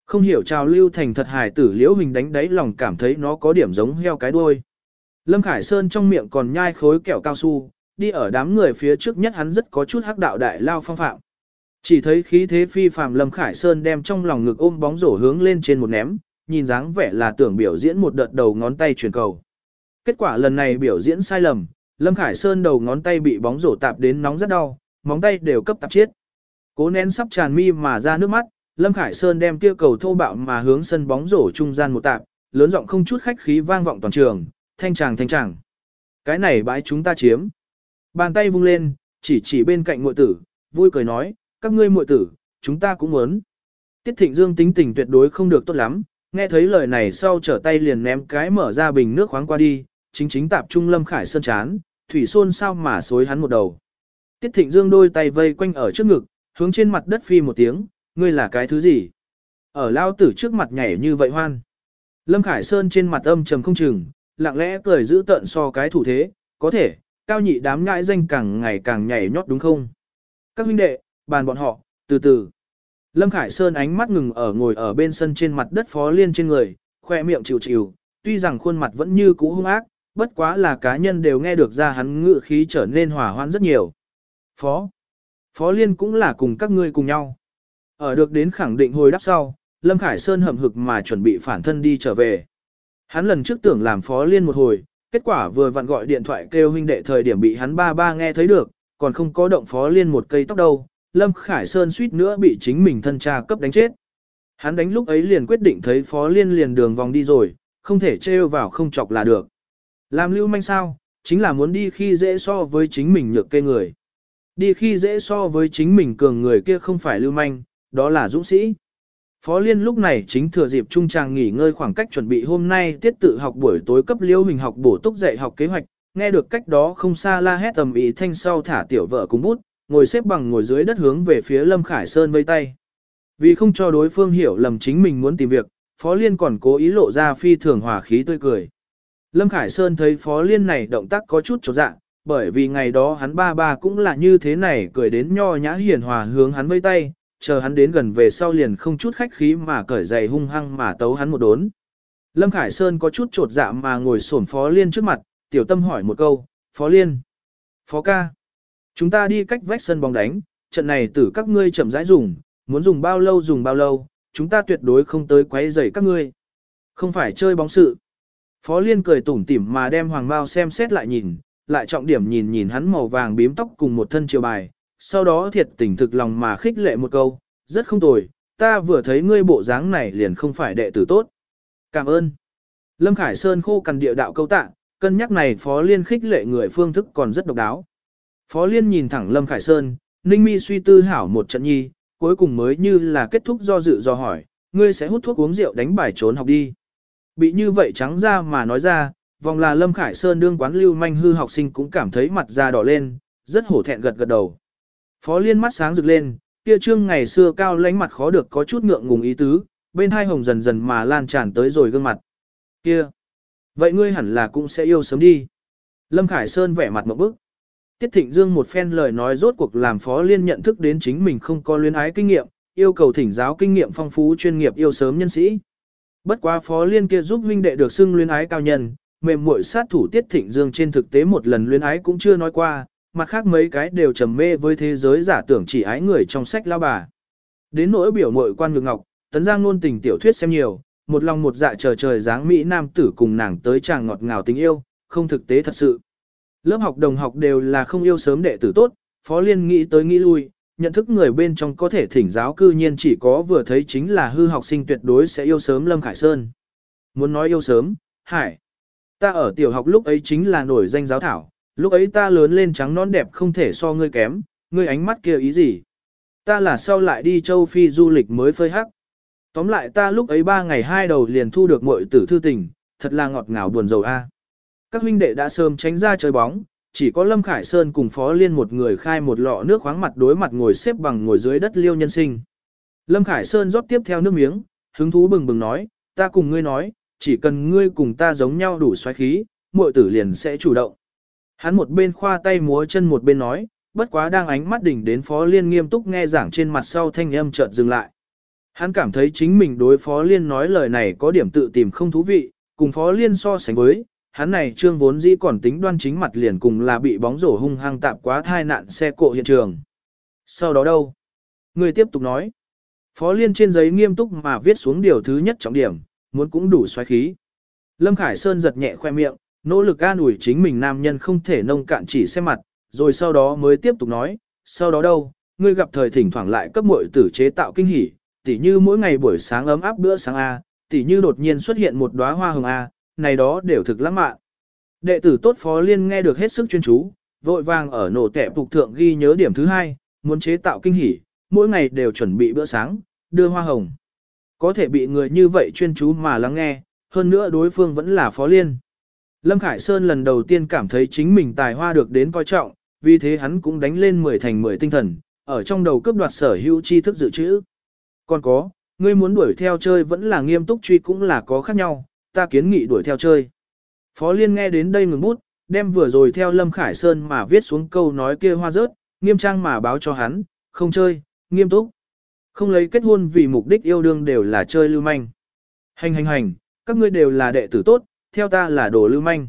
Không hiểu trào lưu thành thật hài tử liễu hình đánh đáy lòng cảm thấy nó có điểm giống heo cái đuôi. Lâm Khải Sơn trong miệng còn nhai khối kẹo cao su, đi ở đám người phía trước nhất hắn rất có chút hắc đạo đại lao phong phạm. Chỉ thấy khí thế phi phàm Lâm Khải Sơn đem trong lòng ngực ôm bóng rổ hướng lên trên một ném, nhìn dáng vẻ là tưởng biểu diễn một đợt đầu ngón tay chuyển cầu. Kết quả lần này biểu diễn sai lầm, Lâm Khải Sơn đầu ngón tay bị bóng rổ tạp đến nóng rất đau, móng tay đều cấp tạp chết. Cố nén sắp tràn mi mà ra nước mắt, Lâm Khải Sơn đem kia cầu thô bạo mà hướng sân bóng rổ trung gian một tạp, lớn giọng không chút khách khí vang vọng toàn trường, thanh chàng thanh chàng, Cái này bãi chúng ta chiếm. Bàn tay vung lên, chỉ chỉ bên cạnh muội tử, vui cười nói, các ngươi muội tử, chúng ta cũng muốn. Tiết Thịnh Dương tính tình tuyệt đối không được tốt lắm, nghe thấy lời này sau trở tay liền ném cái mở ra bình nước khoáng qua đi, chính chính tạp trung Lâm Khải Sơn chán, thủy xôn sao mà xối hắn một đầu. Tiết Thịnh Dương đôi tay vây quanh ở trước ngực, hướng trên mặt đất phi một tiếng, ngươi là cái thứ gì? Ở lao tử trước mặt nhảy như vậy hoan. Lâm Khải Sơn trên mặt âm trầm không chừng, lặng lẽ cười giữ tận so cái thủ thế, có thể, cao nhị đám nhãi danh càng ngày càng nhảy nhót đúng không? Các huynh đệ, bàn bọn họ, từ từ. Lâm Khải Sơn ánh mắt ngừng ở ngồi ở bên sân trên mặt đất phó liên trên người, khoe miệng chịu chịu, tuy rằng khuôn mặt vẫn như cũ hung ác, bất quá là cá nhân đều nghe được ra hắn ngự khí trở nên hòa hoãn rất nhiều. Phó. Phó liên cũng là cùng các ngươi cùng nhau. Ở được đến khẳng định hồi đáp sau, Lâm Khải Sơn hậm hực mà chuẩn bị phản thân đi trở về. Hắn lần trước tưởng làm phó liên một hồi, kết quả vừa vặn gọi điện thoại kêu huynh đệ thời điểm bị hắn ba ba nghe thấy được, còn không có động phó liên một cây tóc đâu, Lâm Khải Sơn suýt nữa bị chính mình thân cha cấp đánh chết. Hắn đánh lúc ấy liền quyết định thấy phó liên liền đường vòng đi rồi, không thể trêu vào không chọc là được. Làm lưu manh sao, chính là muốn đi khi dễ so với chính mình nhược kê người. Đi khi dễ so với chính mình cường người kia không phải lưu manh, đó là dũng sĩ. Phó Liên lúc này chính thừa dịp trung tràng nghỉ ngơi khoảng cách chuẩn bị hôm nay tiết tự học buổi tối cấp liêu hình học bổ túc dạy học kế hoạch, nghe được cách đó không xa la hét tầm ý thanh sau thả tiểu vợ cùng bút, ngồi xếp bằng ngồi dưới đất hướng về phía Lâm Khải Sơn vây tay. Vì không cho đối phương hiểu lầm chính mình muốn tìm việc, Phó Liên còn cố ý lộ ra phi thường hòa khí tươi cười. Lâm Khải Sơn thấy Phó Liên này động tác có chút trột dạ, bởi vì ngày đó hắn ba ba cũng là như thế này cười đến nho nhã hiền hòa hướng hắn vây tay, chờ hắn đến gần về sau liền không chút khách khí mà cởi giày hung hăng mà tấu hắn một đốn. Lâm Khải Sơn có chút trột dạ mà ngồi xổm Phó Liên trước mặt, tiểu tâm hỏi một câu, Phó Liên, Phó ca, chúng ta đi cách vách sân bóng đánh, trận này tử các ngươi chậm rãi dùng, muốn dùng bao lâu dùng bao lâu, chúng ta tuyệt đối không tới quấy rầy các ngươi. Không phải chơi bóng sự. Phó Liên cười tủm tỉm mà đem Hoàng Mao xem xét lại nhìn, lại trọng điểm nhìn nhìn hắn màu vàng bím tóc cùng một thân chiều bài, sau đó thiệt tình thực lòng mà khích lệ một câu, rất không tồi, ta vừa thấy ngươi bộ dáng này liền không phải đệ tử tốt. Cảm ơn. Lâm Khải Sơn khô cằn địa đạo câu tạ, cân nhắc này Phó Liên khích lệ người phương thức còn rất độc đáo. Phó Liên nhìn thẳng Lâm Khải Sơn, Ninh Mi suy tư hảo một trận nhi, cuối cùng mới như là kết thúc do dự do hỏi, ngươi sẽ hút thuốc uống rượu đánh bài trốn học đi. Bị như vậy trắng ra mà nói ra, vòng là Lâm Khải Sơn đương quán lưu manh hư học sinh cũng cảm thấy mặt da đỏ lên, rất hổ thẹn gật gật đầu. Phó Liên mắt sáng rực lên, kia trương ngày xưa cao lánh mặt khó được có chút ngượng ngùng ý tứ, bên hai hồng dần dần mà lan tràn tới rồi gương mặt. Kia! Vậy ngươi hẳn là cũng sẽ yêu sớm đi. Lâm Khải Sơn vẻ mặt một bức. Tiết Thịnh Dương một phen lời nói rốt cuộc làm Phó Liên nhận thức đến chính mình không có luyến ái kinh nghiệm, yêu cầu thỉnh giáo kinh nghiệm phong phú chuyên nghiệp yêu sớm nhân sĩ. Bất quá Phó Liên kia giúp huynh đệ được xưng luyến ái cao nhân, mềm muội sát thủ Tiết Thịnh Dương trên thực tế một lần luyến ái cũng chưa nói qua, mặt khác mấy cái đều trầm mê với thế giới giả tưởng chỉ ái người trong sách lao bà. Đến nỗi biểu muội quan nhược ngọc, tấn giang luôn tình tiểu thuyết xem nhiều, một lòng một dạ chờ trời dáng Mỹ Nam tử cùng nàng tới chàng ngọt ngào tình yêu, không thực tế thật sự. Lớp học đồng học đều là không yêu sớm đệ tử tốt, Phó Liên nghĩ tới nghĩ lui, nhận thức người bên trong có thể thỉnh giáo cư nhiên chỉ có vừa thấy chính là hư học sinh tuyệt đối sẽ yêu sớm Lâm Khải Sơn. Muốn nói yêu sớm, hải. Ta ở tiểu học lúc ấy chính là nổi danh giáo thảo, lúc ấy ta lớn lên trắng non đẹp không thể so ngươi kém, ngươi ánh mắt kia ý gì. Ta là sau lại đi châu Phi du lịch mới phơi hắc. Tóm lại ta lúc ấy ba ngày hai đầu liền thu được muội tử thư tình, thật là ngọt ngào buồn rầu a. Các huynh đệ đã sớm tránh ra chơi bóng, chỉ có Lâm Khải Sơn cùng Phó Liên một người khai một lọ nước khoáng mặt đối mặt ngồi xếp bằng ngồi dưới đất liêu nhân sinh. Lâm Khải Sơn rót tiếp theo nước miếng, hứng thú bừng bừng nói, ta cùng ngươi nói, chỉ cần ngươi cùng ta giống nhau đủ xoáy khí, muội tử liền sẽ chủ động. Hắn một bên khoa tay múa chân một bên nói, bất quá đang ánh mắt đỉnh đến Phó Liên nghiêm túc nghe giảng trên mặt sau thanh âm chợt dừng lại. Hắn cảm thấy chính mình đối Phó Liên nói lời này có điểm tự tìm không thú vị, cùng Phó Liên so sánh với, hắn này trương vốn dĩ còn tính đoan chính mặt liền cùng là bị bóng rổ hung hăng tạp quá thai nạn xe cộ hiện trường. Sau đó đâu? Người tiếp tục nói. Phó Liên trên giấy nghiêm túc mà viết xuống điều thứ nhất trọng điểm, muốn cũng đủ xoáy khí. Lâm Khải Sơn giật nhẹ khoe miệng, nỗ lực an ủi chính mình nam nhân không thể nông cạn chỉ xem mặt, rồi sau đó mới tiếp tục nói, sau đó đâu, ngươi gặp thời thỉnh thoảng lại cấp muội tử chế tạo kinh hỉ, tỉ như mỗi ngày buổi sáng ấm áp bữa sáng A, tỉ như đột nhiên xuất hiện một đóa hoa hồng A, này đó đều thực lãng mạn. Đệ tử tốt phó liên nghe được hết sức chuyên chú, vội vàng ở nổ tẻ phục thượng ghi nhớ điểm thứ hai, muốn chế tạo kinh hỉ, mỗi ngày đều chuẩn bị bữa sáng, đưa hoa hồng. Có thể bị người như vậy chuyên chú mà lắng nghe, hơn nữa đối phương vẫn là phó liên. Lâm Khải Sơn lần đầu tiên cảm thấy chính mình tài hoa được đến coi trọng, vì thế hắn cũng đánh lên 10 thành 10 tinh thần, ở trong đầu cướp đoạt sở hữu tri thức dự trữ. Còn có, ngươi muốn đuổi theo chơi vẫn là nghiêm túc truy cũng là có khác nhau, ta kiến nghị đuổi theo chơi. Phó Liên nghe đến đây ngừng bút, đem vừa rồi theo Lâm Khải Sơn mà viết xuống câu nói kia hoa rớt, nghiêm trang mà báo cho hắn, không chơi, nghiêm túc. Không lấy kết hôn vì mục đích yêu đương đều là chơi lưu manh. Hành hành hành, các ngươi đều là đệ tử tốt, theo ta là đồ lưu manh.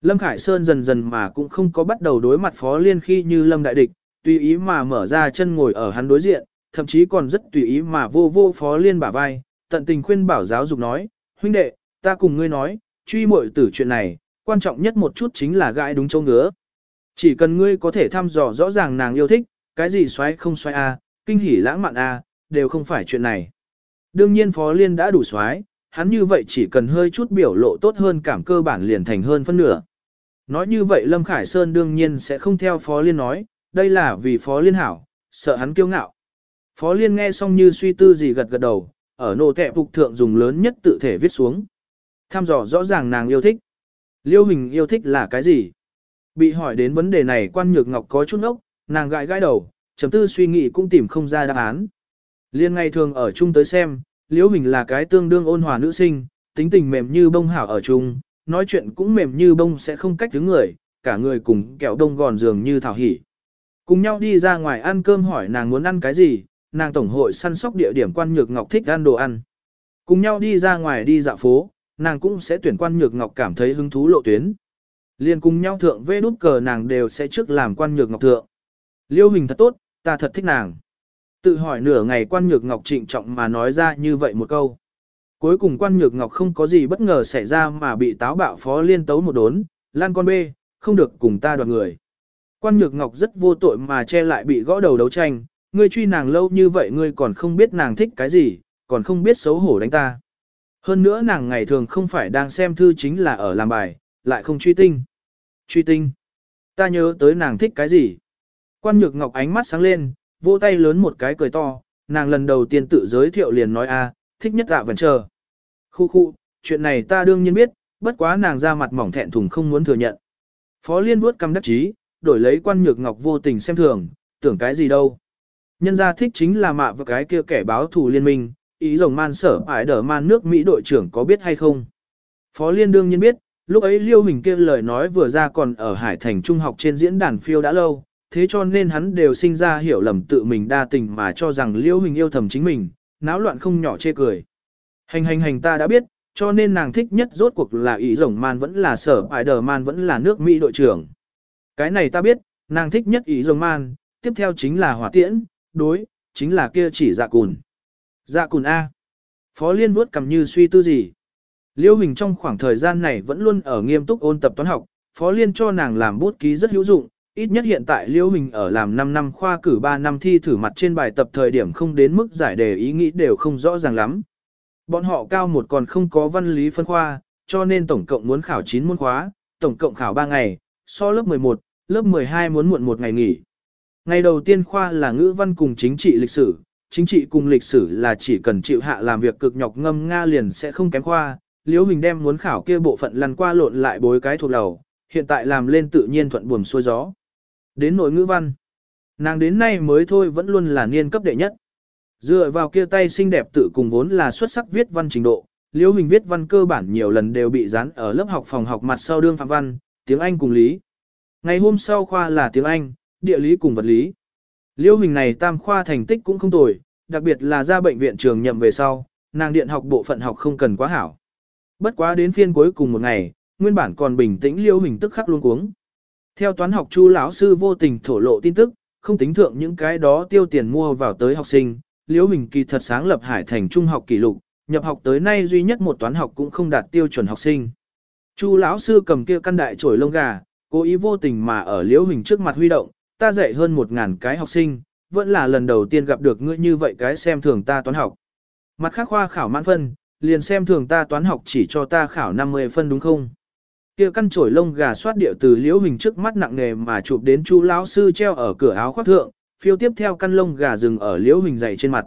Lâm Khải Sơn dần dần mà cũng không có bắt đầu đối mặt Phó Liên khi như Lâm Đại Địch, tùy ý mà mở ra chân ngồi ở hắn đối diện, thậm chí còn rất tùy ý mà vô vô Phó Liên bả vai, tận tình khuyên bảo giáo dục nói, huynh đệ, ta cùng ngươi nói, truy muội tử chuyện này, quan trọng nhất một chút chính là gãi đúng châu ngứa. Chỉ cần ngươi có thể thăm dò rõ ràng nàng yêu thích, cái gì xoáy không xoáy a, à, kinh hỉ lãng mạn a, đều không phải chuyện này. Đương nhiên Phó Liên đã đủ xoáy, hắn như vậy chỉ cần hơi chút biểu lộ tốt hơn cảm cơ bản liền thành hơn phân nửa. Nói như vậy Lâm Khải Sơn đương nhiên sẽ không theo Phó Liên nói, đây là vì Phó Liên hảo, sợ hắn kiêu ngạo. Phó Liên nghe xong như suy tư gì gật gật đầu, ở nô tệ phục thượng dùng lớn nhất tự thể viết xuống. Tham dò rõ ràng nàng yêu thích. Liêu Hình yêu thích là cái gì? Bị hỏi đến vấn đề này quan nhược ngọc có chút ốc, nàng gãi gãi đầu, chấm tư suy nghĩ cũng tìm không ra đáp án. Liên ngày thường ở chung tới xem, Liễu Hình là cái tương đương ôn hòa nữ sinh, tính tình mềm như bông hảo ở chung, nói chuyện cũng mềm như bông sẽ không cách thứ người, cả người cùng kẹo đông gòn dường như thảo hỉ. Cùng nhau đi ra ngoài ăn cơm hỏi nàng muốn ăn cái gì, nàng tổng hội săn sóc địa điểm quan nhược ngọc thích ăn đồ ăn. Cùng nhau đi ra ngoài đi dạo phố, nàng cũng sẽ tuyển quan nhược ngọc cảm thấy hứng thú lộ tuyến. Liên cùng nhau thượng vê đút cờ nàng đều sẽ trước làm quan nhược ngọc thượng. Liêu hình thật tốt, ta thật thích nàng. Tự hỏi nửa ngày quan nhược ngọc trịnh trọng mà nói ra như vậy một câu. Cuối cùng quan nhược ngọc không có gì bất ngờ xảy ra mà bị táo bạo phó liên tấu một đốn, lan con bê, không được cùng ta đoạt người. Quan nhược ngọc rất vô tội mà che lại bị gõ đầu đấu tranh, ngươi truy nàng lâu như vậy ngươi còn không biết nàng thích cái gì, còn không biết xấu hổ đánh ta. Hơn nữa nàng ngày thường không phải đang xem thư chính là ở làm bài, lại không truy tinh. Truy tinh. Ta nhớ tới nàng thích cái gì. Quan nhược ngọc ánh mắt sáng lên, vỗ tay lớn một cái cười to, nàng lần đầu tiên tự giới thiệu liền nói a, thích nhất dạ vẫn chờ. Khu khu, chuyện này ta đương nhiên biết, bất quá nàng ra mặt mỏng thẹn thùng không muốn thừa nhận. Phó Liên vuốt căm đắc chí, đổi lấy quan nhược ngọc vô tình xem thường, tưởng cái gì đâu. Nhân gia thích chính là mạ và cái kia kẻ báo thù liên minh, ý rồng man sở ải Đờ man nước Mỹ đội trưởng có biết hay không. Phó Liên đương nhiên biết, lúc ấy Liêu Hình kia lời nói vừa ra còn ở Hải Thành Trung học trên diễn đàn phiêu đã lâu, thế cho nên hắn đều sinh ra hiểu lầm tự mình đa tình mà cho rằng Liêu Hình yêu thầm chính mình, náo loạn không nhỏ chê cười. Hành hành hành ta đã biết, cho nên nàng thích nhất rốt cuộc là ý rồng man vẫn là sở ải đờ man vẫn là nước Mỹ đội trưởng. Cái này ta biết, nàng thích nhất ý rồng man, tiếp theo chính là hỏa tiễn, đối, chính là kia chỉ dạ cùn. Dạ cùn A. Phó Liên vuốt cầm như suy tư gì. Liêu Hình trong khoảng thời gian này vẫn luôn ở nghiêm túc ôn tập toán học, Phó Liên cho nàng làm bút ký rất hữu dụng, ít nhất hiện tại Liêu Hình ở làm 5 năm khoa cử 3 năm thi thử mặt trên bài tập thời điểm không đến mức giải đề ý nghĩ đều không rõ ràng lắm. Bọn họ cao một còn không có văn lý phân khoa, cho nên tổng cộng muốn khảo 9 môn khóa, tổng cộng khảo 3 ngày, so lớp 11, lớp 12 muốn muộn một ngày nghỉ. Ngày đầu tiên khoa là ngữ văn cùng chính trị lịch sử, chính trị cùng lịch sử là chỉ cần chịu hạ làm việc cực nhọc ngâm Nga liền sẽ không kém khoa, Liễu Hình đem muốn khảo kia bộ phận lăn qua lộn lại bối cái thuộc đầu, hiện tại làm lên tự nhiên thuận buồm xuôi gió. Đến nội ngữ văn, nàng đến nay mới thôi vẫn luôn là niên cấp đệ nhất. Dựa vào kia tay xinh đẹp tự cùng vốn là xuất sắc viết văn trình độ, Liễu Hình viết văn cơ bản nhiều lần đều bị dán ở lớp học phòng học mặt sau đương phạm văn, tiếng Anh cùng lý. Ngày hôm sau khoa là tiếng Anh, địa lý cùng vật lý. Liêu Hình này tam khoa thành tích cũng không tồi, đặc biệt là ra bệnh viện trường nhậm về sau, nàng điện học bộ phận học không cần quá hảo. Bất quá đến phiên cuối cùng một ngày, nguyên bản còn bình tĩnh Liêu Hình tức khắc luôn cuống. Theo toán học Chu lão sư vô tình thổ lộ tin tức, không tính thượng những cái đó tiêu tiền mua vào tới học sinh, Liêu Hình kỳ thật sáng lập Hải Thành trung học kỷ lục, nhập học tới nay duy nhất một toán học cũng không đạt tiêu chuẩn học sinh. Chu lão sư cầm kia căn đại chổi lông gà, cố ý vô tình mà ở Liễu Hình trước mặt huy động, ta dạy hơn một ngàn cái học sinh, vẫn là lần đầu tiên gặp được ngươi như vậy cái xem thường ta toán học. Mặt khác khoa khảo mãn phân, liền xem thường ta toán học chỉ cho ta khảo 50 phân đúng không? Kia căn chổi lông gà xoát điệu từ liễu hình trước mắt nặng nề mà chụp đến chu lão sư treo ở cửa áo khoác thượng, phiêu tiếp theo căn lông gà dừng ở liễu hình dày trên mặt.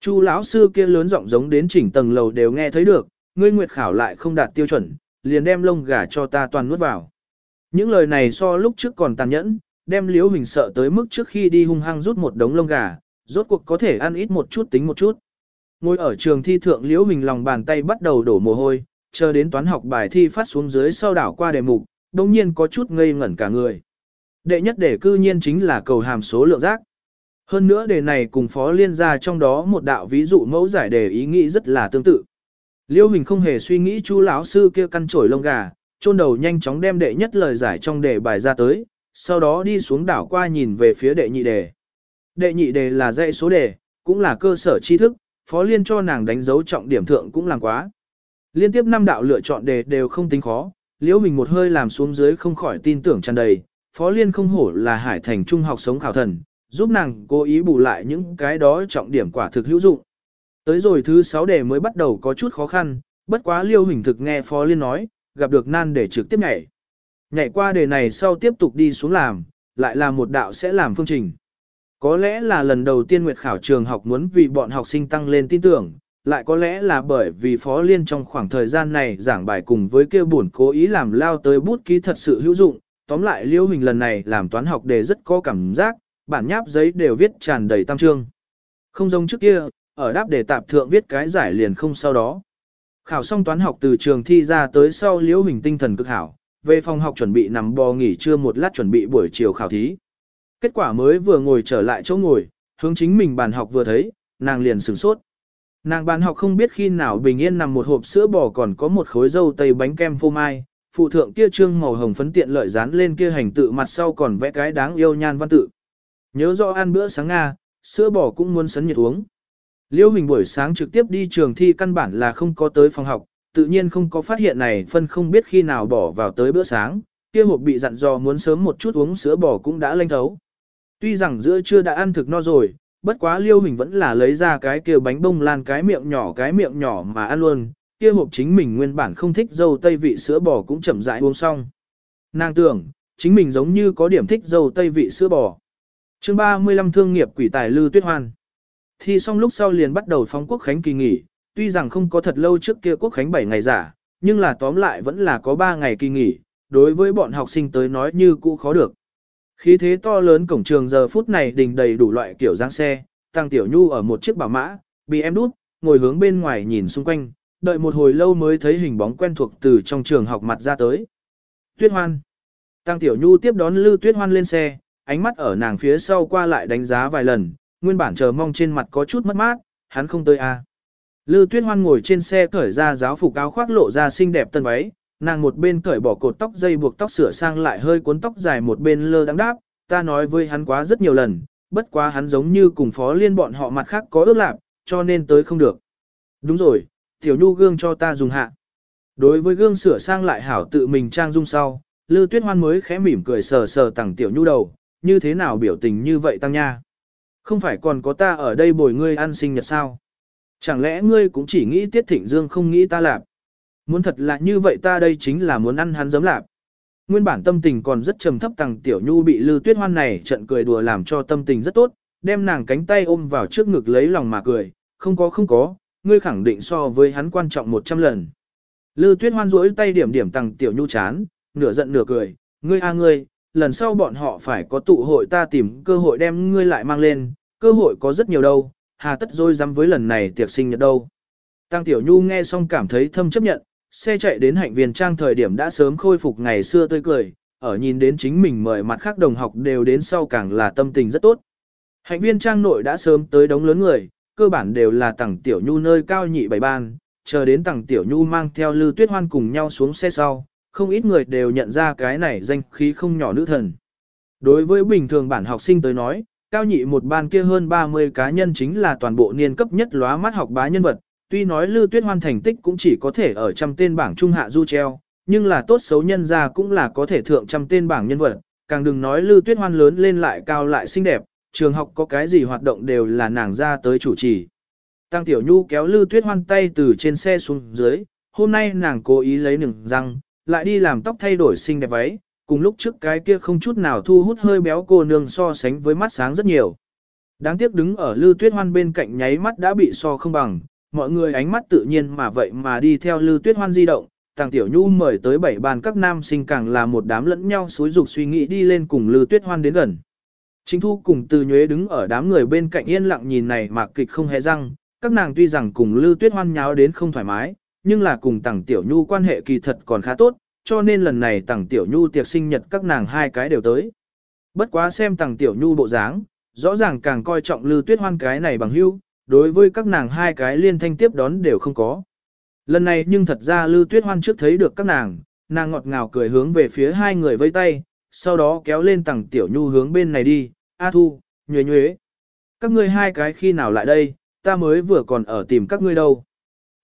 Chu lão sư kia lớn giọng giống đến chỉnh tầng lầu đều nghe thấy được, ngươi nguyệt khảo lại không đạt tiêu chuẩn, liền đem lông gà cho ta toàn nuốt vào. Những lời này so lúc trước còn tàn nhẫn, đem liễu hình sợ tới mức trước khi đi hung hăng rút một đống lông gà, rốt cuộc có thể ăn ít một chút tính một chút. Ngồi ở trường thi thượng liễu hình lòng bàn tay bắt đầu đổ mồ hôi, chờ đến toán học bài thi phát xuống dưới sau đảo qua đề mục, đồng nhiên có chút ngây ngẩn cả người. Đệ nhất đề cư nhiên chính là cầu hàm số lượng giác. Hơn nữa đề này cùng phó liên ra trong đó một đạo ví dụ mẫu giải đề ý nghĩ rất là tương tự. Liêu Hình không hề suy nghĩ chú lão sư kia căn chổi lông gà, chôn đầu nhanh chóng đem đệ nhất lời giải trong đề bài ra tới, sau đó đi xuống đảo qua nhìn về phía đệ nhị đề. Đệ nhị đề là dãy số đề, cũng là cơ sở tri thức, phó liên cho nàng đánh dấu trọng điểm thượng cũng làm quá. Liên tiếp năm đạo lựa chọn đề đều không tính khó, liễu mình một hơi làm xuống dưới không khỏi tin tưởng tràn đầy, phó liên không hổ là hải thành trung học sống khảo thần, giúp nàng cố ý bù lại những cái đó trọng điểm quả thực hữu dụng. Tới rồi thứ sáu đề mới bắt đầu có chút khó khăn, bất quá liêu hình thực nghe phó liên nói, gặp được nan để trực tiếp nhảy. Nhảy qua đề này sau tiếp tục đi xuống làm, lại là một đạo sẽ làm phương trình. Có lẽ là lần đầu tiên Nguyệt Khảo trường học muốn vì bọn học sinh tăng lên tin tưởng, lại có lẽ là bởi vì Phó Liên trong khoảng thời gian này giảng bài cùng với kêu buồn cố ý làm lao tới bút ký thật sự hữu dụng. Tóm lại Liêu Hình lần này làm toán học đề rất có cảm giác, bản nháp giấy đều viết tràn đầy tam trương. Không giống trước kia, ở đáp đề tạp thượng viết cái giải liền không sau đó. Khảo xong toán học từ trường thi ra tới sau Liễu Hình tinh thần cực hảo, về phòng học chuẩn bị nằm bò nghỉ trưa một lát chuẩn bị buổi chiều khảo thí. Kết quả mới vừa ngồi trở lại chỗ ngồi, hướng chính mình bàn học vừa thấy, nàng liền sửng sốt. Nàng bàn học không biết khi nào bình yên nằm một hộp sữa bò còn có một khối dâu tây bánh kem phô mai, phụ thượng kia trương màu hồng phấn tiện lợi dán lên kia hành tự mặt sau còn vẽ cái đáng yêu nhan văn tự. Nhớ rõ ăn bữa sáng Nga, sữa bò cũng muốn sấn nhiệt uống. Liêu Hình buổi sáng trực tiếp đi trường thi căn bản là không có tới phòng học, tự nhiên không có phát hiện này phân không biết khi nào bỏ vào tới bữa sáng, kia hộp bị dặn dò muốn sớm một chút uống sữa bò cũng đã lanh thấu. Tuy rằng giữa trưa đã ăn thực no rồi, bất quá liêu hình vẫn là lấy ra cái kia bánh bông lan cái miệng nhỏ cái miệng nhỏ mà ăn luôn, kia hộp chính mình nguyên bản không thích dâu tây vị sữa bò cũng chậm rãi uống xong. Nàng tưởng, chính mình giống như có điểm thích dâu tây vị sữa bò. chương 35 thương nghiệp quỷ tài lư tuyết hoan. Thi xong lúc sau liền bắt đầu phóng quốc khánh kỳ nghỉ, tuy rằng không có thật lâu trước kia quốc khánh 7 ngày giả, nhưng là tóm lại vẫn là có 3 ngày kỳ nghỉ, đối với bọn học sinh tới nói như cũ khó được. Khí thế to lớn cổng trường giờ phút này đình đầy đủ loại kiểu dáng xe, Tăng Tiểu Nhu ở một chiếc bảo mã, bị em đút, ngồi hướng bên ngoài nhìn xung quanh, đợi một hồi lâu mới thấy hình bóng quen thuộc từ trong trường học mặt ra tới. Tuyết Hoan. Tăng Tiểu Nhu tiếp đón Lư Tuyết Hoan lên xe, ánh mắt ở nàng phía sau qua lại đánh giá vài lần, nguyên bản chờ mong trên mặt có chút mất mát, hắn không tới à. Lư Tuyết Hoan ngồi trên xe cởi ra giáo phục áo khoác lộ ra xinh đẹp tân váy, nàng một bên cởi bỏ cột tóc dây buộc tóc sửa sang lại hơi cuốn tóc dài một bên lơ đắng đáp, ta nói với hắn quá rất nhiều lần, bất quá hắn giống như cùng phó liên bọn họ mặt khác có ước lạc, cho nên tới không được. Đúng rồi, tiểu nhu gương cho ta dùng hạ. Đối với gương sửa sang lại hảo tự mình trang dung sau, Lư Tuyết Hoan mới khẽ mỉm cười sờ sờ tặng tiểu nhu đầu, như thế nào biểu tình như vậy tăng nha. Không phải còn có ta ở đây bồi ngươi ăn sinh nhật sao? Chẳng lẽ ngươi cũng chỉ nghĩ Tiết Thịnh Dương không nghĩ ta lạp? Muốn thật là như vậy ta đây chính là muốn ăn hắn giấm lạp. Nguyên bản tâm tình còn rất trầm thấp tàng tiểu nhu bị Lư Tuyết Hoan này trận cười đùa làm cho tâm tình rất tốt, đem nàng cánh tay ôm vào trước ngực lấy lòng mà cười, không có không có, ngươi khẳng định so với hắn quan trọng 100 lần. Lư Tuyết Hoan duỗi tay điểm điểm tàng tiểu nhu chán, nửa giận nửa cười, ngươi a ngươi, lần sau bọn họ phải có tụ hội ta tìm cơ hội đem ngươi lại mang lên, cơ hội có rất nhiều đâu, hà tất dối dám với lần này tiệc sinh nhật đâu. Tăng Tiểu Nhu nghe xong cảm thấy thâm chấp nhận, xe chạy đến hạnh viên trang thời điểm đã sớm khôi phục ngày xưa tươi cười, ở nhìn đến chính mình mời mặt khác đồng học đều đến sau càng là tâm tình rất tốt. Hạnh viên trang nội đã sớm tới đống lớn người, cơ bản đều là Tăng Tiểu Nhu nơi cao nhị bảy ban, chờ đến Tăng Tiểu Nhu mang theo Lư Tuyết Hoan cùng nhau xuống xe sau, không ít người đều nhận ra cái này danh khí không nhỏ nữ thần. Đối với bình thường bản học sinh tới nói, cao nhị một ban kia hơn 30 cá nhân chính là toàn bộ niên cấp nhất lóa mắt học bá nhân vật, tuy nói Lư Tuyết Hoan thành tích cũng chỉ có thể ở trăm tên bảng trung hạ du treo, nhưng là tốt xấu nhân ra cũng là có thể thượng trăm tên bảng nhân vật, càng đừng nói Lư Tuyết Hoan lớn lên lại cao lại xinh đẹp, trường học có cái gì hoạt động đều là nàng ra tới chủ trì. Tăng Tiểu Nhu kéo Lư Tuyết Hoan tay từ trên xe xuống dưới, hôm nay nàng cố ý lấy nừng răng, lại đi làm tóc thay đổi xinh đẹp váy, cùng lúc trước cái kia không chút nào thu hút hơi béo cô nương so sánh với mắt sáng rất nhiều. Đáng tiếc đứng ở Lư Tuyết Hoan bên cạnh nháy mắt đã bị so không bằng, mọi người ánh mắt tự nhiên mà vậy mà đi theo Lư Tuyết Hoan di động, Tàng Tiểu Nhu mời tới bảy bàn các nam sinh càng là một đám lẫn nhau xúi dục suy nghĩ đi lên cùng Lư Tuyết Hoan đến gần. Chính thu cùng từ nhuế đứng ở đám người bên cạnh yên lặng nhìn này mà kịch không hề răng, các nàng tuy rằng cùng Lư Tuyết Hoan nháo đến không thoải mái, nhưng là cùng Tàng Tiểu Nhu quan hệ kỳ thật còn khá tốt, cho nên lần này tàng Tiểu Nhu tiệc sinh nhật các nàng hai cái đều tới. Bất quá xem tàng Tiểu Nhu bộ dáng, rõ ràng càng coi trọng Lư Tuyết Hoan cái này bằng hữu, đối với các nàng hai cái liên thanh tiếp đón đều không có. Lần này nhưng thật ra Lư Tuyết Hoan trước thấy được các nàng, nàng ngọt ngào cười hướng về phía hai người vây tay, sau đó kéo lên tàng Tiểu Nhu hướng bên này đi, A Thu, nhuế nhuế. Các ngươi hai cái khi nào lại đây, ta mới vừa còn ở tìm các ngươi đâu.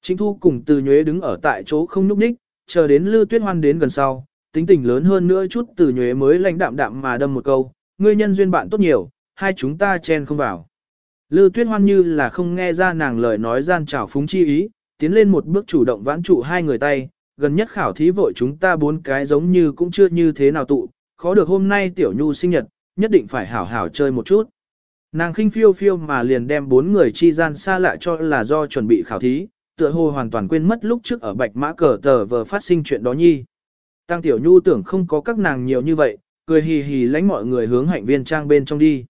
Chính thu cùng từ nhuế đứng ở tại chỗ không núp ních, chờ đến Lư Tuyết Hoan đến gần sau, tính tình lớn hơn nữa chút từ nhuế mới lãnh đạm đạm mà đâm một câu, ngươi nhân duyên bạn tốt nhiều, hai chúng ta chen không vào. Lư Tuyết Hoan như là không nghe ra nàng lời nói gian trào phúng chi ý, tiến lên một bước chủ động vãn trụ hai người tay, gần nhất khảo thí vội chúng ta bốn cái giống như cũng chưa như thế nào tụ, khó được hôm nay tiểu nhu sinh nhật, nhất định phải hảo hảo chơi một chút. Nàng khinh phiêu phiêu mà liền đem bốn người chi gian xa lạ cho là do chuẩn bị khảo thí, tựa hồ hoàn toàn quên mất lúc trước ở bạch mã cờ tờ vờ phát sinh chuyện đó nhi. Tăng Tiểu Nhu tưởng không có các nàng nhiều như vậy, cười hì hì lánh mọi người hướng hạnh viên trang bên trong đi.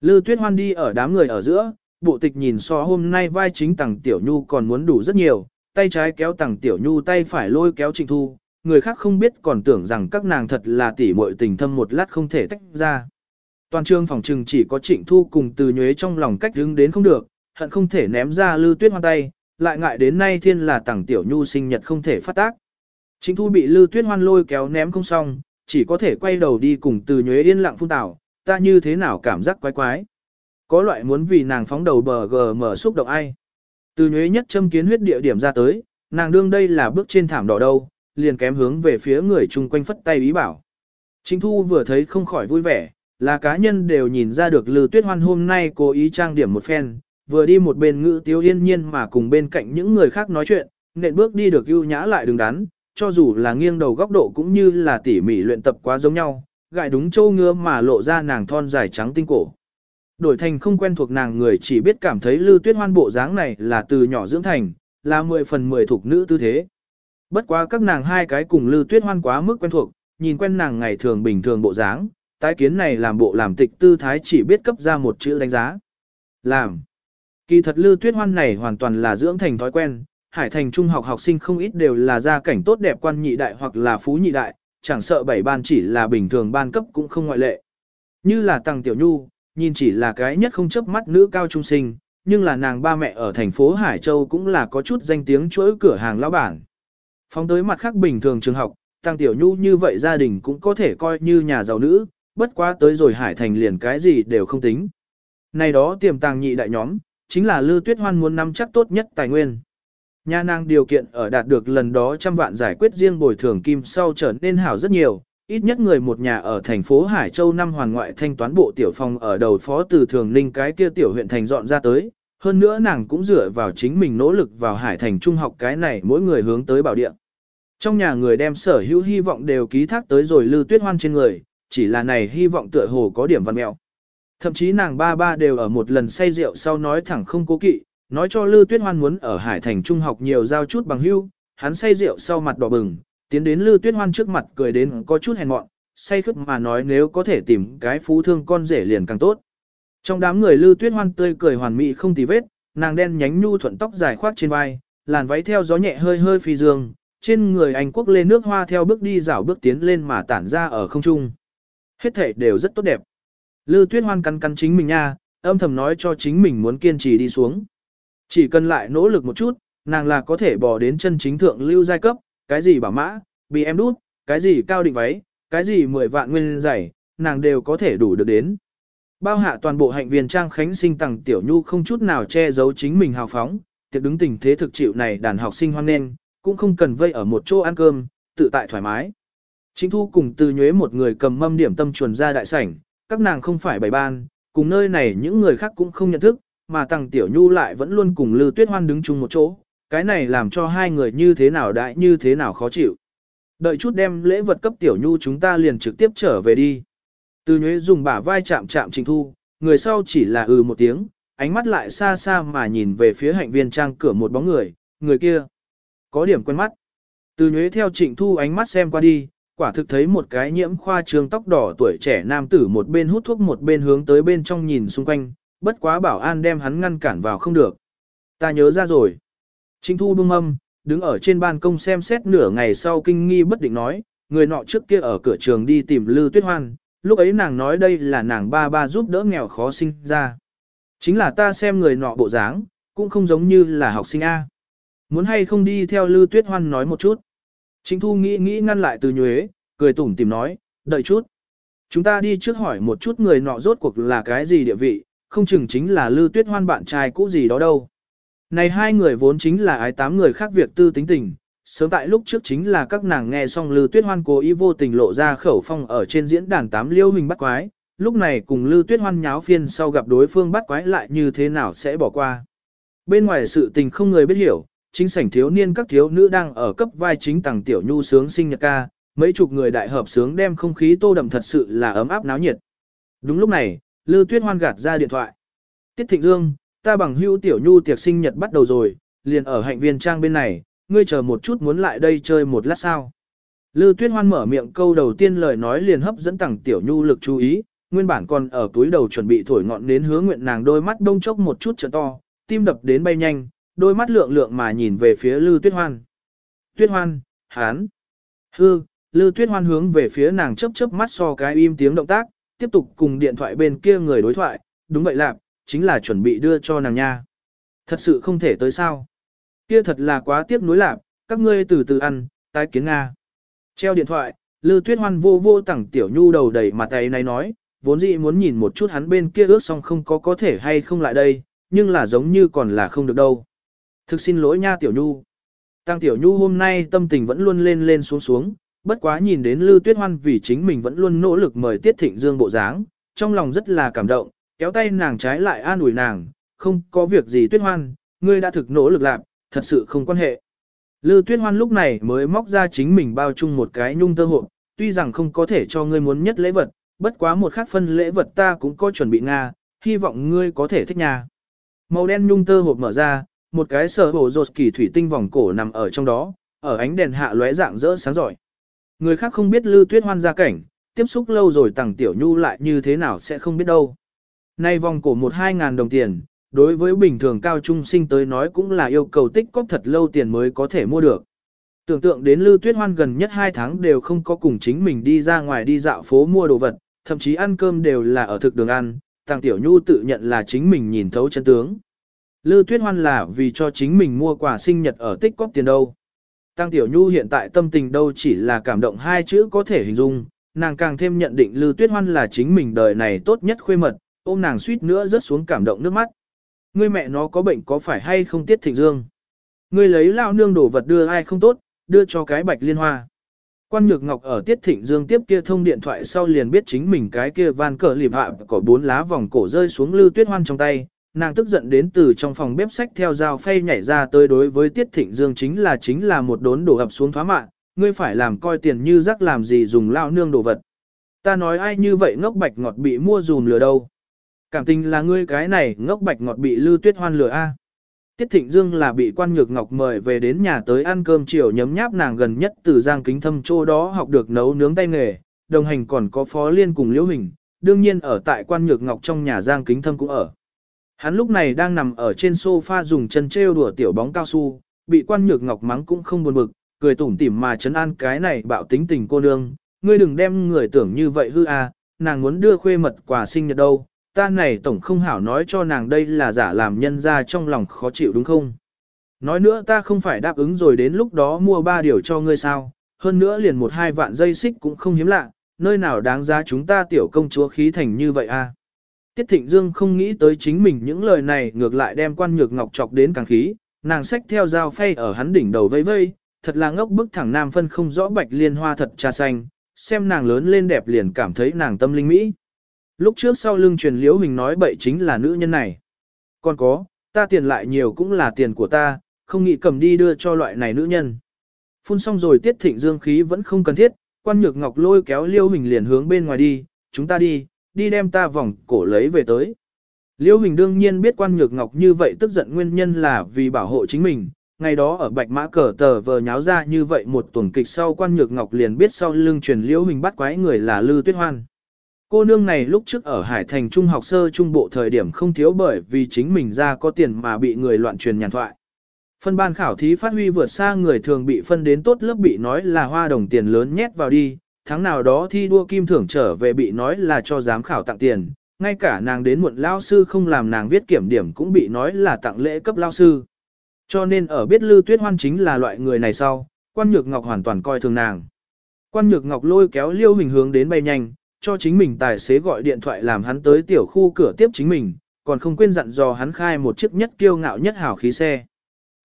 Lư Tuyết Hoan đi ở đám người ở giữa, bộ tịch nhìn so hôm nay vai chính Tăng Tiểu Nhu còn muốn đủ rất nhiều, tay trái kéo Tăng Tiểu Nhu tay phải lôi kéo Trịnh Thu, người khác không biết còn tưởng rằng các nàng thật là tỉ muội tình thâm một lát không thể tách ra. Toàn trường phòng trừng chỉ có Trịnh Thu cùng từ nhuế trong lòng cách đứng đến không được, hận không thể ném ra Lư Tuyết Hoan tay, lại ngại đến nay thiên là tàng tiểu nhu sinh nhật không thể phát tác. Chính thu bị Lư Tuyết Hoan lôi kéo ném không xong, chỉ có thể quay đầu đi cùng từ nhuế yên lặng phun tảo, ta như thế nào cảm giác quái quái. Có loại muốn vì nàng phóng đầu bờ gờ mở xúc động ai. Từ nhuế nhất châm kiến huyết địa điểm ra tới, nàng đương đây là bước trên thảm đỏ đâu, liền kém hướng về phía người chung quanh phất tay ý bảo. Chính thu vừa thấy không khỏi vui vẻ, là cá nhân đều nhìn ra được Lư Tuyết Hoan hôm nay cố ý trang điểm một phen, vừa đi một bên ngữ tiếu yên nhiên mà cùng bên cạnh những người khác nói chuyện, nện bước đi được ưu nhã lại đứng đắn, cho dù là nghiêng đầu góc độ cũng như là tỉ mỉ luyện tập quá giống nhau, gại đúng châu ngứa mà lộ ra nàng thon dài trắng tinh cổ. Đổi thành không quen thuộc nàng người chỉ biết cảm thấy Lư Tuyết Hoan bộ dáng này là từ nhỏ dưỡng thành, là 10 phần 10 thuộc nữ tư thế. Bất quá các nàng hai cái cùng Lư Tuyết Hoan quá mức quen thuộc, nhìn quen nàng ngày thường bình thường bộ dáng, tái kiến này làm bộ làm tịch tư thái chỉ biết cấp ra một chữ đánh giá. Làm. Kỳ thật Lư Tuyết Hoan này hoàn toàn là dưỡng thành thói quen, Hải Thành trung học học sinh không ít đều là gia cảnh tốt đẹp quan nhị đại hoặc là phú nhị đại, chẳng sợ bảy ban chỉ là bình thường ban cấp cũng không ngoại lệ. Như là Tăng Tiểu Nhu, nhìn chỉ là cái nhất không chấp mắt nữ cao trung sinh, nhưng là nàng ba mẹ ở thành phố Hải Châu cũng là có chút danh tiếng chuỗi cửa hàng lão bản. Phóng tới mặt khác bình thường trường học, Tăng Tiểu Nhu như vậy gia đình cũng có thể coi như nhà giàu nữ, bất quá tới rồi Hải Thành liền cái gì đều không tính. Này đó tiềm tàng nhị đại nhóm, chính là Lư Tuyết Hoan muốn nắm chắc tốt nhất tài nguyên. Nhà nàng điều kiện ở đạt được lần đó trăm vạn giải quyết riêng bồi thường kim sau trở nên hảo rất nhiều, ít nhất người một nhà ở thành phố Hải Châu năm hoàn ngoại thanh toán bộ tiểu phòng ở đầu phó từ thường ninh cái kia tiểu huyện thành dọn ra tới, hơn nữa nàng cũng dựa vào chính mình nỗ lực vào Hải Thành trung học cái này mỗi người hướng tới bảo địa. Trong nhà người đem sở hữu hy vọng đều ký thác tới rồi Lư Tuyết Hoan trên người, chỉ là này hy vọng tựa hồ có điểm văn mẹo. Thậm chí nàng ba ba đều ở một lần say rượu sau nói thẳng không cố kỵ, nói cho Lư Tuyết Hoan muốn ở Hải Thành Trung học nhiều giao chút bằng hưu, hắn say rượu sau mặt đỏ bừng, tiến đến Lư Tuyết Hoan trước mặt cười đến có chút hèn mọn, say khướt mà nói nếu có thể tìm cái phú thương con rể liền càng tốt. Trong đám người Lư Tuyết Hoan tươi cười hoàn mỹ không tì vết, nàng đen nhánh nhu thuận tóc dài khoác trên vai, làn váy theo gió nhẹ hơi hơi phi dương, trên người Anh quốc lên nước hoa theo bước đi dạo bước tiến lên mà tản ra ở không trung. Hết thể đều rất tốt đẹp. Lư Tuyết Hoan cắn cắn chính mình nha, âm thầm nói cho chính mình muốn kiên trì đi xuống. Chỉ cần lại nỗ lực một chút, nàng là có thể bỏ đến chân chính thượng lưu giai cấp, cái gì bảo mã, bị em đút, cái gì cao định váy, cái gì mười vạn nguyên giày, nàng đều có thể đủ được đến. Bao hạ toàn bộ hạnh viên trang khánh sinh tặng tiểu nhu không chút nào che giấu chính mình hào phóng, tiệc đứng tình thế thực chịu này đàn học sinh hoan nghênh, cũng không cần vây ở một chỗ ăn cơm, tự tại thoải mái. Chính thu cùng từ nhuế một người cầm mâm điểm tâm chuồn ra đại sảnh, các nàng không phải bày ban, cùng nơi này những người khác cũng không nhận thức, mà Tăng Tiểu Nhu lại vẫn luôn cùng Lư Tuyết Hoan đứng chung một chỗ, cái này làm cho hai người như thế nào đại như thế nào khó chịu. Đợi chút đem lễ vật cấp Tiểu Nhu chúng ta liền trực tiếp trở về đi. Từ nhuế dùng bả vai chạm chạm Trình Thu, người sau chỉ là ừ một tiếng, ánh mắt lại xa xa mà nhìn về phía hạnh viên trang cửa một bóng người, người kia. Có điểm quen mắt. Từ nhuế theo Trịnh Thu ánh mắt xem qua đi, quả thực thấy một cái nhiễm khoa trường tóc đỏ tuổi trẻ nam tử một bên hút thuốc một bên hướng tới bên trong nhìn xung quanh, bất quá bảo an đem hắn ngăn cản vào không được. Ta nhớ ra rồi. trinh Thu bưng âm, đứng ở trên ban công xem xét nửa ngày sau kinh nghi bất định nói, người nọ trước kia ở cửa trường đi tìm Lư Tuyết Hoan, lúc ấy nàng nói đây là nàng ba ba giúp đỡ nghèo khó sinh ra. Chính là ta xem người nọ bộ dáng, cũng không giống như là học sinh A. Muốn hay không đi theo Lư Tuyết Hoan nói một chút. Chính thu nghĩ nghĩ ngăn lại từ nhuế, cười tủm tìm nói, đợi chút. Chúng ta đi trước hỏi một chút người nọ rốt cuộc là cái gì địa vị, không chừng chính là Lư Tuyết Hoan bạn trai cũ gì đó đâu. Này hai người vốn chính là ái tám người khác việc tư tính tình, sớm tại lúc trước chính là các nàng nghe xong Lư Tuyết Hoan cố ý vô tình lộ ra khẩu phong ở trên diễn đàn tám liêu hình bắt quái, lúc này cùng Lư Tuyết Hoan nháo phiên sau gặp đối phương bắt quái lại như thế nào sẽ bỏ qua. Bên ngoài sự tình không người biết hiểu, chính sảnh thiếu niên các thiếu nữ đang ở cấp vai chính tàng tiểu nhu sướng sinh nhật ca, mấy chục người đại hợp sướng đem không khí tô đậm thật sự là ấm áp náo nhiệt. Đúng lúc này, Lư Tuyết Hoan gạt ra điện thoại. Tiết Thịnh Dương, ta bằng hữu tiểu nhu tiệc sinh nhật bắt đầu rồi, liền ở hạnh viên trang bên này, ngươi chờ một chút muốn lại đây chơi một lát sao. Lư Tuyết Hoan mở miệng câu đầu tiên lời nói liền hấp dẫn tàng tiểu nhu lực chú ý, nguyên bản còn ở túi đầu chuẩn bị thổi ngọn đến hứa nguyện nàng đôi mắt đông chốc một chút trợ to, tim đập đến bay nhanh, đôi mắt lượng lượng mà nhìn về phía Lư Tuyết Hoan. Tuyết Hoan, hán. Hư, Lư Tuyết Hoan hướng về phía nàng chớp chớp mắt so cái im tiếng động tác, tiếp tục cùng điện thoại bên kia người đối thoại, đúng vậy lạc, chính là chuẩn bị đưa cho nàng nha. Thật sự không thể tới sao. Kia thật là quá tiếc nuối lạc, các ngươi từ từ ăn, tái kiến Nga. Treo điện thoại, Lư Tuyết Hoan vô vô tẳng tiểu nhu đầu đầy mặt tay này nói, vốn dĩ muốn nhìn một chút hắn bên kia ước xong không có có thể hay không lại đây, nhưng là giống như còn là không được đâu. Thực xin lỗi nha tiểu nhu. Tăng tiểu nhu hôm nay tâm tình vẫn luôn lên lên xuống xuống, bất quá nhìn đến Lư Tuyết Hoan vì chính mình vẫn luôn nỗ lực mời Tiết Thịnh Dương bộ dáng, trong lòng rất là cảm động, kéo tay nàng trái lại an ủi nàng, không có việc gì Tuyết Hoan, ngươi đã thực nỗ lực làm, thật sự không quan hệ. Lư Tuyết Hoan lúc này mới móc ra chính mình bao chung một cái nhung tơ hộp, tuy rằng không có thể cho ngươi muốn nhất lễ vật, bất quá một khác phân lễ vật ta cũng có chuẩn bị Nga, hy vọng ngươi có thể thích nhà. Màu đen nhung tơ hộp mở ra, một cái sở bộ rột kỳ thủy tinh vòng cổ nằm ở trong đó, ở ánh đèn hạ lóe dạng rỡ sáng giỏi. Người khác không biết Lư Tuyết Hoan ra cảnh, tiếp xúc lâu rồi tàng tiểu nhu lại như thế nào sẽ không biết đâu. Nay vòng cổ một hai ngàn đồng tiền, đối với bình thường cao trung sinh tới nói cũng là yêu cầu tích cóp thật lâu tiền mới có thể mua được. Tưởng tượng đến Lưu Tuyết Hoan gần nhất 2 tháng đều không có cùng chính mình đi ra ngoài đi dạo phố mua đồ vật, thậm chí ăn cơm đều là ở thực đường ăn, Tàng Tiểu Nhu tự nhận là chính mình nhìn thấu chân tướng. Lưu Tuyết Hoan là vì cho chính mình mua quà sinh nhật ở tích cóp tiền đâu. Tăng Tiểu Nhu hiện tại tâm tình đâu chỉ là cảm động hai chữ có thể hình dung, nàng càng thêm nhận định Lưu Tuyết Hoan là chính mình đời này tốt nhất khuê mật, ôm nàng suýt nữa rớt xuống cảm động nước mắt. Ngươi mẹ nó có bệnh có phải hay không tiết thịnh dương? Ngươi lấy lao nương đổ vật đưa ai không tốt, đưa cho cái bạch liên hoa. Quan Nhược Ngọc ở Tiết Thịnh Dương tiếp kia thông điện thoại sau liền biết chính mình cái kia van cờ lìm hạ có bốn lá vòng cổ rơi xuống Lưu Tuyết Hoan trong tay, nàng tức giận đến từ trong phòng bếp sách theo dao phay nhảy ra tới đối với Tiết Thịnh Dương chính là chính là một đốn đổ ập xuống thoá mạng, ngươi phải làm coi tiền như rắc làm gì dùng lao nương đồ vật. Ta nói ai như vậy ngốc bạch ngọt bị mua dùm lừa đâu. Cảm tình là ngươi cái này ngốc bạch ngọt bị Lưu Tuyết Hoan lừa a. Tiết Thịnh Dương là bị quan nhược ngọc mời về đến nhà tới ăn cơm chiều nhấm nháp nàng gần nhất từ Giang Kính Thâm chỗ đó học được nấu nướng tay nghề, đồng hành còn có Phó Liên cùng Liễu Hình, đương nhiên ở tại quan nhược ngọc trong nhà Giang Kính Thâm cũng ở. Hắn lúc này đang nằm ở trên sofa dùng chân trêu đùa tiểu bóng cao su, bị quan nhược ngọc mắng cũng không buồn bực, cười tủm tỉm mà chấn an cái này bạo tính tình cô nương, ngươi đừng đem người tưởng như vậy hư à, nàng muốn đưa khuê mật quà sinh nhật đâu, ta này tổng không hảo nói cho nàng đây là giả làm nhân ra trong lòng khó chịu đúng không? Nói nữa ta không phải đáp ứng rồi đến lúc đó mua ba điều cho ngươi sao, hơn nữa liền một hai vạn dây xích cũng không hiếm lạ, nơi nào đáng giá chúng ta tiểu công chúa khí thành như vậy a? À? Tiết Thịnh Dương không nghĩ tới chính mình những lời này ngược lại đem quan nhược ngọc chọc đến càng khí, nàng xách theo dao phay ở hắn đỉnh đầu vây vây, thật là ngốc bức thẳng nam phân không rõ bạch liên hoa thật trà xanh, xem nàng lớn lên đẹp liền cảm thấy nàng tâm linh mỹ. Lúc trước sau lưng truyền liễu mình nói bậy chính là nữ nhân này. Còn có, ta tiền lại nhiều cũng là tiền của ta, không nghĩ cầm đi đưa cho loại này nữ nhân. Phun xong rồi tiết thịnh dương khí vẫn không cần thiết, quan nhược ngọc lôi kéo liêu mình liền hướng bên ngoài đi, chúng ta đi, đi đem ta vòng cổ lấy về tới. Liêu hình đương nhiên biết quan nhược ngọc như vậy tức giận nguyên nhân là vì bảo hộ chính mình, ngày đó ở bạch mã cờ tờ vờ nháo ra như vậy một tuần kịch sau quan nhược ngọc liền biết sau lưng truyền liễu hình bắt quái người là Lư Tuyết Hoan. Cô nương này lúc trước ở Hải Thành Trung học sơ trung bộ thời điểm không thiếu bởi vì chính mình ra có tiền mà bị người loạn truyền nhàn thoại. Phân ban khảo thí phát huy vượt xa người thường bị phân đến tốt lớp bị nói là hoa đồng tiền lớn nhét vào đi, tháng nào đó thi đua kim thưởng trở về bị nói là cho giám khảo tặng tiền, ngay cả nàng đến muộn lao sư không làm nàng viết kiểm điểm cũng bị nói là tặng lễ cấp lao sư. Cho nên ở biết Lư Tuyết Hoan chính là loại người này sau, quan nhược ngọc hoàn toàn coi thường nàng. Quan nhược ngọc lôi kéo liêu hình hướng đến bay nhanh, cho chính mình tài xế gọi điện thoại làm hắn tới tiểu khu cửa tiếp chính mình, còn không quên dặn dò hắn khai một chiếc nhất kiêu ngạo nhất hảo khí xe.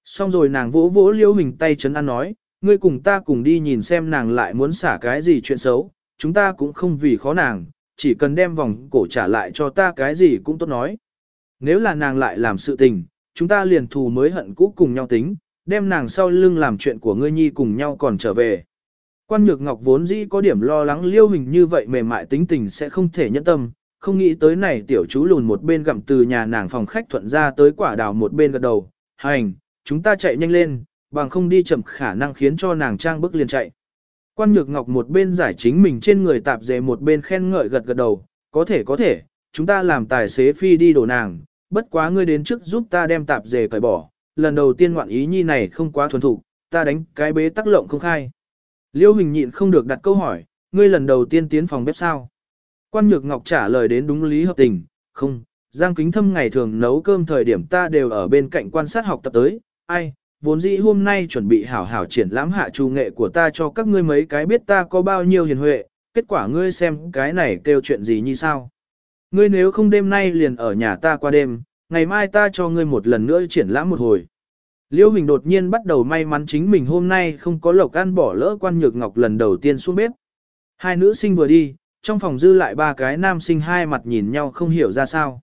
Xong rồi nàng vỗ vỗ liêu hình tay chấn an nói, ngươi cùng ta cùng đi nhìn xem nàng lại muốn xả cái gì chuyện xấu, chúng ta cũng không vì khó nàng, chỉ cần đem vòng cổ trả lại cho ta cái gì cũng tốt nói. Nếu là nàng lại làm sự tình, chúng ta liền thù mới hận cũ cùng nhau tính, đem nàng sau lưng làm chuyện của ngươi nhi cùng nhau còn trở về. Quan Nhược Ngọc vốn dĩ có điểm lo lắng liêu hình như vậy mềm mại tính tình sẽ không thể nhẫn tâm, không nghĩ tới này tiểu chú lùn một bên gặm từ nhà nàng phòng khách thuận ra tới quả đào một bên gật đầu, hành, chúng ta chạy nhanh lên, bằng không đi chậm khả năng khiến cho nàng trang bức liền chạy. Quan Nhược Ngọc một bên giải chính mình trên người tạp dề một bên khen ngợi gật gật đầu, có thể có thể, chúng ta làm tài xế phi đi đổ nàng, bất quá ngươi đến trước giúp ta đem tạp dề cởi bỏ, lần đầu tiên ngoạn ý nhi này không quá thuần thục, ta đánh cái bế tắc lộng không khai. Liêu Hình nhịn không được đặt câu hỏi, ngươi lần đầu tiên tiến phòng bếp sao? Quan Nhược Ngọc trả lời đến đúng lý hợp tình, không, Giang Kính Thâm ngày thường nấu cơm thời điểm ta đều ở bên cạnh quan sát học tập tới, ai, vốn dĩ hôm nay chuẩn bị hảo hảo triển lãm hạ trù nghệ của ta cho các ngươi mấy cái biết ta có bao nhiêu hiền huệ, kết quả ngươi xem cái này kêu chuyện gì như sao? Ngươi nếu không đêm nay liền ở nhà ta qua đêm, ngày mai ta cho ngươi một lần nữa triển lãm một hồi. Liêu Hình đột nhiên bắt đầu may mắn chính mình hôm nay không có lộc ăn bỏ lỡ quan nhược ngọc lần đầu tiên xuống bếp. Hai nữ sinh vừa đi, trong phòng dư lại ba cái nam sinh hai mặt nhìn nhau không hiểu ra sao.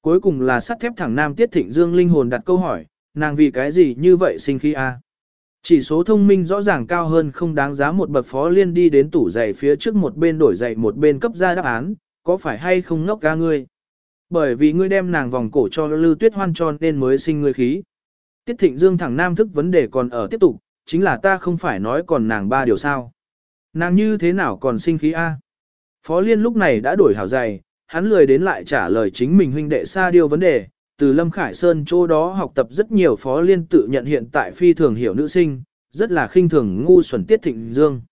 Cuối cùng là sắt thép thẳng nam Tiết Thịnh Dương linh hồn đặt câu hỏi, nàng vì cái gì như vậy sinh khí a? Chỉ số thông minh rõ ràng cao hơn không đáng giá một bậc phó liên đi đến tủ giày phía trước một bên đổi giày một bên cấp ra đáp án, có phải hay không ngốc ca ngươi? Bởi vì ngươi đem nàng vòng cổ cho Lư Tuyết Hoan tròn nên mới sinh ngươi khí. Tiết Thịnh Dương thẳng nam thức vấn đề còn ở tiếp tục, chính là ta không phải nói còn nàng ba điều sao. Nàng như thế nào còn sinh khí A. Phó Liên lúc này đã đổi hảo giày hắn lười đến lại trả lời chính mình huynh đệ xa điều vấn đề, từ Lâm Khải Sơn chỗ đó học tập rất nhiều Phó Liên tự nhận hiện tại phi thường hiểu nữ sinh, rất là khinh thường ngu xuẩn Tiết Thịnh Dương.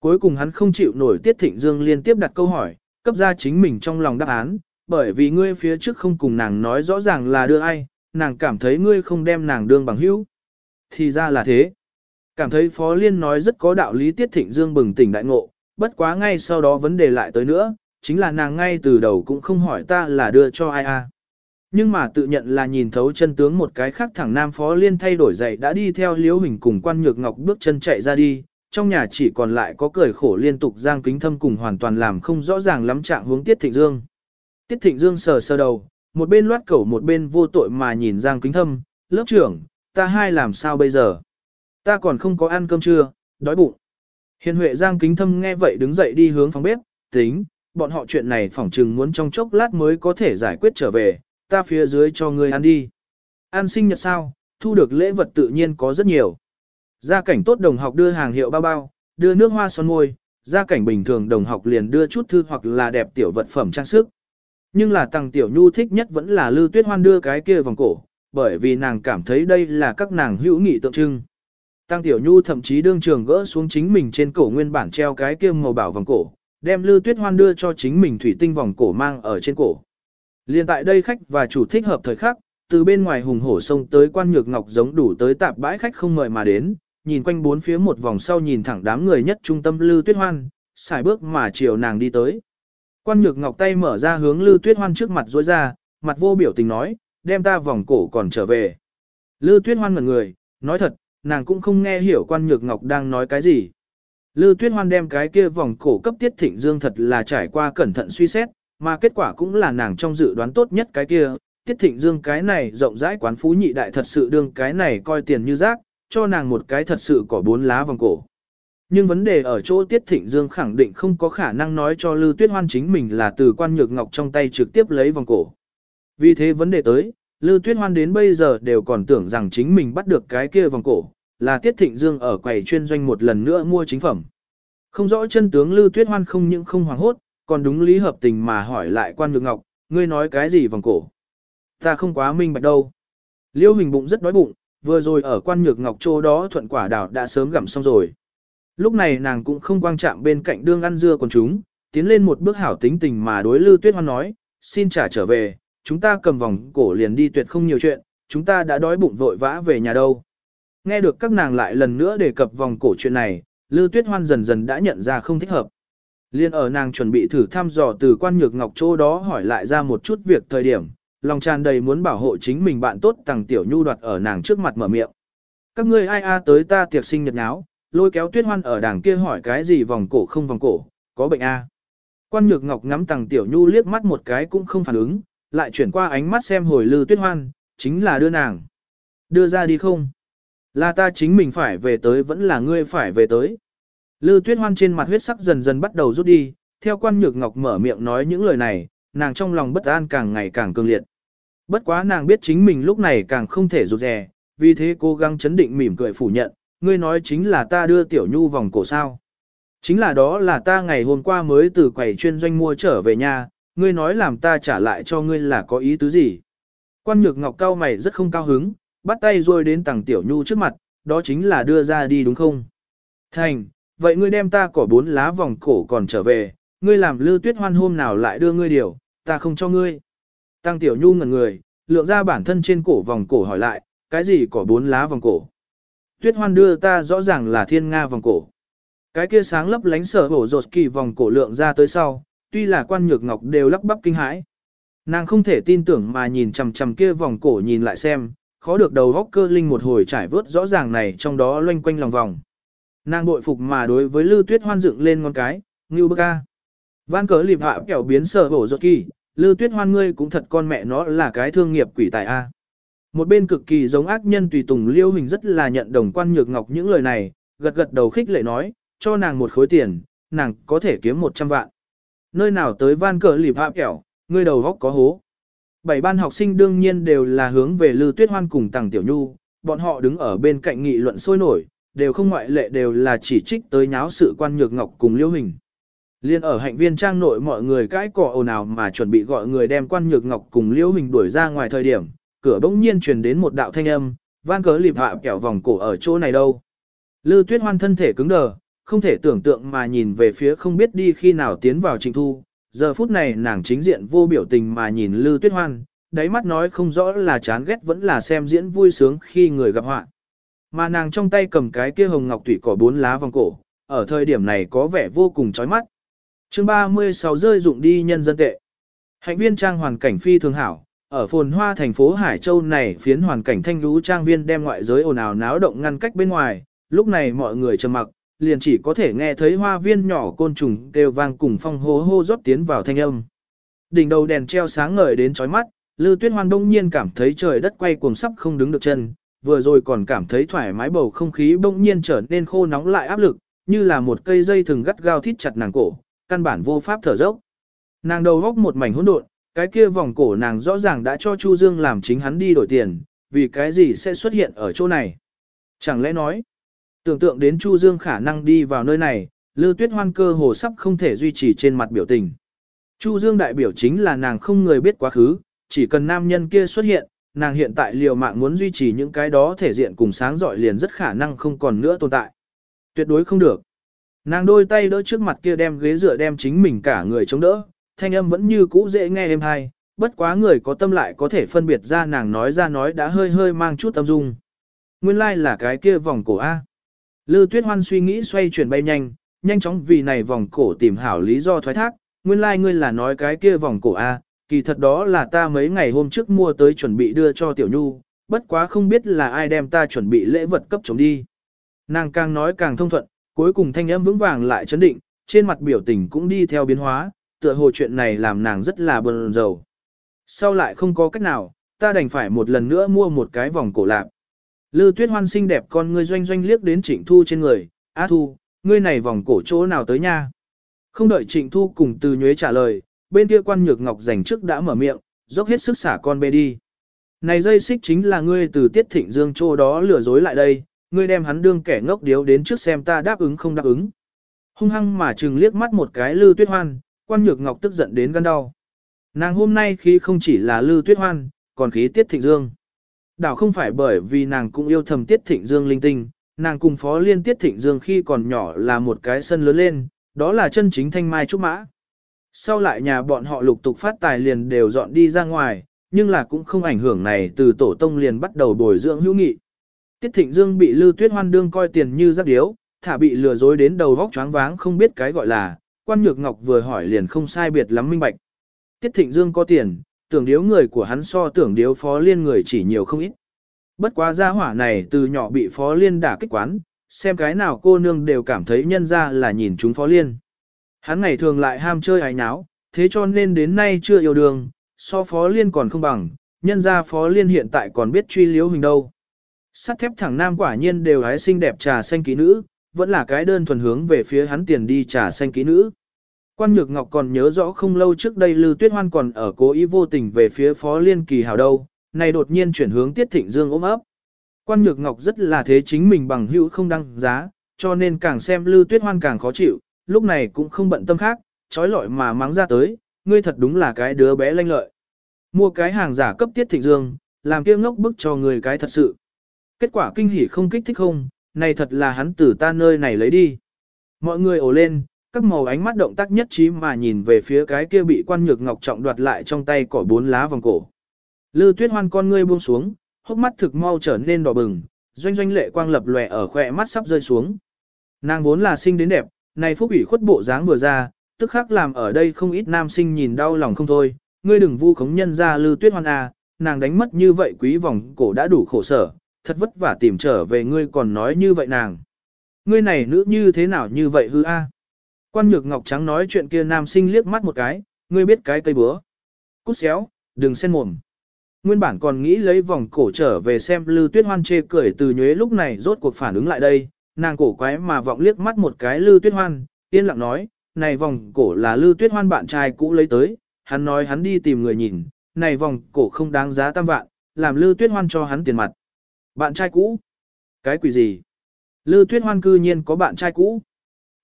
Cuối cùng hắn không chịu nổi Tiết Thịnh Dương liên tiếp đặt câu hỏi, cấp ra chính mình trong lòng đáp án, bởi vì ngươi phía trước không cùng nàng nói rõ ràng là đưa ai, nàng cảm thấy ngươi không đem nàng đương bằng hữu. Thì ra là thế. Cảm thấy Phó Liên nói rất có đạo lý Tiết Thịnh Dương bừng tỉnh đại ngộ, bất quá ngay sau đó vấn đề lại tới nữa, chính là nàng ngay từ đầu cũng không hỏi ta là đưa cho ai a. Nhưng mà tự nhận là nhìn thấu chân tướng một cái khác thẳng nam Phó Liên thay đổi dậy đã đi theo Liễu Hình cùng quan nhược ngọc bước chân chạy ra đi, trong nhà chỉ còn lại có cười khổ liên tục giang kính thâm cùng hoàn toàn làm không rõ ràng lắm trạng hướng Tiết Thịnh Dương. Tiết Thịnh Dương sờ sờ đầu, một bên loát cẩu một bên vô tội mà nhìn giang kính thâm, lớp trưởng, ta hai làm sao bây giờ? Ta còn không có ăn cơm trưa, đói bụng. Hiền Huệ Giang kính thâm nghe vậy đứng dậy đi hướng phòng bếp, tính, bọn họ chuyện này phỏng chừng muốn trong chốc lát mới có thể giải quyết trở về, ta phía dưới cho ngươi ăn đi. Ăn sinh nhật sao, thu được lễ vật tự nhiên có rất nhiều. Gia cảnh tốt đồng học đưa hàng hiệu bao bao, đưa nước hoa son môi, gia cảnh bình thường đồng học liền đưa chút thư hoặc là đẹp tiểu vật phẩm trang sức. Nhưng là tăng tiểu nhu thích nhất vẫn là lư Tuyết Hoan đưa cái kia vòng cổ, bởi vì nàng cảm thấy đây là các nàng hữu nghị tượng trưng. Tăng Tiểu Nhu thậm chí đương trường gỡ xuống chính mình trên cổ nguyên bản treo cái kia màu bảo vòng cổ, đem lư Tuyết Hoan đưa cho chính mình thủy tinh vòng cổ mang ở trên cổ. Liên tại đây khách và chủ thích hợp thời khắc, từ bên ngoài hùng hổ sông tới quan nhược ngọc giống đủ tới tạp bãi khách không mời mà đến, nhìn quanh bốn phía một vòng sau nhìn thẳng đám người nhất trung tâm lư Tuyết Hoan, xài bước mà chiều nàng đi tới. Quan nhược ngọc tay mở ra hướng lư Tuyết Hoan trước mặt rối ra, mặt vô biểu tình nói, đem ta vòng cổ còn trở về. lư Tuyết Hoan ngẩn người, nói thật, nàng cũng không nghe hiểu quan nhược ngọc đang nói cái gì. lư Tuyết Hoan đem cái kia vòng cổ cấp tiết thịnh dương thật là trải qua cẩn thận suy xét, mà kết quả cũng là nàng trong dự đoán tốt nhất cái kia. Tiết thịnh dương cái này rộng rãi quán phú nhị đại thật sự đương cái này coi tiền như rác, cho nàng một cái thật sự có bốn lá vòng cổ. Nhưng vấn đề ở chỗ Tiết Thịnh Dương khẳng định không có khả năng nói cho Lưu Tuyết Hoan chính mình là từ quan nhược ngọc trong tay trực tiếp lấy vòng cổ. Vì thế vấn đề tới, Lưu Tuyết Hoan đến bây giờ đều còn tưởng rằng chính mình bắt được cái kia vòng cổ, là Tiết Thịnh Dương ở quầy chuyên doanh một lần nữa mua chính phẩm. Không rõ chân tướng Lưu Tuyết Hoan không những không hoảng hốt, còn đúng lý hợp tình mà hỏi lại quan nhược ngọc, ngươi nói cái gì vòng cổ. Ta không quá minh bạch đâu. Liêu Hình bụng rất đói bụng, vừa rồi ở quan nhược ngọc chỗ đó thuận quả đảo đã sớm gặm xong rồi. Lúc này nàng cũng không quang chạm bên cạnh đương ăn dưa còn chúng, tiến lên một bước hảo tính tình mà đối Lưu Tuyết Hoan nói, xin trả trở về, chúng ta cầm vòng cổ liền đi tuyệt không nhiều chuyện, chúng ta đã đói bụng vội vã về nhà đâu. Nghe được các nàng lại lần nữa đề cập vòng cổ chuyện này, Lưu Tuyết Hoan dần dần đã nhận ra không thích hợp. Liên ở nàng chuẩn bị thử thăm dò từ quan nhược ngọc chỗ đó hỏi lại ra một chút việc thời điểm, lòng tràn đầy muốn bảo hộ chính mình bạn tốt tàng tiểu nhu đoạt ở nàng trước mặt mở miệng. Các ngươi ai a tới ta tiệc sinh nhật náo, lôi kéo tuyết hoan ở đàng kia hỏi cái gì vòng cổ không vòng cổ, có bệnh a. Quan nhược ngọc ngắm tàng tiểu nhu liếc mắt một cái cũng không phản ứng, lại chuyển qua ánh mắt xem hồi lư tuyết hoan, chính là đưa nàng. Đưa ra đi không? Là ta chính mình phải về tới vẫn là ngươi phải về tới. Lư tuyết hoan trên mặt huyết sắc dần dần bắt đầu rút đi, theo quan nhược ngọc mở miệng nói những lời này, nàng trong lòng bất an càng ngày càng cường liệt. Bất quá nàng biết chính mình lúc này càng không thể rụt rè, vì thế cố gắng chấn định mỉm cười phủ nhận, ngươi nói chính là ta đưa tiểu nhu vòng cổ sao. Chính là đó là ta ngày hôm qua mới từ quầy chuyên doanh mua trở về nhà, ngươi nói làm ta trả lại cho ngươi là có ý tứ gì. Quan nhược ngọc cao mày rất không cao hứng, bắt tay rồi đến tàng tiểu nhu trước mặt, đó chính là đưa ra đi đúng không? Thành, vậy ngươi đem ta cỏ bốn lá vòng cổ còn trở về, ngươi làm lư tuyết hoan hôm nào lại đưa ngươi điều, ta không cho ngươi. Tăng tiểu nhu ngẩn người, lượng ra bản thân trên cổ vòng cổ hỏi lại, cái gì cỏ bốn lá vòng cổ? Tuyết hoan đưa ta rõ ràng là thiên nga vòng cổ. Cái kia sáng lấp lánh sở hổ rột kỳ vòng cổ lượng ra tới sau, tuy là quan nhược ngọc đều lắp bắp kinh hãi. Nàng không thể tin tưởng mà nhìn chằm chằm kia vòng cổ nhìn lại xem, khó được đầu góc cơ linh một hồi trải vớt rõ ràng này trong đó loanh quanh lòng vòng. Nàng bội phục mà đối với Lư Tuyết Hoan dựng lên ngón cái, ngưu bức Ca, Van cớ lịp hạ kẹo biến sở hổ rột kỳ, Lư Tuyết Hoan ngươi cũng thật con mẹ nó là cái thương nghiệp quỷ tài a. Một bên cực kỳ giống ác nhân tùy tùng liêu hình rất là nhận đồng quan nhược ngọc những lời này, gật gật đầu khích lệ nói, cho nàng một khối tiền, nàng có thể kiếm 100 vạn. Nơi nào tới van cờ lịp hạ kẻo, ngươi đầu góc có hố. Bảy ban học sinh đương nhiên đều là hướng về Lư Tuyết Hoan cùng Tằng Tiểu Nhu, bọn họ đứng ở bên cạnh nghị luận sôi nổi, đều không ngoại lệ đều là chỉ trích tới nháo sự quan nhược ngọc cùng liêu hình. Liên ở hạnh viên trang nội mọi người cãi cọ ồn ào mà chuẩn bị gọi người đem quan nhược ngọc cùng liễu hình đuổi ra ngoài thời điểm, cửa bỗng nhiên truyền đến một đạo thanh âm, van cớ lịp hạ kẹo vòng cổ ở chỗ này đâu. Lư tuyết hoan thân thể cứng đờ, không thể tưởng tượng mà nhìn về phía không biết đi khi nào tiến vào trình thu. Giờ phút này nàng chính diện vô biểu tình mà nhìn Lư tuyết hoan, đáy mắt nói không rõ là chán ghét vẫn là xem diễn vui sướng khi người gặp họa. Mà nàng trong tay cầm cái kia hồng ngọc tủy cỏ bốn lá vòng cổ, ở thời điểm này có vẻ vô cùng chói mắt. chương 36 rơi dụng đi nhân dân tệ. Hạnh viên trang hoàn cảnh phi thường hảo, ở phồn hoa thành phố Hải Châu này phiến hoàn cảnh thanh lũ trang viên đem ngoại giới ồn ào náo động ngăn cách bên ngoài, lúc này mọi người trầm mặc, liền chỉ có thể nghe thấy hoa viên nhỏ côn trùng kêu vang cùng phong hô hô rót tiến vào thanh âm. Đỉnh đầu đèn treo sáng ngời đến chói mắt, Lư Tuyết Hoan đông nhiên cảm thấy trời đất quay cuồng sắp không đứng được chân, vừa rồi còn cảm thấy thoải mái bầu không khí bỗng nhiên trở nên khô nóng lại áp lực, như là một cây dây thừng gắt gao thít chặt nàng cổ, căn bản vô pháp thở dốc. Nàng đầu góc một mảnh hỗn độn, cái kia vòng cổ nàng rõ ràng đã cho Chu Dương làm chính hắn đi đổi tiền, vì cái gì sẽ xuất hiện ở chỗ này? Chẳng lẽ nói, tưởng tượng đến Chu Dương khả năng đi vào nơi này, Lư Tuyết Hoan cơ hồ sắp không thể duy trì trên mặt biểu tình. Chu Dương đại biểu chính là nàng không người biết quá khứ, chỉ cần nam nhân kia xuất hiện, nàng hiện tại liều mạng muốn duy trì những cái đó thể diện cùng sáng giỏi liền rất khả năng không còn nữa tồn tại. Tuyệt đối không được. Nàng đôi tay đỡ trước mặt kia đem ghế dựa đem chính mình cả người chống đỡ, thanh âm vẫn như cũ dễ nghe êm hay, bất quá người có tâm lại có thể phân biệt ra nàng nói ra nói đã hơi hơi mang chút tâm dung. Nguyên lai like là cái kia vòng cổ A. Lư Tuyết Hoan suy nghĩ xoay chuyển bay nhanh, nhanh chóng vì này vòng cổ tìm hảo lý do thoái thác, nguyên lai like ngươi là nói cái kia vòng cổ A, kỳ thật đó là ta mấy ngày hôm trước mua tới chuẩn bị đưa cho Tiểu Nhu, bất quá không biết là ai đem ta chuẩn bị lễ vật cấp chống đi. Nàng càng nói càng thông thuận, cuối cùng thanh âm vững vàng lại chấn định, trên mặt biểu tình cũng đi theo biến hóa, tựa hồ chuyện này làm nàng rất là bần dầu. Sau lại không có cách nào, ta đành phải một lần nữa mua một cái vòng cổ lạc. Lư tuyết hoan xinh đẹp con ngươi doanh doanh liếc đến trịnh thu trên người, á thu, ngươi này vòng cổ chỗ nào tới nha. Không đợi trịnh thu cùng từ nhuế trả lời, bên kia quan nhược ngọc dành trước đã mở miệng, dốc hết sức xả con bê đi. Này dây xích chính là ngươi từ tiết thịnh dương chỗ đó lừa dối lại đây, ngươi đem hắn đương kẻ ngốc điếu đến trước xem ta đáp ứng không đáp ứng. Hung hăng mà chừng liếc mắt một cái lư tuyết hoan, quan nhược ngọc tức giận đến gan đau. Nàng hôm nay khi không chỉ là lư tuyết hoan, còn khí tiết thịnh dương. Đảo không phải bởi vì nàng cũng yêu thầm tiết thịnh dương linh tinh, nàng cùng phó liên tiết thịnh dương khi còn nhỏ là một cái sân lớn lên, đó là chân chính thanh mai trúc mã. Sau lại nhà bọn họ lục tục phát tài liền đều dọn đi ra ngoài, nhưng là cũng không ảnh hưởng này từ tổ tông liền bắt đầu bồi dưỡng hữu nghị. Tiết Thịnh Dương bị Lư Tuyết Hoan đương coi tiền như rác điếu, thả bị lừa dối đến đầu vóc choáng váng không biết cái gọi là, quan nhược ngọc vừa hỏi liền không sai biệt lắm minh bạch. Tiết Thịnh Dương có tiền, tưởng điếu người của hắn so tưởng điếu phó liên người chỉ nhiều không ít. Bất quá gia hỏa này từ nhỏ bị phó liên đả kích quán, xem cái nào cô nương đều cảm thấy nhân ra là nhìn chúng phó liên. Hắn ngày thường lại ham chơi hài náo, thế cho nên đến nay chưa yêu đương, so phó liên còn không bằng, nhân ra phó liên hiện tại còn biết truy liếu hình đâu. Sắt thép thẳng nam quả nhiên đều hái xinh đẹp trà xanh ký nữ, vẫn là cái đơn thuần hướng về phía hắn tiền đi trà xanh ký nữ. Quan Nhược Ngọc còn nhớ rõ không lâu trước đây Lư Tuyết Hoan còn ở cố ý vô tình về phía Phó Liên Kỳ hào đâu, này đột nhiên chuyển hướng Tiết Thịnh Dương ôm ấp. Quan Nhược Ngọc rất là thế chính mình bằng hữu không đăng giá, cho nên càng xem Lư Tuyết Hoan càng khó chịu, lúc này cũng không bận tâm khác, trói lọi mà mắng ra tới, ngươi thật đúng là cái đứa bé lanh lợi. Mua cái hàng giả cấp Tiết Thịnh Dương, làm kia ngốc bức cho người cái thật sự. Kết quả kinh hỉ không kích thích không, này thật là hắn từ ta nơi này lấy đi. Mọi người ồ lên, các màu ánh mắt động tác nhất trí mà nhìn về phía cái kia bị quan nhược ngọc trọng đoạt lại trong tay cỏ bốn lá vòng cổ. Lư tuyết hoan con ngươi buông xuống, hốc mắt thực mau trở nên đỏ bừng, doanh doanh lệ quang lập lòe ở khỏe mắt sắp rơi xuống. Nàng vốn là sinh đến đẹp, này phúc ủy khuất bộ dáng vừa ra, tức khắc làm ở đây không ít nam sinh nhìn đau lòng không thôi, ngươi đừng vu khống nhân ra lư tuyết hoan à, nàng đánh mất như vậy quý vòng cổ đã đủ khổ sở, thật vất vả tìm trở về ngươi còn nói như vậy nàng. Ngươi này nữ như thế nào như vậy hư a? Quan nhược ngọc trắng nói chuyện kia nam sinh liếc mắt một cái, ngươi biết cái cây búa. Cút xéo, đừng xen mồm. Nguyên bản còn nghĩ lấy vòng cổ trở về xem Lư Tuyết Hoan chê cười từ nhuế lúc này rốt cuộc phản ứng lại đây, nàng cổ quái mà vọng liếc mắt một cái Lư Tuyết Hoan, yên lặng nói, này vòng cổ là Lư Tuyết Hoan bạn trai cũ lấy tới, hắn nói hắn đi tìm người nhìn, này vòng cổ không đáng giá tam vạn, làm Lư Tuyết Hoan cho hắn tiền mặt. Bạn trai cũ? Cái quỷ gì? Lư Tuyết Hoan cư nhiên có bạn trai cũ.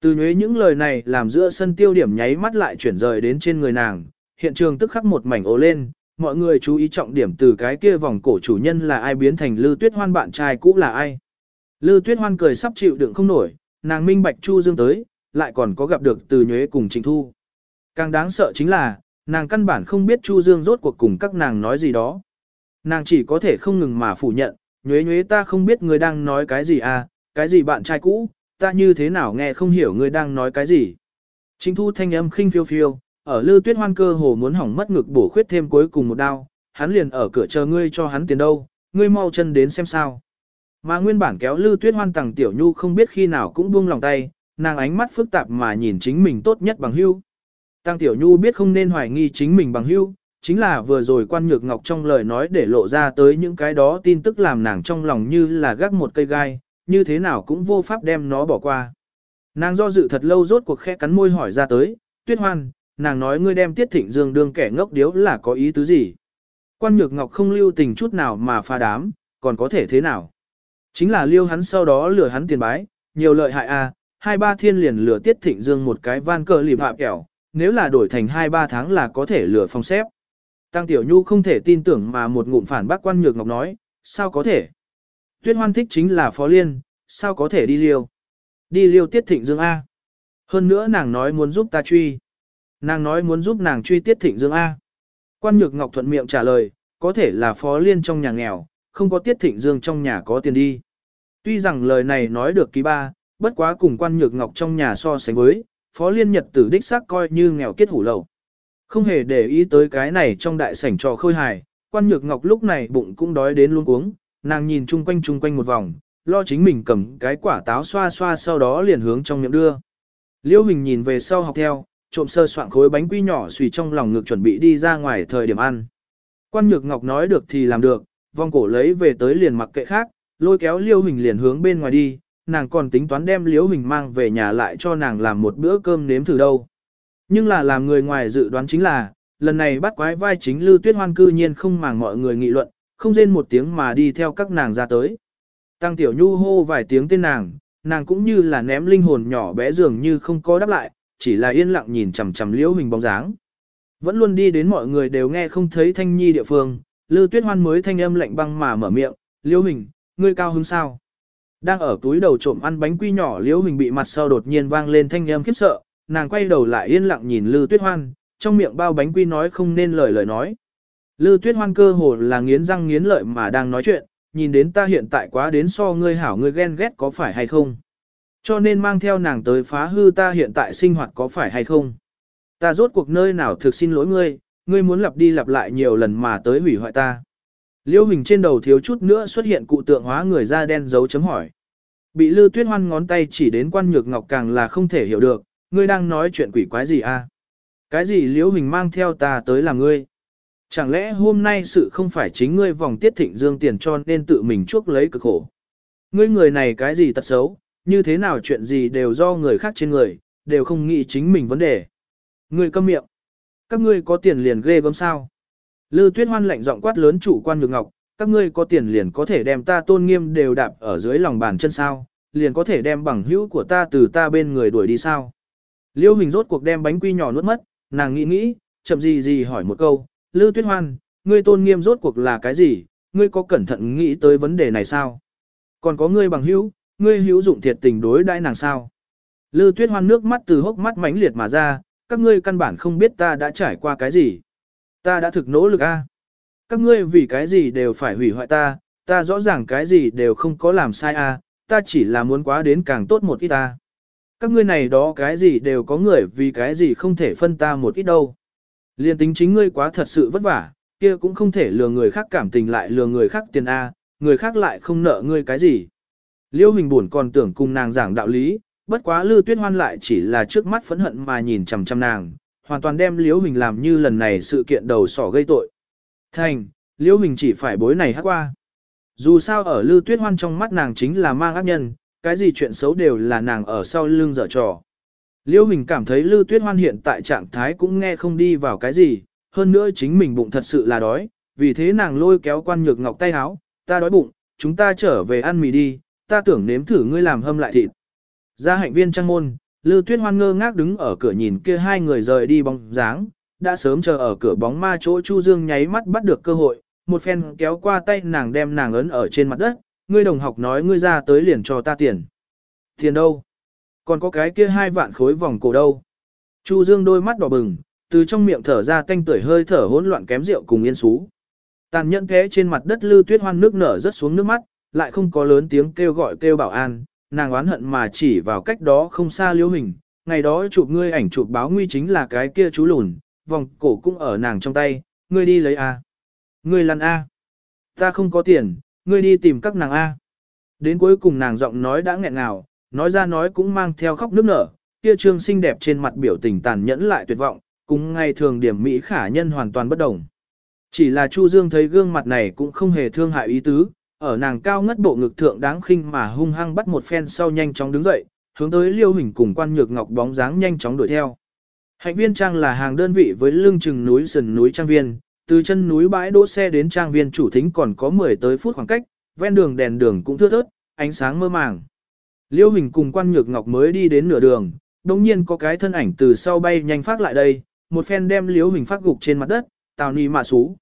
Từ nhuế những lời này làm giữa sân tiêu điểm nháy mắt lại chuyển rời đến trên người nàng, hiện trường tức khắc một mảnh ố lên, mọi người chú ý trọng điểm từ cái kia vòng cổ chủ nhân là ai biến thành Lư Tuyết Hoan bạn trai cũ là ai. Lư Tuyết Hoan cười sắp chịu đựng không nổi, nàng minh bạch Chu Dương tới, lại còn có gặp được từ nhuế cùng Trịnh Thu. Càng đáng sợ chính là, nàng căn bản không biết Chu Dương rốt cuộc cùng các nàng nói gì đó. Nàng chỉ có thể không ngừng mà phủ nhận, nhuế nhuế ta không biết người đang nói cái gì à, cái gì bạn trai cũ, ta như thế nào nghe không hiểu người đang nói cái gì. Trịnh Thu thanh âm khinh phiêu phiêu, ở Lư Tuyết Hoan cơ hồ muốn hỏng mất ngực bổ khuyết thêm cuối cùng một đao, hắn liền ở cửa chờ ngươi cho hắn tiền đâu, ngươi mau chân đến xem sao. Mà nguyên bản kéo Lư Tuyết Hoan tàng tiểu nhu không biết khi nào cũng buông lòng tay, nàng ánh mắt phức tạp mà nhìn chính mình tốt nhất bằng hưu. Tăng Tiểu Nhu biết không nên hoài nghi chính mình bằng hưu, chính là vừa rồi quan nhược ngọc trong lời nói để lộ ra tới những cái đó tin tức làm nàng trong lòng như là gác một cây gai, như thế nào cũng vô pháp đem nó bỏ qua. Nàng do dự thật lâu rốt cuộc khẽ cắn môi hỏi ra tới, tuyết hoan, nàng nói ngươi đem tiết thịnh dương đương kẻ ngốc điếu là có ý tứ gì. Quan nhược ngọc không lưu tình chút nào mà pha đám, còn có thể thế nào. Chính là liêu hắn sau đó lừa hắn tiền bái, nhiều lợi hại a à, hai ba thiên liền lừa tiết thịnh dương một cái van cờ lìm hạ kẹo, nếu là đổi thành hai ba tháng là có thể lừa phong xếp. Tăng Tiểu Nhu không thể tin tưởng mà một ngụm phản bác quan nhược ngọc nói, sao có thể. Tuyết hoan thích chính là phó liên, sao có thể đi liêu. Đi liêu tiết thịnh dương A. Hơn nữa nàng nói muốn giúp ta truy. Nàng nói muốn giúp nàng truy tiết thịnh dương A. Quan nhược ngọc thuận miệng trả lời, có thể là phó liên trong nhà nghèo, không có tiết thịnh dương trong nhà có tiền đi. Tuy rằng lời này nói được ký ba, bất quá cùng quan nhược ngọc trong nhà so sánh với, phó liên nhật tử đích xác coi như nghèo kết hủ lầu. Không hề để ý tới cái này trong đại sảnh trò khôi hài, quan nhược ngọc lúc này bụng cũng đói đến luôn uống, nàng nhìn chung quanh chung quanh một vòng, lo chính mình cầm cái quả táo xoa xoa sau đó liền hướng trong miệng đưa. Liêu Hình nhìn về sau học theo, trộm sơ soạn khối bánh quy nhỏ xùy trong lòng ngực chuẩn bị đi ra ngoài thời điểm ăn. Quan Nhược Ngọc nói được thì làm được, vòng cổ lấy về tới liền mặc kệ khác, lôi kéo Liêu Hình liền hướng bên ngoài đi, nàng còn tính toán đem Liêu Hình mang về nhà lại cho nàng làm một bữa cơm nếm thử đâu. Nhưng là làm người ngoài dự đoán chính là, lần này bắt quái vai chính Lư Tuyết Hoan cư nhiên không màng mọi người nghị luận, không rên một tiếng mà đi theo các nàng ra tới. Tăng Tiểu Nhu hô vài tiếng tên nàng, nàng cũng như là ném linh hồn nhỏ bé dường như không có đáp lại, chỉ là yên lặng nhìn chằm chằm liễu hình bóng dáng. Vẫn luôn đi đến mọi người đều nghe không thấy thanh nhi địa phương, Lư Tuyết Hoan mới thanh âm lạnh băng mà mở miệng, liễu hình, ngươi cao hứng sao? Đang ở túi đầu trộm ăn bánh quy nhỏ liễu hình bị mặt sau đột nhiên vang lên thanh âm khiếp sợ, nàng quay đầu lại yên lặng nhìn Lư Tuyết Hoan, trong miệng bao bánh quy nói không nên lời lời nói. Lư Tuyết Hoan cơ hồ là nghiến răng nghiến lợi mà đang nói chuyện, nhìn đến ta hiện tại quá đến so ngươi hảo ngươi ghen ghét có phải hay không. Cho nên mang theo nàng tới phá hư ta hiện tại sinh hoạt có phải hay không. Ta rốt cuộc nơi nào thực xin lỗi ngươi, ngươi muốn lặp đi lặp lại nhiều lần mà tới hủy hoại ta. Liêu hình trên đầu thiếu chút nữa xuất hiện cụ tượng hóa người da đen dấu chấm hỏi. Bị Lư Tuyết Hoan ngón tay chỉ đến quan nhược ngọc càng là không thể hiểu được, ngươi đang nói chuyện quỷ quái gì a? Cái gì Liễu Hình mang theo ta tới làm ngươi? Chẳng lẽ hôm nay sự không phải chính ngươi vòng tiết thịnh dương tiền cho nên tự mình chuốc lấy cực khổ? Ngươi người này cái gì tật xấu, như thế nào chuyện gì đều do người khác trên người, đều không nghĩ chính mình vấn đề. Ngươi câm miệng. Các ngươi có tiền liền ghê gớm sao? Lư Tuyết Hoan lạnh giọng quát lớn chủ quan nhược ngọc, các ngươi có tiền liền có thể đem ta tôn nghiêm đều đạp ở dưới lòng bàn chân sao, liền có thể đem bằng hữu của ta từ ta bên người đuổi đi sao. Liêu Hình rốt cuộc đem bánh quy nhỏ nuốt mất, nàng nghĩ nghĩ, chậm gì gì hỏi một câu, Lư Tuyết Hoan, ngươi tôn nghiêm rốt cuộc là cái gì, ngươi có cẩn thận nghĩ tới vấn đề này sao? Còn có ngươi bằng hữu, ngươi hữu dụng thiệt tình đối đãi nàng sao? Lư Tuyết Hoan nước mắt từ hốc mắt mãnh liệt mà ra, các ngươi căn bản không biết ta đã trải qua cái gì. Ta đã thực nỗ lực a. Các ngươi vì cái gì đều phải hủy hoại ta, ta rõ ràng cái gì đều không có làm sai a, ta chỉ là muốn quá đến càng tốt một ít ta. Các ngươi này đó cái gì đều có người vì cái gì không thể phân ta một ít đâu. Liên tính chính ngươi quá thật sự vất vả, kia cũng không thể lừa người khác cảm tình lại lừa người khác tiền A, người khác lại không nợ ngươi cái gì. Liêu hình buồn còn tưởng cùng nàng giảng đạo lý, bất quá lư tuyết hoan lại chỉ là trước mắt phẫn hận mà nhìn chằm chằm nàng, hoàn toàn đem Liễu hình làm như lần này sự kiện đầu sỏ gây tội. Thành, Liễu hình chỉ phải bối này hát qua. Dù sao ở lư tuyết hoan trong mắt nàng chính là mang ác nhân, cái gì chuyện xấu đều là nàng ở sau lưng dở trò. Liễu Hình cảm thấy Lư Tuyết Hoan hiện tại trạng thái cũng nghe không đi vào cái gì, hơn nữa chính mình bụng thật sự là đói, vì thế nàng lôi kéo quan nhược ngọc tay háo, ta đói bụng, chúng ta trở về ăn mì đi, ta tưởng nếm thử ngươi làm hâm lại thịt. Ra hạnh viên trăng môn, Lư Tuyết Hoan ngơ ngác đứng ở cửa nhìn kia hai người rời đi bóng dáng, đã sớm chờ ở cửa bóng ma chỗ Chu Dương nháy mắt bắt được cơ hội, một phen kéo qua tay nàng đem nàng ấn ở trên mặt đất, ngươi đồng học nói ngươi ra tới liền cho ta tiền. Tiền đâu? Còn có cái kia hai vạn khối vòng cổ đâu? Chu Dương đôi mắt đỏ bừng, từ trong miệng thở ra tanh tưởi hơi thở hỗn loạn kém rượu cùng yên sú, Tàn nhẫn thế trên mặt đất Lư Tuyết Hoan nước nở rất xuống nước mắt, lại không có lớn tiếng kêu gọi kêu bảo an, nàng oán hận mà chỉ vào cách đó không xa liễu hình, ngày đó chụp ngươi ảnh chụp báo nguy chính là cái kia chú lùn, vòng cổ cũng ở nàng trong tay, ngươi đi lấy A. Ngươi lăn A. Ta không có tiền, ngươi đi tìm các nàng A. Đến cuối cùng nàng giọng nói đã nghẹn ngào, nói ra nói cũng mang theo khóc nước nở, kia trương xinh đẹp trên mặt biểu tình tàn nhẫn lại tuyệt vọng, cũng ngay thường điểm Mỹ khả nhân hoàn toàn bất đồng. Chỉ là Chu Dương thấy gương mặt này cũng không hề thương hại ý tứ, ở nàng cao ngất bộ ngực thượng đáng khinh mà hung hăng bắt một phen sau nhanh chóng đứng dậy, hướng tới Liêu Hình cùng quan nhược ngọc bóng dáng nhanh chóng đuổi theo. Hạnh viên trang là hàng đơn vị với lưng chừng núi sườn núi trang viên, từ chân núi bãi đỗ xe đến trang viên chủ thính còn có 10 tới phút khoảng cách, ven đường đèn đường cũng thưa thớt, ánh sáng mơ màng. Liêu Hình cùng quan nhược ngọc mới đi đến nửa đường, đồng nhiên có cái thân ảnh từ sau bay nhanh phát lại đây, một phen đem Liêu Hình phát gục trên mặt đất, tào ni mạ xú.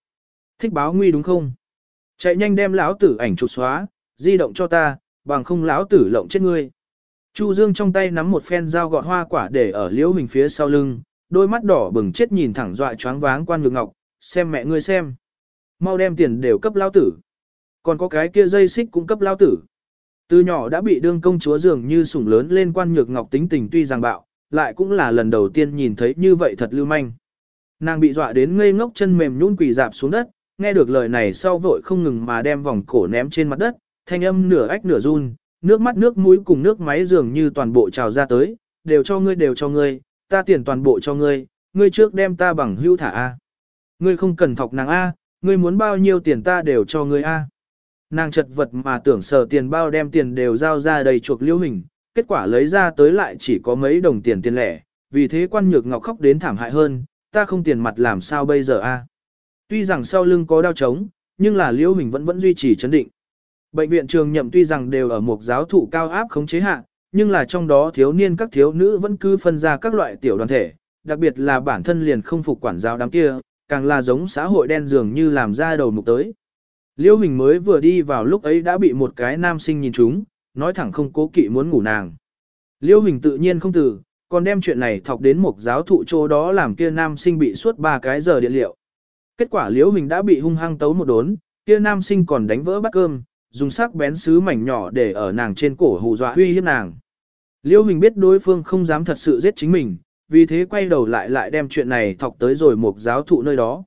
Thích báo nguy đúng không? Chạy nhanh đem lão tử ảnh chụp xóa, di động cho ta, bằng không lão tử lộng chết ngươi. Chu Dương trong tay nắm một phen dao gọt hoa quả để ở liễu hình phía sau lưng, đôi mắt đỏ bừng chết nhìn thẳng dọa choáng váng quan nhược ngọc, xem mẹ ngươi xem. Mau đem tiền đều cấp lão tử. Còn có cái kia dây xích cũng cấp lão tử. Từ nhỏ đã bị đương công chúa dường như sủng lớn lên quan nhược ngọc tính tình tuy rằng bạo, lại cũng là lần đầu tiên nhìn thấy như vậy thật lưu manh. Nàng bị dọa đến ngây ngốc chân mềm nhún quỳ dạp xuống đất, nghe được lời này sau vội không ngừng mà đem vòng cổ ném trên mặt đất, thanh âm nửa ách nửa run, nước mắt nước mũi cùng nước máy dường như toàn bộ trào ra tới, đều cho ngươi đều cho ngươi, ta tiền toàn bộ cho ngươi, ngươi trước đem ta bằng hưu thả A. Ngươi không cần thọc nàng A, ngươi muốn bao nhiêu tiền ta đều cho ngươi A. Nàng chật vật mà tưởng sở tiền bao đem tiền đều giao ra đầy chuộc liễu hình, kết quả lấy ra tới lại chỉ có mấy đồng tiền tiền lẻ, vì thế quan nhược ngọc khóc đến thảm hại hơn, ta không tiền mặt làm sao bây giờ A. Tuy rằng sau lưng có đau trống, nhưng là Liễu Hình vẫn vẫn duy trì chấn định. Bệnh viện trường nhậm tuy rằng đều ở một giáo thụ cao áp khống chế hạ, nhưng là trong đó thiếu niên các thiếu nữ vẫn cứ phân ra các loại tiểu đoàn thể, đặc biệt là bản thân liền không phục quản giáo đám kia, càng là giống xã hội đen dường như làm ra đầu mục tới. Liễu Hình mới vừa đi vào lúc ấy đã bị một cái nam sinh nhìn trúng, nói thẳng không cố kỵ muốn ngủ nàng. Liễu Hình tự nhiên không từ, còn đem chuyện này thọc đến một giáo thụ chỗ đó làm kia nam sinh bị suốt ba cái giờ điện liệu. Kết quả Liễu Hình đã bị hung hăng tấu một đốn, kia nam sinh còn đánh vỡ bát cơm, dùng sắc bén sứ mảnh nhỏ để ở nàng trên cổ hù dọa uy hiếp nàng. Liễu Hình biết đối phương không dám thật sự giết chính mình, vì thế quay đầu lại lại đem chuyện này thọc tới rồi một giáo thụ nơi đó.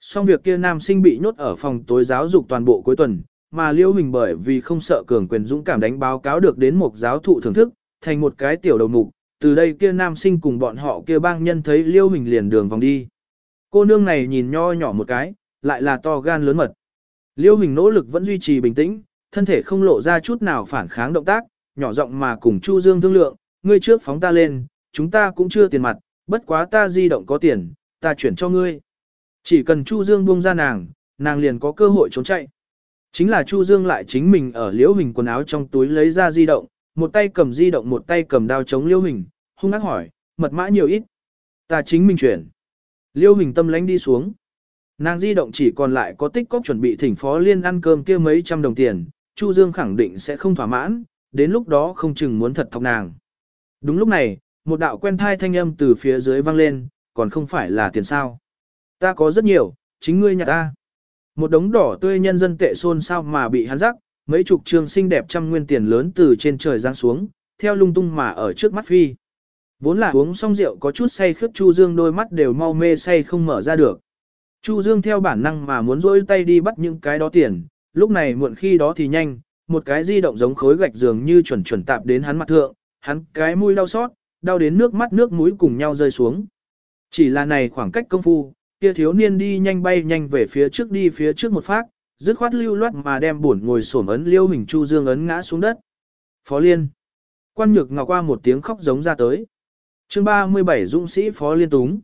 Xong việc kia nam sinh bị nhốt ở phòng tối giáo dục toàn bộ cuối tuần, mà Liễu Hình bởi vì không sợ cường quyền dũng cảm đánh báo cáo được đến một giáo thụ thưởng thức, thành một cái tiểu đầu mục, từ đây kia nam sinh cùng bọn họ kia bang nhân thấy Liễu Hình liền đường vòng đi. Cô nương này nhìn nho nhỏ một cái, lại là to gan lớn mật. Liêu Hình nỗ lực vẫn duy trì bình tĩnh, thân thể không lộ ra chút nào phản kháng động tác, nhỏ giọng mà cùng Chu Dương thương lượng, ngươi trước phóng ta lên, chúng ta cũng chưa tiền mặt, bất quá ta di động có tiền, ta chuyển cho ngươi. Chỉ cần Chu Dương buông ra nàng, nàng liền có cơ hội trốn chạy. Chính là Chu Dương lại chính mình ở Liễu Hình quần áo trong túi lấy ra di động, một tay cầm di động một tay cầm đao chống Liễu Hình, hung ác hỏi, mật mã nhiều ít. Ta chính mình chuyển. Liêu hình tâm lánh đi xuống. Nàng di động chỉ còn lại có tích cóp chuẩn bị thỉnh phó liên ăn cơm kia mấy trăm đồng tiền, Chu Dương khẳng định sẽ không thỏa mãn, đến lúc đó không chừng muốn thật thọc nàng. Đúng lúc này, một đạo quen thai thanh âm từ phía dưới vang lên, còn không phải là tiền sao. Ta có rất nhiều, chính ngươi nhặt ta. Một đống đỏ tươi nhân dân tệ xôn sao mà bị hắn rắc, mấy chục trường xinh đẹp trăm nguyên tiền lớn từ trên trời giáng xuống, theo lung tung mà ở trước mắt phi. Vốn là uống xong rượu có chút say khướt Chu Dương đôi mắt đều mau mê say không mở ra được. Chu Dương theo bản năng mà muốn rỗi tay đi bắt những cái đó tiền, lúc này muộn khi đó thì nhanh, một cái di động giống khối gạch dường như chuẩn chuẩn tạp đến hắn mặt thượng, hắn cái mũi đau xót, đau đến nước mắt nước mũi cùng nhau rơi xuống. Chỉ là này khoảng cách công phu, kia thiếu niên đi nhanh bay nhanh về phía trước đi phía trước một phát, dứt khoát lưu loát mà đem buồn ngồi xổm ấn liêu hình Chu Dương ấn ngã xuống đất. Phó Liên. Quan nhược ngọc qua một tiếng khóc giống ra tới. Chương 37 Dũng sĩ Phó Liên Túng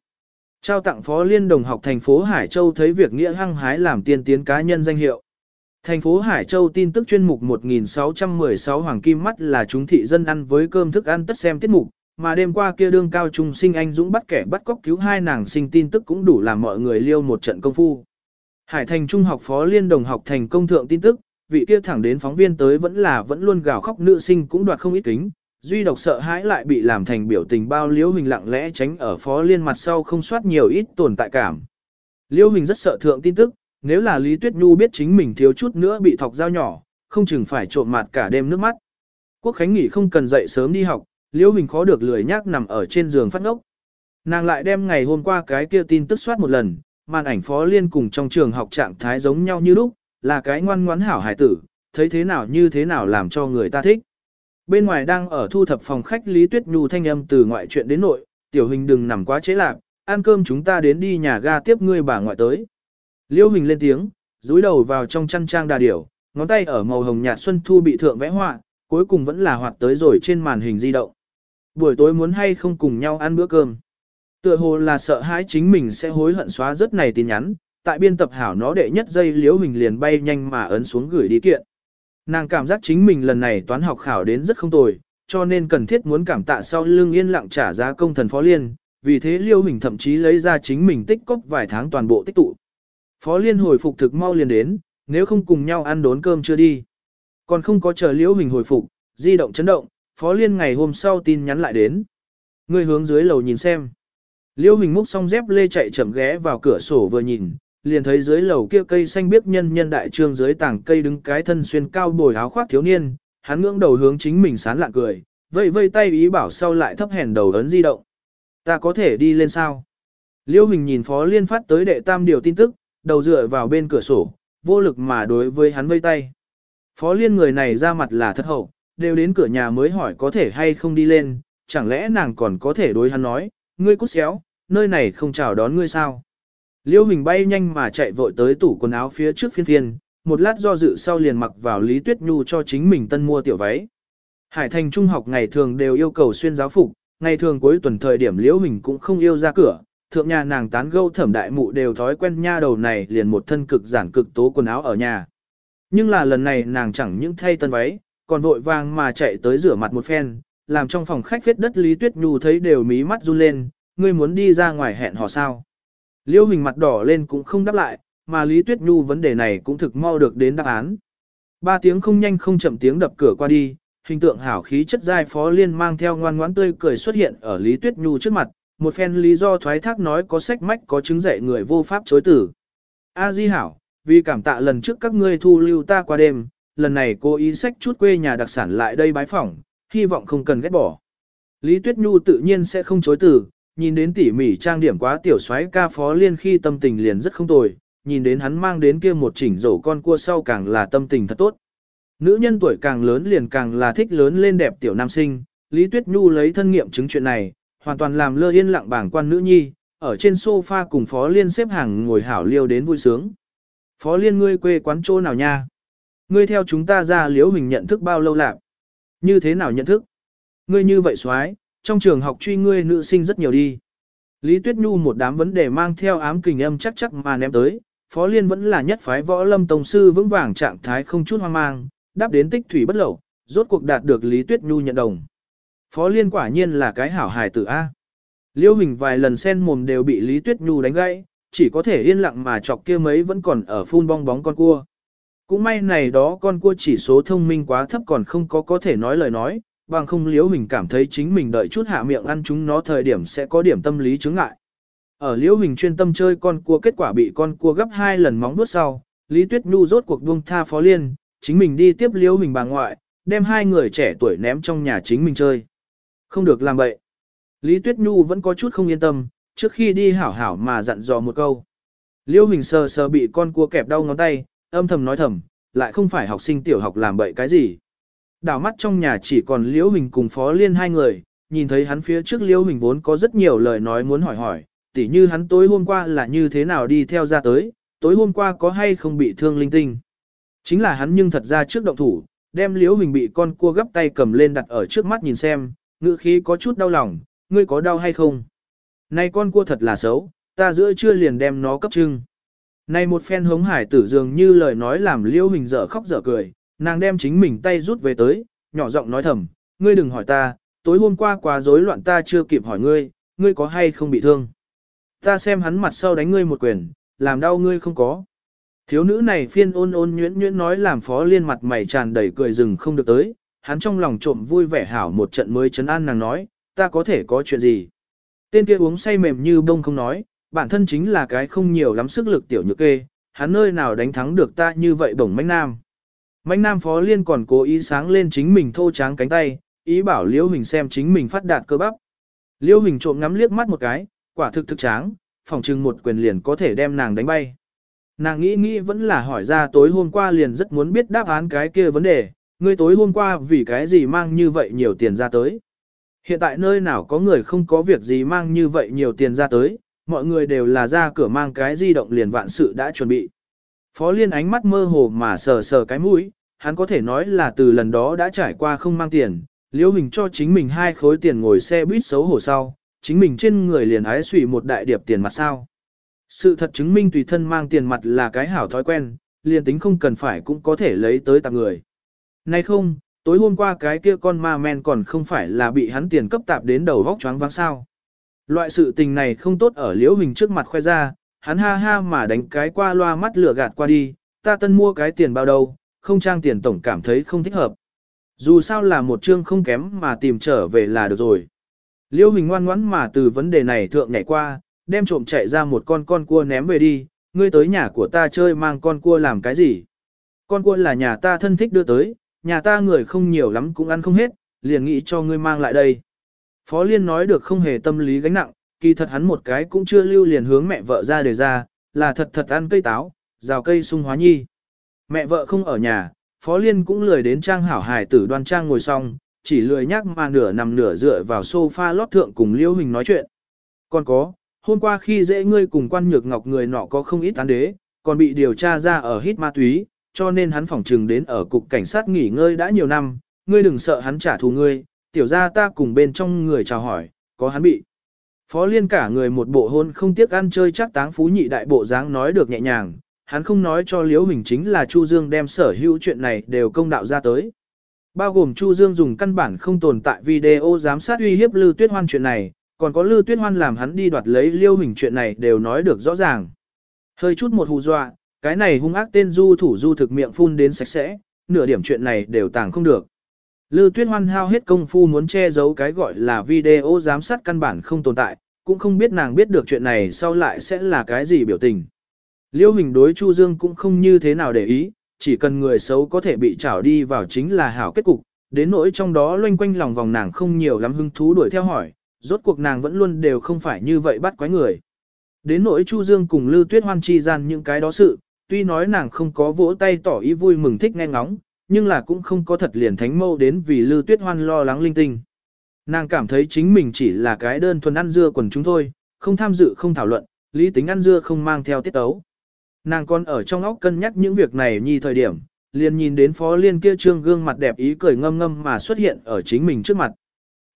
Trao tặng Phó Liên đồng học thành phố Hải Châu thấy việc nghĩa hăng hái làm tiên tiến cá nhân danh hiệu. Thành phố Hải Châu tin tức chuyên mục 1616 Hoàng Kim Mắt là chúng thị dân ăn với cơm thức ăn tất xem tiết mục, mà đêm qua kia đương cao trung sinh anh dũng bắt kẻ bắt cóc cứu hai nàng sinh tin tức cũng đủ làm mọi người liêu một trận công phu. Hải thành trung học phó liên đồng học thành công thượng tin tức, vị kia thẳng đến phóng viên tới vẫn là vẫn luôn gào khóc nữ sinh cũng đoạt không ít kính, duy độc sợ hãi lại bị làm thành biểu tình bao liễu hình lặng lẽ tránh ở phó liên mặt sau không soát nhiều ít tồn tại cảm. Liễu hình rất sợ thượng tin tức, nếu là Lý Tuyết Nhu biết chính mình thiếu chút nữa bị thọc dao nhỏ, không chừng phải trộm mặt cả đêm nước mắt. Quốc Khánh nghỉ không cần dậy sớm đi học, Liễu Hình khó được lười nhác nằm ở trên giường phát ngốc. Nàng lại đem ngày hôm qua cái kia tin tức soát một lần, màn ảnh phó liên cùng trong trường học trạng thái giống nhau như lúc, là cái ngoan ngoãn hảo hải tử, thấy thế nào như thế nào làm cho người ta thích. Bên ngoài đang ở thu thập phòng khách Lý Tuyết Nhu thanh âm từ ngoại chuyện đến nội, tiểu hình đừng nằm quá chế lạc, ăn cơm chúng ta đến đi nhà ga tiếp ngươi bà ngoại tới. Liêu hình lên tiếng, dúi đầu vào trong chăn trang đà điểu, ngón tay ở màu hồng nhạt xuân thu bị thượng vẽ họa, cuối cùng vẫn là hoạt tới rồi trên màn hình di động. Buổi tối muốn hay không cùng nhau ăn bữa cơm. Tựa hồ là sợ hãi chính mình sẽ hối hận xóa rất này tin nhắn, tại biên tập hảo nó đệ nhất giây liễu hình liền bay nhanh mà ấn xuống gửi đi kiện. Nàng cảm giác chính mình lần này toán học khảo đến rất không tồi, cho nên cần thiết muốn cảm tạ sau lưng yên lặng trả giá công thần phó liên, vì thế liêu hình thậm chí lấy ra chính mình tích cóp vài tháng toàn bộ tích tụ. Phó liên hồi phục thực mau liền đến, nếu không cùng nhau ăn đốn cơm chưa đi. Còn không có chờ liêu hình hồi phục, di động chấn động, phó liên ngày hôm sau tin nhắn lại đến. Người hướng dưới lầu nhìn xem. liêu hình múc xong dép lê chạy chậm ghé vào cửa sổ vừa nhìn, liền thấy dưới lầu kia cây xanh biếc nhân nhân đại trương dưới tảng cây đứng cái thân xuyên cao bồi áo khoác thiếu niên, hắn ngưỡng đầu hướng chính mình sán lạ cười, vây vây tay ý bảo sau lại thấp hèn đầu ấn di động. Ta có thể đi lên sao? Liêu Hình nhìn Phó Liên phát tới đệ tam điều tin tức, đầu dựa vào bên cửa sổ, vô lực mà đối với hắn vây tay. Phó Liên người này ra mặt là thất hậu, đều đến cửa nhà mới hỏi có thể hay không đi lên, chẳng lẽ nàng còn có thể đối hắn nói, ngươi cút xéo, nơi này không chào đón ngươi sao? Liêu Hình bay nhanh mà chạy vội tới tủ quần áo phía trước phiên phiên, một lát do dự sau liền mặc vào Lý Tuyết Nhu cho chính mình tân mua tiểu váy. Hải thành trung học ngày thường đều yêu cầu xuyên giáo phục, ngày thường cuối tuần thời điểm Liễu Hình cũng không yêu ra cửa, thượng nhà nàng tán gâu thẩm đại mụ đều thói quen nha đầu này liền một thân cực giản cực tố quần áo ở nhà. Nhưng là lần này nàng chẳng những thay tân váy, còn vội vàng mà chạy tới rửa mặt một phen, làm trong phòng khách phết đất Lý Tuyết Nhu thấy đều mí mắt run lên, ngươi muốn đi ra ngoài hẹn hò sao. Liêu hình mặt đỏ lên cũng không đáp lại, mà Lý Tuyết Nhu vấn đề này cũng thực mau được đến đáp án. Ba tiếng không nhanh không chậm tiếng đập cửa qua đi, hình tượng hảo khí chất giai phó liên mang theo ngoan ngoãn tươi cười xuất hiện ở Lý Tuyết Nhu trước mặt, một phen lý do thoái thác nói có sách mách có chứng dạy người vô pháp chối tử. A Di hảo, vì cảm tạ lần trước các ngươi thu lưu ta qua đêm, lần này cô ý sách chút quê nhà đặc sản lại đây bái phỏng, hy vọng không cần ghét bỏ. Lý Tuyết Nhu tự nhiên sẽ không chối từ, nhìn đến tỉ mỉ trang điểm quá tiểu soái ca phó liên khi tâm tình liền rất không tồi, nhìn đến hắn mang đến kia một chỉnh rổ con cua sau càng là tâm tình thật tốt. Nữ nhân tuổi càng lớn liền càng là thích lớn lên đẹp tiểu nam sinh, Lý Tuyết Nhu lấy thân nghiệm chứng chuyện này, hoàn toàn làm lơ yên lặng bảng quan nữ nhi, ở trên sofa cùng Phó Liên xếp hàng ngồi hảo liêu đến vui sướng. Phó Liên ngươi quê quán chỗ nào nha? Ngươi theo chúng ta ra liễu hình nhận thức bao lâu lạc? Như thế nào nhận thức? Ngươi như vậy xoái, trong trường học truy ngươi nữ sinh rất nhiều đi. Lý Tuyết Nhu một đám vấn đề mang theo ám kình âm chắc chắc mà ném tới, Phó Liên vẫn là nhất phái võ lâm tông sư vững vàng trạng thái không chút hoang mang, đáp đến tích thủy bất lậu, rốt cuộc đạt được Lý Tuyết Nhu nhận đồng. Phó Liên quả nhiên là cái hảo hài tử A. Liêu Hình vài lần sen mồm đều bị Lý Tuyết Nhu đánh gãy, chỉ có thể yên lặng mà chọc kia mấy vẫn còn ở phun bong bóng con cua. Cũng may này đó con cua chỉ số thông minh quá thấp còn không có có thể nói lời nói, bằng không Liễu Hình cảm thấy chính mình đợi chút hạ miệng ăn chúng nó thời điểm sẽ có điểm tâm lý chứng ngại. Ở Liễu Hình chuyên tâm chơi con cua kết quả bị con cua gấp hai lần móng vuốt sau, Lý Tuyết Nhu rốt cuộc buông tha Phó Liên, chính mình đi tiếp Liễu Hình bà ngoại, đem hai người trẻ tuổi ném trong nhà chính mình chơi. Không được làm vậy. Lý Tuyết Nhu vẫn có chút không yên tâm, trước khi đi hảo hảo mà dặn dò một câu. Liễu Hình sờ sờ bị con cua kẹp đau ngón tay, âm thầm nói thầm, lại không phải học sinh tiểu học làm bậy cái gì. Đảo mắt trong nhà chỉ còn Liễu Hình cùng Phó Liên hai người, nhìn thấy hắn phía trước Liễu Hình vốn có rất nhiều lời nói muốn hỏi hỏi, tỉ như hắn tối hôm qua là như thế nào đi theo ra tới, tối hôm qua có hay không bị thương linh tinh. Chính là hắn nhưng thật ra trước động thủ, đem Liễu Hình bị con cua gấp tay cầm lên đặt ở trước mắt nhìn xem, ngữ khí có chút đau lòng, ngươi có đau hay không? Này con cua thật là xấu, ta giữa trưa liền đem nó cấp trưng. Này một phen hống hải tử dường như lời nói làm liễu hình dở khóc dở cười, nàng đem chính mình tay rút về tới, nhỏ giọng nói thầm, ngươi đừng hỏi ta, tối hôm qua quá rối loạn ta chưa kịp hỏi ngươi, ngươi có hay không bị thương. Ta xem hắn mặt sau đánh ngươi một quyền, làm đau ngươi không có. Thiếu nữ này phiên ôn ôn nhuyễn nhuyễn nói làm phó liên mặt mày tràn đầy cười rừng không được tới, hắn trong lòng trộm vui vẻ hảo một trận mới chấn an nàng nói, ta có thể có chuyện gì. Tên kia uống say mềm như bông không nói, bản thân chính là cái không nhiều lắm sức lực tiểu nhược kê, hắn nơi nào đánh thắng được ta như vậy bổng mánh nam. Mạnh nam phó liên còn cố ý sáng lên chính mình thô tráng cánh tay, ý bảo liễu hình xem chính mình phát đạt cơ bắp. Liễu hình trộm ngắm liếc mắt một cái, quả thực thực tráng, phòng trừng một quyền liền có thể đem nàng đánh bay. Nàng nghĩ nghĩ vẫn là hỏi ra tối hôm qua liền rất muốn biết đáp án cái kia vấn đề, ngươi tối hôm qua vì cái gì mang như vậy nhiều tiền ra tới. Hiện tại nơi nào có người không có việc gì mang như vậy nhiều tiền ra tới, mọi người đều là ra cửa mang cái di động liền vạn sự đã chuẩn bị. Phó Liên ánh mắt mơ hồ mà sờ sờ cái mũi, hắn có thể nói là từ lần đó đã trải qua không mang tiền, liễu hình cho chính mình hai khối tiền ngồi xe buýt xấu hổ sau, chính mình trên người liền ái sủy một đại điệp tiền mặt sao. Sự thật chứng minh tùy thân mang tiền mặt là cái hảo thói quen, liền tính không cần phải cũng có thể lấy tới tặng người. Nay không, tối hôm qua cái kia con ma men còn không phải là bị hắn tiền cấp tạp đến đầu vóc choáng váng sao. Loại sự tình này không tốt ở liễu hình trước mặt khoe ra, hắn ha ha mà đánh cái qua loa mắt lửa gạt qua đi, ta tân mua cái tiền bao đâu, không trang tiền tổng cảm thấy không thích hợp. Dù sao là một chương không kém mà tìm trở về là được rồi. Liêu hình ngoan ngoãn mà từ vấn đề này thượng nhảy qua, đem trộm chạy ra một con con cua ném về đi, ngươi tới nhà của ta chơi mang con cua làm cái gì. Con cua là nhà ta thân thích đưa tới, nhà ta người không nhiều lắm cũng ăn không hết, liền nghĩ cho ngươi mang lại đây. Phó Liên nói được không hề tâm lý gánh nặng, kỳ thật hắn một cái cũng chưa lưu liền hướng mẹ vợ ra đề ra, là thật thật ăn cây táo, rào cây sung hóa nhi. Mẹ vợ không ở nhà, Phó Liên cũng lười đến trang hảo hài tử đoan trang ngồi xong, chỉ lười nhắc mà nửa nằm nửa dựa vào sofa lót thượng cùng Liêu Hình nói chuyện. Còn có, hôm qua khi dễ ngươi cùng quan nhược ngọc người nọ có không ít án đế, còn bị điều tra ra ở hít ma túy, cho nên hắn phỏng trừng đến ở cục cảnh sát nghỉ ngơi đã nhiều năm, ngươi đừng sợ hắn trả thù ngươi, tiểu ra ta cùng bên trong người chào hỏi, có hắn bị. Phó liên cả người một bộ hôn không tiếc ăn chơi chắc táng phú nhị đại bộ dáng nói được nhẹ nhàng, hắn không nói cho Liễu Hình chính là Chu Dương đem sở hữu chuyện này đều công đạo ra tới. Bao gồm Chu Dương dùng căn bản không tồn tại video giám sát uy hiếp Lư Tuyết Hoan chuyện này, còn có Lư Tuyết Hoan làm hắn đi đoạt lấy Liễu Hình chuyện này đều nói được rõ ràng. Hơi chút một hù dọa, cái này hung ác tên du thủ du thực miệng phun đến sạch sẽ, nửa điểm chuyện này đều tàng không được. Lư Tuyết Hoan hao hết công phu muốn che giấu cái gọi là video giám sát căn bản không tồn tại, cũng không biết nàng biết được chuyện này sau lại sẽ là cái gì biểu tình. Liêu hình đối Chu Dương cũng không như thế nào để ý, chỉ cần người xấu có thể bị trảo đi vào chính là hảo kết cục, đến nỗi trong đó loanh quanh lòng vòng nàng không nhiều lắm hứng thú đuổi theo hỏi, rốt cuộc nàng vẫn luôn đều không phải như vậy bắt quái người. Đến nỗi Chu Dương cùng Lư Tuyết Hoan chi gian những cái đó sự, tuy nói nàng không có vỗ tay tỏ ý vui mừng thích nghe ngóng, nhưng là cũng không có thật liền thánh mâu đến vì Lư Tuyết Hoan lo lắng linh tinh. Nàng cảm thấy chính mình chỉ là cái đơn thuần ăn dưa quần chúng thôi, không tham dự không thảo luận, lý tính ăn dưa không mang theo tiết tấu. Nàng còn ở trong óc cân nhắc những việc này nhi thời điểm, liền nhìn đến phó liên kia trương gương mặt đẹp ý cười ngâm ngâm mà xuất hiện ở chính mình trước mặt.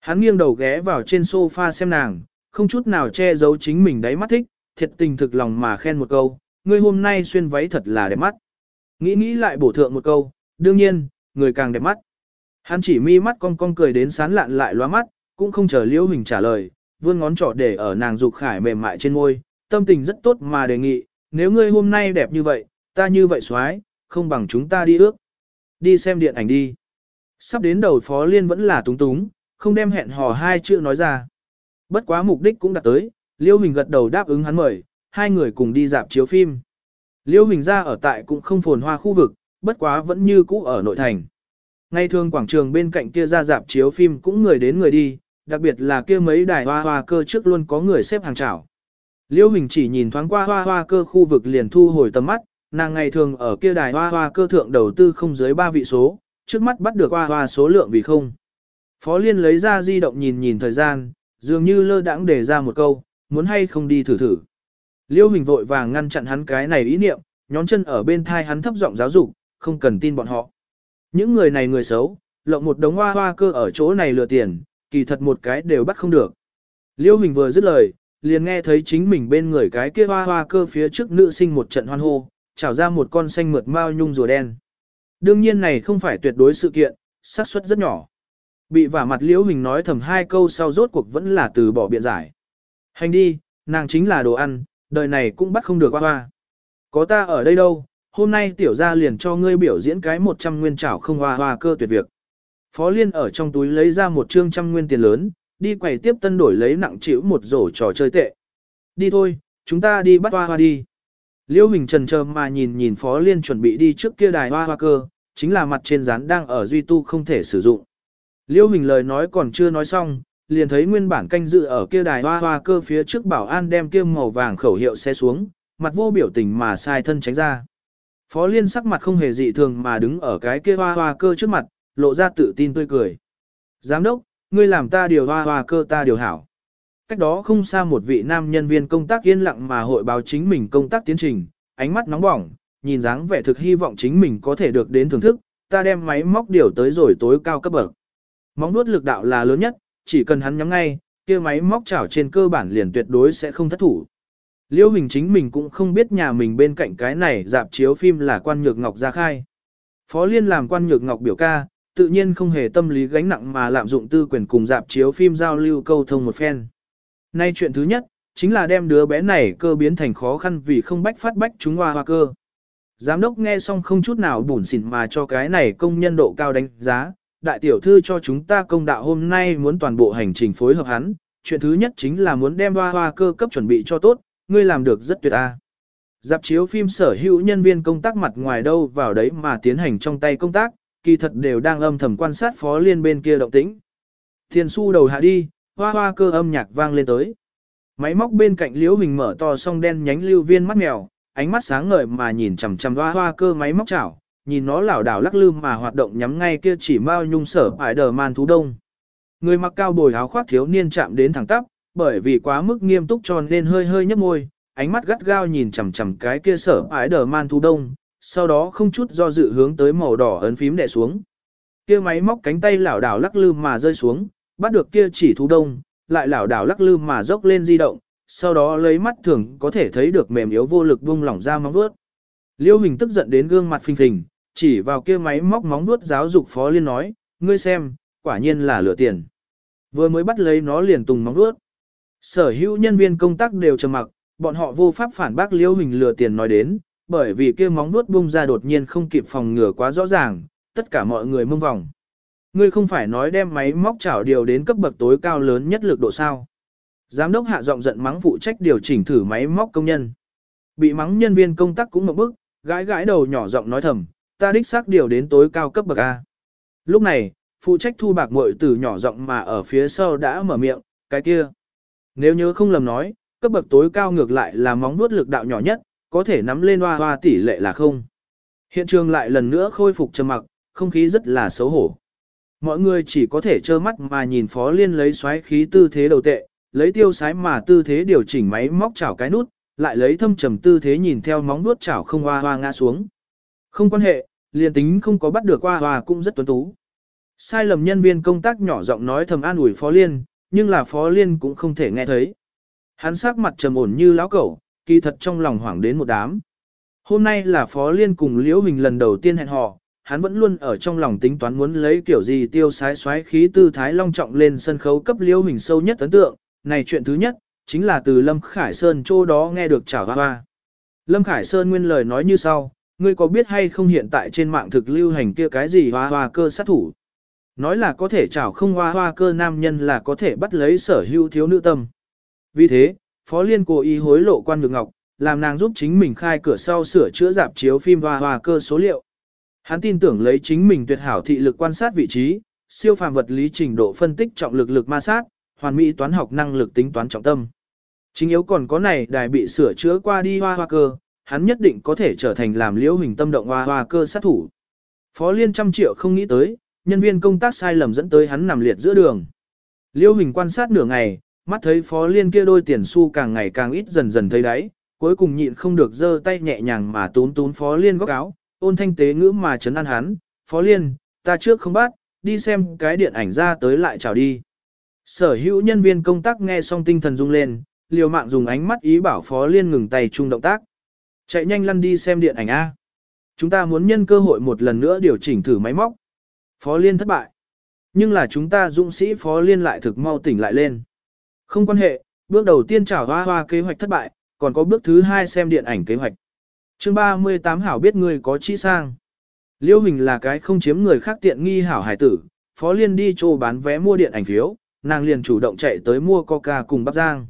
Hắn nghiêng đầu ghé vào trên sofa xem nàng, không chút nào che giấu chính mình đáy mắt thích, thiệt tình thực lòng mà khen một câu, ngươi hôm nay xuyên váy thật là đẹp mắt. Nghĩ nghĩ lại bổ thượng một câu, đương nhiên, người càng đẹp mắt. Hắn chỉ mi mắt cong cong cười đến sán lạn lại loa mắt, cũng không chờ liễu hình trả lời, vươn ngón trỏ để ở nàng dục khải mềm mại trên môi, tâm tình rất tốt mà đề nghị, nếu ngươi hôm nay đẹp như vậy, ta như vậy xoái, không bằng chúng ta đi ước. Đi xem điện ảnh đi. Sắp đến đầu phó liên vẫn là túng túng, không đem hẹn hò hai chữ nói ra. Bất quá mục đích cũng đạt tới, Liêu Hình gật đầu đáp ứng hắn mời, hai người cùng đi dạp chiếu phim. Liêu Hình ra ở tại cũng không phồn hoa khu vực, bất quá vẫn như cũ ở nội thành. Ngay thường quảng trường bên cạnh kia ra dạp chiếu phim cũng người đến người đi, đặc biệt là kia mấy đài hoa hoa cơ trước luôn có người xếp hàng chảo. Liêu Hình chỉ nhìn thoáng qua hoa hoa cơ khu vực liền thu hồi tầm mắt, nàng ngày thường ở kia đài hoa hoa cơ thượng đầu tư không dưới ba vị số, trước mắt bắt được hoa hoa số lượng vì không. Phó Liên lấy ra di động nhìn nhìn thời gian, dường như lơ đãng để ra một câu, muốn hay không đi thử thử. Liêu Hình vội vàng ngăn chặn hắn cái này ý niệm, nhón chân ở bên thai hắn thấp giọng giáo dục, không cần tin bọn họ. Những người này người xấu, lộng một đống hoa hoa cơ ở chỗ này lừa tiền, kỳ thật một cái đều bắt không được. Liêu Hình vừa dứt lời, liền nghe thấy chính mình bên người cái kia hoa hoa cơ phía trước nữ sinh một trận hoan hô, trào ra một con xanh mượt mao nhung rùa đen. Đương nhiên này không phải tuyệt đối sự kiện, xác suất rất nhỏ. Bị vả mặt Liễu Hình nói thầm hai câu sau rốt cuộc vẫn là từ bỏ biện giải. Hành đi, nàng chính là đồ ăn, đời này cũng bắt không được hoa hoa. Có ta ở đây đâu, hôm nay tiểu gia liền cho ngươi biểu diễn cái 100 nguyên trảo không hoa hoa cơ tuyệt việc. Phó Liên ở trong túi lấy ra một trương trăm nguyên tiền lớn, đi quầy tiếp tân đổi lấy nặng chịu một rổ trò chơi tệ. Đi thôi, chúng ta đi bắt hoa hoa đi. Liêu Hình trần chờ mà nhìn nhìn Phó Liên chuẩn bị đi trước kia đài hoa hoa cơ, chính là mặt trên rán đang ở duy tu không thể sử dụng. Liêu Hình lời nói còn chưa nói xong, liền thấy nguyên bản canh dự ở kia đài hoa hoa cơ phía trước bảo an đem kia màu vàng khẩu hiệu xe xuống, mặt vô biểu tình mà sai thân tránh ra. Phó Liên sắc mặt không hề dị thường mà đứng ở cái kia hoa hoa cơ trước mặt, lộ ra tự tin tươi cười. Giám đốc, ngươi làm ta điều hoa hoa cơ ta điều hảo. Cách đó không xa một vị nam nhân viên công tác yên lặng mà hội báo chính mình công tác tiến trình, ánh mắt nóng bỏng, nhìn dáng vẻ thực hy vọng chính mình có thể được đến thưởng thức, ta đem máy móc điều tới rồi tối cao cấp bậc. Móng nuốt lực đạo là lớn nhất, chỉ cần hắn nhắm ngay, kia máy móc chảo trên cơ bản liền tuyệt đối sẽ không thất thủ. Liêu Hình chính mình cũng không biết nhà mình bên cạnh cái này dạp chiếu phim là quan nhược ngọc ra khai. Phó Liên làm quan nhược ngọc biểu ca, tự nhiên không hề tâm lý gánh nặng mà lạm dụng tư quyền cùng dạp chiếu phim giao lưu câu thông một phen. Nay chuyện thứ nhất, chính là đem đứa bé này cơ biến thành khó khăn vì không bách phát bách chúng hoa hoa cơ. Giám đốc nghe xong không chút nào bủn xỉn mà cho cái này công nhân độ cao đánh giá, đại tiểu thư cho chúng ta công đạo hôm nay muốn toàn bộ hành trình phối hợp hắn, chuyện thứ nhất chính là muốn đem hoa hoa cơ cấp chuẩn bị cho tốt, ngươi làm được rất tuyệt a. Dạp chiếu phim sở hữu nhân viên công tác mặt ngoài đâu vào đấy mà tiến hành trong tay công tác, kỳ thật đều đang âm thầm quan sát phó liên bên kia động tĩnh. Thiền su đầu hạ đi, hoa hoa cơ âm nhạc vang lên tới. Máy móc bên cạnh liễu hình mở to song đen nhánh lưu viên mắt mèo, ánh mắt sáng ngời mà nhìn chằm chằm hoa hoa cơ máy móc chảo, nhìn nó lảo đảo lắc lư mà hoạt động nhắm ngay kia chỉ mao nhung sở ải đờ man thú đông. Người mặc cao bồi áo khoác thiếu niên chạm đến thẳng tắp, bởi vì quá mức nghiêm túc cho nên hơi hơi nhấp môi, ánh mắt gắt gao nhìn chằm chằm cái kia sở ải đờ man thú đông, sau đó không chút do dự hướng tới màu đỏ ấn phím đè xuống. Kia máy móc cánh tay lảo đảo lắc lư mà rơi xuống, bắt được kia chỉ thú đông, lại lảo đảo lắc lư mà dốc lên di động, sau đó lấy mắt thường có thể thấy được mềm yếu vô lực buông lỏng ra móng vuốt. Liêu Hình tức giận đến gương mặt phình phình, chỉ vào kia máy móc móng vuốt giáo dục Phó Liên nói, ngươi xem, quả nhiên là lửa tiền. Vừa mới bắt lấy nó liền tùng móng vuốt. Sở hữu nhân viên công tác đều trầm mặc, bọn họ vô pháp phản bác Liêu Hình lừa tiền nói đến, bởi vì kia móng nuốt bung ra đột nhiên không kịp phòng ngừa quá rõ ràng, tất cả mọi người mông vòng. Ngươi không phải nói đem máy móc chảo điều đến cấp bậc tối cao lớn nhất lực độ sao. Giám đốc hạ giọng giận mắng phụ trách điều chỉnh thử máy móc công nhân. Bị mắng nhân viên công tác cũng một bức, gãi gãi đầu nhỏ giọng nói thầm, ta đích xác điều đến tối cao cấp bậc A. Lúc này, phụ trách thu bạc muội từ nhỏ giọng mà ở phía sau đã mở miệng, cái kia. Nếu nhớ không lầm nói, cấp bậc tối cao ngược lại là móng nuốt lực đạo nhỏ nhất, có thể nắm lên hoa hoa tỷ lệ là không. Hiện trường lại lần nữa khôi phục trầm mặc, không khí rất là xấu hổ. Mọi người chỉ có thể trơ mắt mà nhìn Phó Liên lấy xoáy khí tư thế đầu tệ, lấy tiêu sái mà tư thế điều chỉnh máy móc chảo cái nút, lại lấy thâm trầm tư thế nhìn theo móng vuốt chảo không hoa hoa ngã xuống. Không quan hệ, liền tính không có bắt được hoa hoa cũng rất tuấn tú. Sai lầm nhân viên công tác nhỏ giọng nói thầm an ủi Phó Liên, nhưng là Phó Liên cũng không thể nghe thấy. Hắn sắc mặt trầm ổn như lão cẩu, kỳ thật trong lòng hoảng đến một đám. Hôm nay là Phó Liên cùng Liễu Hình lần đầu tiên hẹn hò, hắn vẫn luôn ở trong lòng tính toán muốn lấy kiểu gì tiêu sái xoáy khí tư thái long trọng lên sân khấu cấp Liễu Hình sâu nhất ấn tượng. Này chuyện thứ nhất, chính là từ Lâm Khải Sơn chỗ đó nghe được chảo hoa hoa. Lâm Khải Sơn nguyên lời nói như sau, ngươi có biết hay không hiện tại trên mạng thực lưu hành kia cái gì hoa hoa cơ sát thủ. Nói là có thể chảo không hoa hoa cơ nam nhân là có thể bắt lấy sở hữu thiếu nữ tâm. Vì thế, Phó Liên cố ý hối lộ quan nhược ngọc, làm nàng giúp chính mình khai cửa sau sửa chữa dạp chiếu phim hoa hoa cơ số liệu. Hắn tin tưởng lấy chính mình tuyệt hảo thị lực quan sát vị trí, siêu phàm vật lý trình độ phân tích trọng lực lực ma sát, hoàn mỹ toán học năng lực tính toán trọng tâm. Chính yếu còn có này đài bị sửa chữa qua đi hoa hoa cơ, hắn nhất định có thể trở thành làm liễu hình tâm động hoa hoa cơ sát thủ. Phó Liên trăm triệu không nghĩ tới, nhân viên công tác sai lầm dẫn tới hắn nằm liệt giữa đường. Liễu hình quan sát nửa ngày, mắt thấy phó liên kia đôi tiền xu càng ngày càng ít dần dần thấy đáy, cuối cùng nhịn không được giơ tay nhẹ nhàng mà tún tún phó liên góc áo, ôn thanh tế ngữ mà chấn an hắn, phó liên, ta trước không bắt, đi xem cái điện ảnh ra tới lại chào đi. Sở hữu nhân viên công tác nghe xong tinh thần rung lên, liều mạng dùng ánh mắt ý bảo phó liên ngừng tay chung động tác. Chạy nhanh lăn đi xem điện ảnh A. Chúng ta muốn nhân cơ hội một lần nữa điều chỉnh thử máy móc. Phó liên thất bại. Nhưng là chúng ta dũng sĩ phó liên lại thực mau tỉnh lại lên. Không quan hệ, bước đầu tiên trả hoa hoa kế hoạch thất bại, còn có bước thứ hai xem điện ảnh kế hoạch. chương 38 hảo biết người có chi sang. Liêu Hình là cái không chiếm người khác tiện nghi hảo hải tử, phó liên đi chỗ bán vé mua điện ảnh phiếu, nàng liền chủ động chạy tới mua coca cùng bắp giang.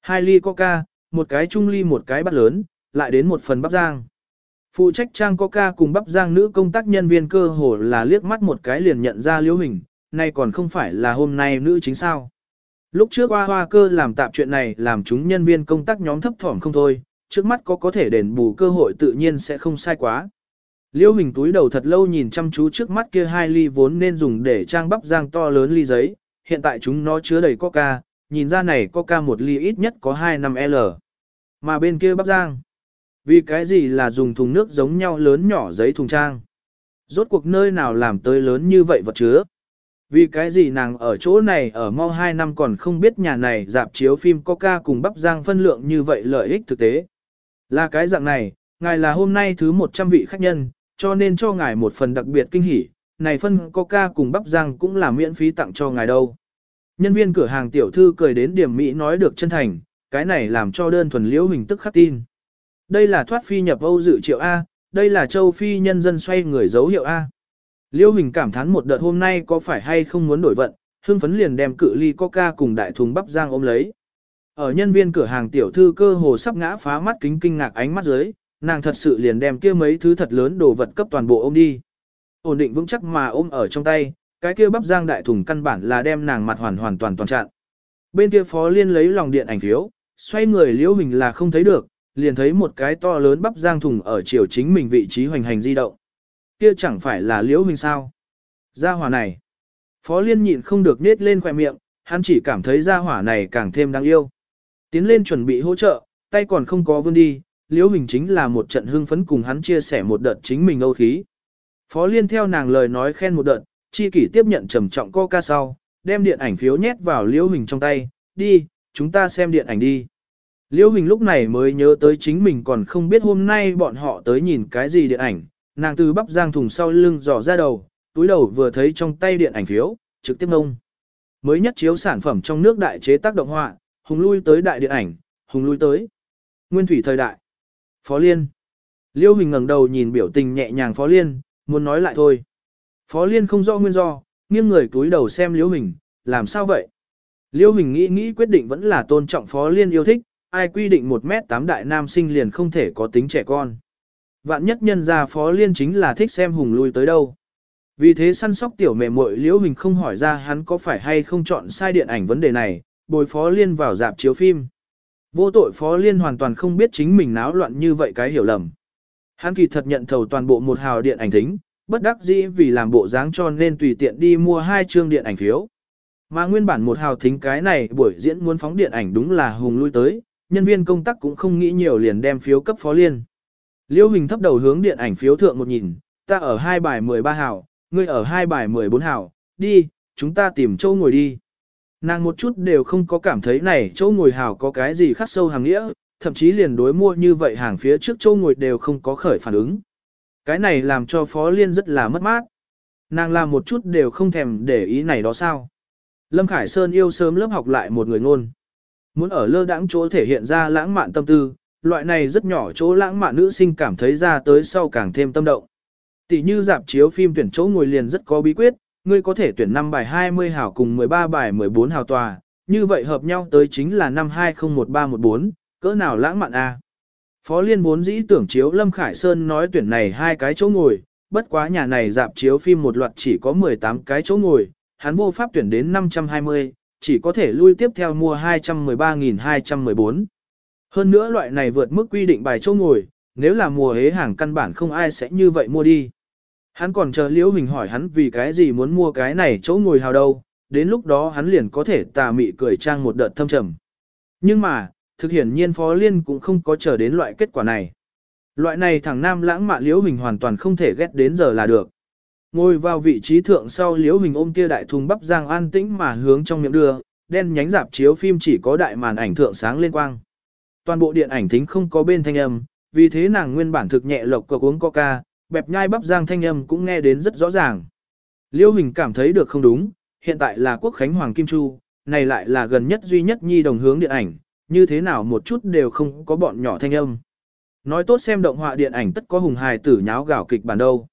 Hai ly coca, một cái trung ly một cái bát lớn, lại đến một phần bắp giang. Phụ trách trang coca cùng bắp giang nữ công tác nhân viên cơ hồ là liếc mắt một cái liền nhận ra liễu hình, nay còn không phải là hôm nay nữ chính sao. Lúc trước hoa hoa cơ làm tạm chuyện này làm chúng nhân viên công tác nhóm thấp thỏm không thôi, trước mắt có có thể đền bù cơ hội tự nhiên sẽ không sai quá. Liêu hình túi đầu thật lâu nhìn chăm chú trước mắt kia hai ly vốn nên dùng để trang bắp giang to lớn ly giấy, hiện tại chúng nó chứa đầy coca, nhìn ra này coca một ly ít nhất có 2 năm L. Mà bên kia bắp giang, vì cái gì là dùng thùng nước giống nhau lớn nhỏ giấy thùng trang. Rốt cuộc nơi nào làm tới lớn như vậy vật chứa. Vì cái gì nàng ở chỗ này ở mau 2 năm còn không biết nhà này dạp chiếu phim Coca cùng bắp giang phân lượng như vậy lợi ích thực tế. Là cái dạng này, ngài là hôm nay thứ 100 vị khách nhân, cho nên cho ngài một phần đặc biệt kinh hỉ, này phân Coca cùng bắp giang cũng là miễn phí tặng cho ngài đâu. Nhân viên cửa hàng tiểu thư cười đến điểm Mỹ nói được chân thành, cái này làm cho đơn thuần liễu hình tức khắc tin. Đây là thoát phi nhập Âu dự triệu A, đây là châu phi nhân dân xoay người dấu hiệu A. Liêu Hình cảm thán một đợt hôm nay có phải hay không muốn đổi vận, hưng phấn liền đem cự ly coca cùng đại thùng bắp giang ôm lấy. Ở nhân viên cửa hàng tiểu thư cơ hồ sắp ngã phá mắt kính kinh ngạc ánh mắt dưới, nàng thật sự liền đem kia mấy thứ thật lớn đồ vật cấp toàn bộ ôm đi. Ổn định vững chắc mà ôm ở trong tay, cái kia bắp giang đại thùng căn bản là đem nàng mặt hoàn hoàn toàn toàn chặn. Bên kia phó liên lấy lòng điện ảnh phiếu, xoay người liễu hình là không thấy được, liền thấy một cái to lớn bắp giang thùng ở chiều chính mình vị trí hoành hành di động. Kia chẳng phải là liễu huynh sao? Gia hỏa này. Phó liên nhịn không được nết lên khỏe miệng, hắn chỉ cảm thấy gia hỏa này càng thêm đáng yêu. Tiến lên chuẩn bị hỗ trợ, tay còn không có vươn đi, liễu hình chính là một trận hưng phấn cùng hắn chia sẻ một đợt chính mình âu khí. Phó liên theo nàng lời nói khen một đợt, chi kỷ tiếp nhận trầm trọng coca sau, đem điện ảnh phiếu nhét vào liễu hình trong tay, đi, chúng ta xem điện ảnh đi. Liễu Hình lúc này mới nhớ tới chính mình còn không biết hôm nay bọn họ tới nhìn cái gì điện ảnh, nàng từ bắp giang thùng sau lưng dò ra đầu, túi đầu vừa thấy trong tay điện ảnh phiếu, trực tiếp ngông. Mới nhất chiếu sản phẩm trong nước đại chế tác động họa, hùng lui tới đại điện ảnh, hùng lui tới. Nguyên thủy thời đại. Phó Liên. Liêu Hình ngẩng đầu nhìn biểu tình nhẹ nhàng Phó Liên, muốn nói lại thôi. Phó Liên không rõ nguyên do, nghiêng người túi đầu xem Liêu Hình, làm sao vậy? Liêu Hình nghĩ nghĩ quyết định vẫn là tôn trọng Phó Liên yêu thích, ai quy định 1 mét 8 đại nam sinh liền không thể có tính trẻ con. Vạn nhất nhân gia phó liên chính là thích xem hùng lui tới đâu. Vì thế săn sóc tiểu mềm muội liễu hình không hỏi ra hắn có phải hay không chọn sai điện ảnh vấn đề này, bồi phó liên vào dạp chiếu phim. Vô tội phó liên hoàn toàn không biết chính mình náo loạn như vậy cái hiểu lầm. Hắn kỳ thật nhận thầu toàn bộ một hào điện ảnh thính, bất đắc dĩ vì làm bộ dáng cho nên tùy tiện đi mua hai chương điện ảnh phiếu. Mà nguyên bản một hào thính cái này buổi diễn muốn phóng điện ảnh đúng là hùng lui tới, nhân viên công tác cũng không nghĩ nhiều liền đem phiếu cấp phó liên. Liêu Hình thấp đầu hướng điện ảnh phiếu thượng một nhìn, ta ở hai bài 13 hảo, ngươi ở hai bài 14 hảo, đi, chúng ta tìm chỗ ngồi đi. Nàng một chút đều không có cảm thấy này chỗ ngồi hảo có cái gì khác sâu hàng nghĩa, thậm chí liền đối mua như vậy hàng phía trước chỗ ngồi đều không có khởi phản ứng. Cái này làm cho Phó Liên rất là mất mát. Nàng làm một chút đều không thèm để ý này đó sao. Lâm Khải Sơn yêu sớm lớp học lại một người ngôn. Muốn ở lơ đãng chỗ thể hiện ra lãng mạn tâm tư, loại này rất nhỏ chỗ lãng mạn nữ sinh cảm thấy ra tới sau càng thêm tâm động. Tỷ như dạp chiếu phim tuyển chỗ ngồi liền rất có bí quyết, ngươi có thể tuyển 5 bài 20 hào cùng 13 bài 14 hào tòa, như vậy hợp nhau tới chính là năm 201314, cỡ nào lãng mạn a. Phó Liên vốn dĩ tưởng chiếu Lâm Khải Sơn nói tuyển này hai cái chỗ ngồi, bất quá nhà này dạp chiếu phim một loạt chỉ có 18 cái chỗ ngồi, hắn vô pháp tuyển đến 520, chỉ có thể lui tiếp theo mua 213.214. Hơn nữa loại này vượt mức quy định bài chỗ ngồi, nếu là mùa hế hàng căn bản không ai sẽ như vậy mua đi. Hắn còn chờ Liễu Hình hỏi hắn vì cái gì muốn mua cái này chỗ ngồi hào đâu, đến lúc đó hắn liền có thể tà mị cười trang một đợt thâm trầm. Nhưng mà, thực hiện nhiên Phó Liên cũng không có chờ đến loại kết quả này. Loại này thằng nam lãng mạn Liễu Hình hoàn toàn không thể ghét đến giờ là được. Ngồi vào vị trí thượng sau liễu hình ôm kia đại thùng bắp giang an tĩnh mà hướng trong miệng đưa, đen nhánh dạp chiếu phim chỉ có đại màn ảnh thượng sáng lên quang. Toàn bộ điện ảnh thính không có bên thanh âm, vì thế nàng nguyên bản thực nhẹ lộc cộc uống coca, bẹp nhai bắp giang thanh âm cũng nghe đến rất rõ ràng. Liêu Hình cảm thấy được không đúng, hiện tại là quốc khánh Hoàng Kim Chu, này lại là gần nhất duy nhất nhi đồng hướng điện ảnh, như thế nào một chút đều không có bọn nhỏ thanh âm. Nói tốt xem động họa điện ảnh tất có hùng hài tử nháo gạo kịch bản đâu.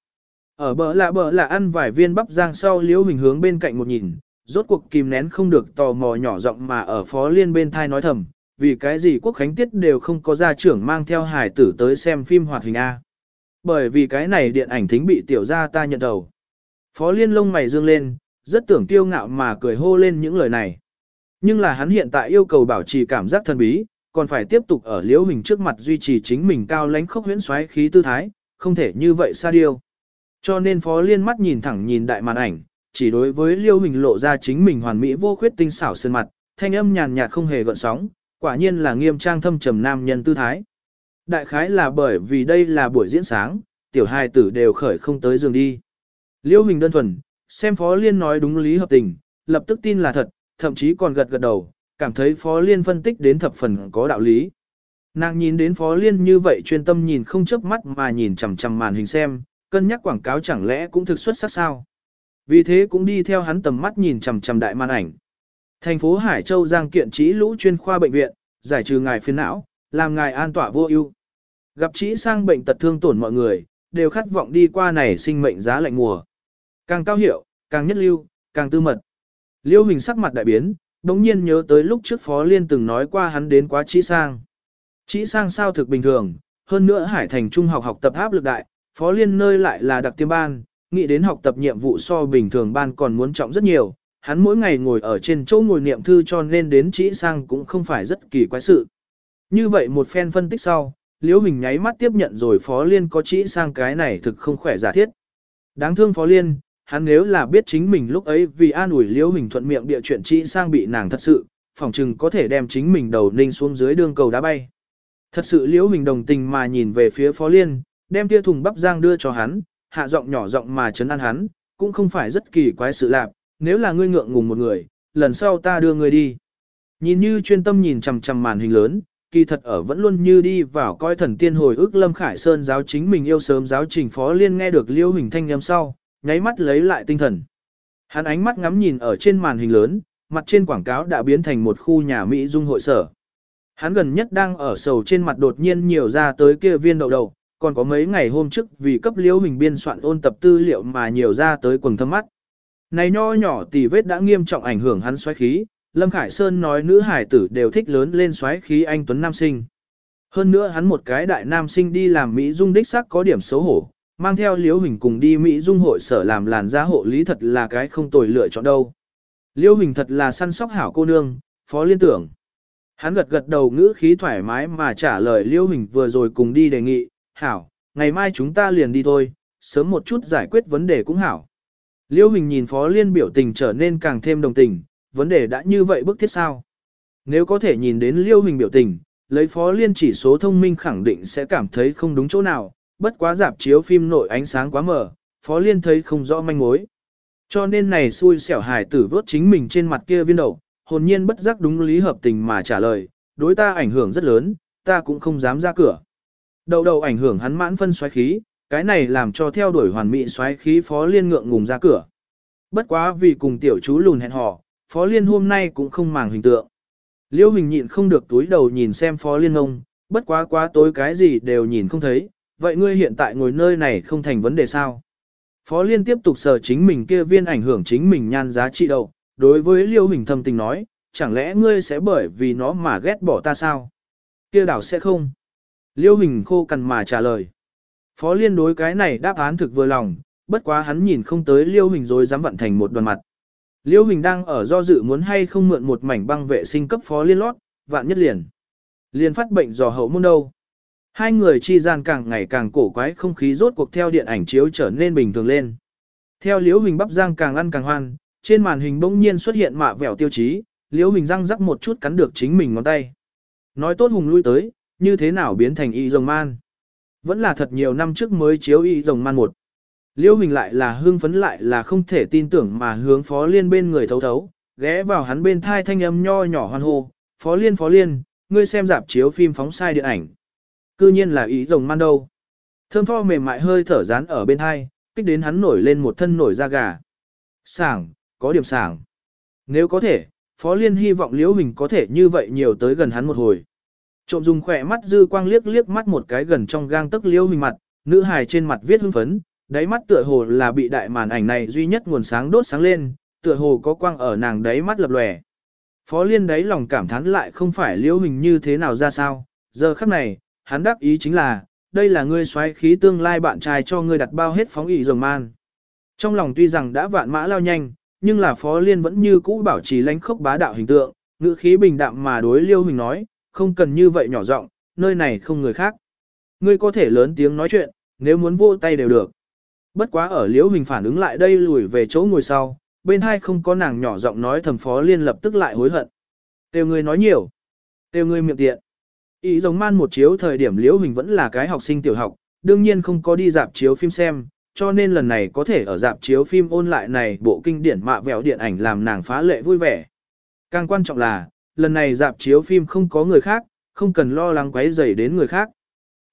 Ở bờ lạ bờ là ăn vài viên bắp giang sau liễu hình hướng bên cạnh một nhìn, rốt cuộc kìm nén không được tò mò nhỏ giọng mà ở phó liên bên thai nói thầm, vì cái gì quốc khánh tiết đều không có gia trưởng mang theo hải tử tới xem phim hoạt hình A. Bởi vì cái này điện ảnh thính bị tiểu gia ta nhận đầu. Phó liên lông mày dương lên, rất tưởng tiêu ngạo mà cười hô lên những lời này. Nhưng là hắn hiện tại yêu cầu bảo trì cảm giác thần bí, còn phải tiếp tục ở liễu hình trước mặt duy trì chính mình cao lãnh khốc huyễn xoáy khí tư thái, không thể như vậy xa điêu. Cho nên phó liên mắt nhìn thẳng nhìn đại màn ảnh, chỉ đối với liễu hình lộ ra chính mình hoàn mỹ vô khuyết tinh xảo sơn mặt, thanh âm nhàn nhạt không hề gợn sóng, quả nhiên là nghiêm trang thâm trầm nam nhân tư thái. Đại khái là bởi vì đây là buổi diễn sáng, tiểu hài tử đều khởi không tới giường đi. liêu hình đơn thuần, xem phó liên nói đúng lý hợp tình, lập tức tin là thật, thậm chí còn gật gật đầu, cảm thấy Phó Liên phân tích đến thập phần có đạo lý. Nàng nhìn đến Phó Liên như vậy chuyên tâm nhìn không chớp mắt mà nhìn chằm chằm màn hình xem, cân nhắc quảng cáo chẳng lẽ cũng thực xuất sắc sao. Vì thế cũng đi theo hắn tầm mắt nhìn chằm chằm đại màn ảnh. Thành phố Hải Châu giang kiện trí lũ chuyên khoa bệnh viện, giải trừ ngài phiền não, làm ngài an tọa vô ưu. Gặp trí sang bệnh tật thương tổn mọi người, đều khát vọng đi qua này sinh mệnh giá lạnh mùa. Càng cao hiệu, càng nhất lưu, càng tư mật. Liêu Hình sắc mặt đại biến, đống nhiên nhớ tới lúc trước Phó Liên từng nói qua hắn đến quá trí Sang. Trí Sang sao thực bình thường, hơn nữa Hải Thành Trung học học tập áp lực đại, Phó Liên nơi lại là đặc tiêm ban, nghĩ đến học tập nhiệm vụ so bình thường ban còn muốn trọng rất nhiều. Hắn mỗi ngày ngồi ở trên chỗ ngồi niệm thư cho nên đến trĩ Sang cũng không phải rất kỳ quái sự. Như vậy một phen phân tích sau, Liễu Hình nháy mắt tiếp nhận rồi Phó Liên có trĩ Sang cái này thực không khỏe giả thiết. Đáng thương Phó Liên, hắn nếu là biết chính mình lúc ấy vì an ủi liễu hình thuận miệng địa chuyện chị sang bị nàng thật sự, phỏng chừng có thể đem chính mình đầu ninh xuống dưới đường cầu đá bay. Thật sự liễu hình đồng tình mà nhìn về phía phó liên, đem tia thùng bắp giang đưa cho hắn, hạ giọng nhỏ giọng mà chấn an hắn, cũng không phải rất kỳ quái sự lạc, nếu là ngươi ngượng ngùng một người, lần sau ta đưa ngươi đi. Nhìn như chuyên tâm nhìn chằm chằm màn hình lớn, kỳ thật ở vẫn luôn như đi vào coi thần tiên hồi ức Lâm Khải Sơn giáo chính mình yêu sớm giáo trình phó liên nghe được liễu hình thanh âm sau, nháy mắt lấy lại tinh thần. Hắn ánh mắt ngắm nhìn ở trên màn hình lớn, mặt trên quảng cáo đã biến thành một khu nhà Mỹ dung hội sở. Hắn gần nhất đang ở sầu trên mặt đột nhiên nhiều ra tới kia viên đậu đầu, còn có mấy ngày hôm trước vì cấp liễu hình biên soạn ôn tập tư liệu mà nhiều ra tới quần thâm mắt. Này nho nhỏ tỷ vết đã nghiêm trọng ảnh hưởng hắn xoáy khí, Lâm Khải Sơn nói nữ hải tử đều thích lớn lên xoáy khí anh Tuấn Nam Sinh. Hơn nữa hắn một cái đại nam sinh đi làm Mỹ dung đích sắc có điểm xấu hổ, mang theo Liễu Hình cùng đi Mỹ Dung hội sở làm làn da hộ lý thật là cái không tồi lựa chọn đâu. Liễu Hình thật là săn sóc hảo cô nương, phó liên tưởng. Hắn gật gật đầu ngữ khí thoải mái mà trả lời Liễu Hình vừa rồi cùng đi đề nghị, hảo, ngày mai chúng ta liền đi thôi, sớm một chút giải quyết vấn đề cũng hảo. Liễu Hình nhìn phó liên biểu tình trở nên càng thêm đồng tình, vấn đề đã như vậy bức thiết sao. Nếu có thể nhìn đến Liễu Hình biểu tình, lấy phó liên chỉ số thông minh khẳng định sẽ cảm thấy không đúng chỗ nào, bất quá dạp chiếu phim nội ánh sáng quá mờ, Phó Liên thấy không rõ manh mối. Cho nên này xui xẻo hài tử vớt chính mình trên mặt kia viên đầu, hồn nhiên bất giác đúng lý hợp tình mà trả lời, đối ta ảnh hưởng rất lớn, ta cũng không dám ra cửa. Đầu đầu ảnh hưởng hắn mãn phân xoáy khí, cái này làm cho theo đuổi hoàn mỹ xoáy khí Phó Liên ngượng ngùng ra cửa. Bất quá vì cùng tiểu chú lùn hẹn hò, Phó Liên hôm nay cũng không màng hình tượng. Liêu Hình nhịn không được túi đầu nhìn xem Phó Liên ông, bất quá quá tối cái gì đều nhìn không thấy, vậy ngươi hiện tại ngồi nơi này không thành vấn đề sao? Phó Liên tiếp tục sờ chính mình kia viên ảnh hưởng chính mình nhan giá trị đầu, đối với Liêu Hình thâm tình nói, chẳng lẽ ngươi sẽ bởi vì nó mà ghét bỏ ta sao? Kia đảo sẽ không. Liêu Hình khô cằn mà trả lời. Phó Liên đối cái này đáp án thực vừa lòng, bất quá hắn nhìn không tới Liêu Hình rồi dám vận thành một đoàn mặt. Liêu Hình đang ở do dự muốn hay không mượn một mảnh băng vệ sinh cấp Phó Liên lót, vạn nhất liền. Liên phát bệnh dò hậu môn đâu. Hai người chi gian càng ngày càng cổ quái không khí rốt cuộc theo điện ảnh chiếu trở nên bình thường lên. Theo Liễu hình bắp răng càng ăn càng hoan, trên màn hình bỗng nhiên xuất hiện mạ vẻo tiêu chí, Liễu hình răng rắc một chút cắn được chính mình ngón tay. Nói tốt hùng lui tới, như thế nào biến thành y rồng man. Vẫn là thật nhiều năm trước mới chiếu y rồng man một. Liễu hình lại là hưng phấn lại là không thể tin tưởng mà hướng Phó Liên bên người thấu thấu, ghé vào hắn bên thai thanh âm nho nhỏ hoan hô, Phó Liên Phó Liên, ngươi xem dạp chiếu phim phóng sai điện ảnh. Cư nhiên là ý rồng man đâu. Thơm tho mềm mại hơi thở rán ở bên thai, kích đến hắn nổi lên một thân nổi da gà. Sảng, có điểm sảng. Nếu có thể, Phó Liên hy vọng Liễu Hình có thể như vậy nhiều tới gần hắn một hồi. Trộm dùng khỏe mắt dư quang liếc liếc mắt một cái gần trong gang tức Liễu Hình mặt, nữ hài trên mặt viết hưng phấn, đáy mắt tựa hồ là bị đại màn ảnh này duy nhất nguồn sáng đốt sáng lên, tựa hồ có quang ở nàng đáy mắt lập lòe. Phó Liên đáy lòng cảm thán lại không phải Liễu Hình như thế nào ra sao, giờ khắc này, hắn đắc ý chính là, đây là ngươi xoáy khí tương lai bạn trai cho ngươi đặt bao hết phóng ý rồng man. Trong lòng tuy rằng đã vạn mã lao nhanh, nhưng là Phó Liên vẫn như cũ bảo trì lãnh khốc bá đạo hình tượng, ngữ khí bình đạm mà đối Liêu Hình nói, không cần như vậy nhỏ giọng, nơi này không người khác. Ngươi có thể lớn tiếng nói chuyện, nếu muốn vô tay đều được. Bất quá ở Liễu Hình phản ứng lại đây lùi về chỗ ngồi sau, bên hai không có nàng nhỏ giọng nói thầm Phó Liên lập tức lại hối hận. Tiêu ngươi nói nhiều. Tiêu ngươi miệng tiện. Ý giống man một chiếu thời điểm Liễu Hình vẫn là cái học sinh tiểu học, đương nhiên không có đi dạp chiếu phim xem, cho nên lần này có thể ở dạp chiếu phim ôn lại này bộ kinh điển mạ vẹo điện ảnh làm nàng phá lệ vui vẻ. Càng quan trọng là, lần này dạp chiếu phim không có người khác, không cần lo lắng quấy rầy đến người khác.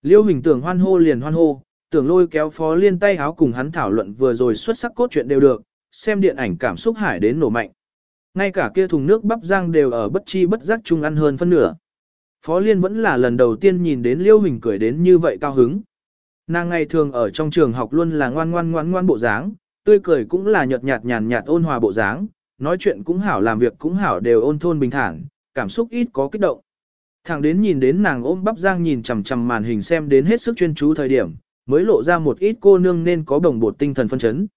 Liêu hình tưởng hoan hô liền hoan hô, tưởng lôi kéo phó liên tay háo cùng hắn thảo luận vừa rồi xuất sắc cốt truyện đều được, xem điện ảnh cảm xúc hải đến nổ mạnh. Ngay cả kia thùng nước bắp rang đều ở bất chi bất giác chung ăn hơn phân nửa. Phó Liên vẫn là lần đầu tiên nhìn đến Liêu Hình cười đến như vậy cao hứng. Nàng ngày thường ở trong trường học luôn là ngoan ngoan ngoan ngoan bộ dáng, tươi cười cũng là nhợt nhạt nhàn nhạt ôn hòa bộ dáng, nói chuyện cũng hảo làm việc cũng hảo đều ôn thôn bình thản, cảm xúc ít có kích động. Thẳng đến nhìn đến nàng ôm bắp giang nhìn chằm chằm màn hình xem đến hết sức chuyên chú thời điểm, mới lộ ra một ít cô nương nên có đồng bột tinh thần phân chấn.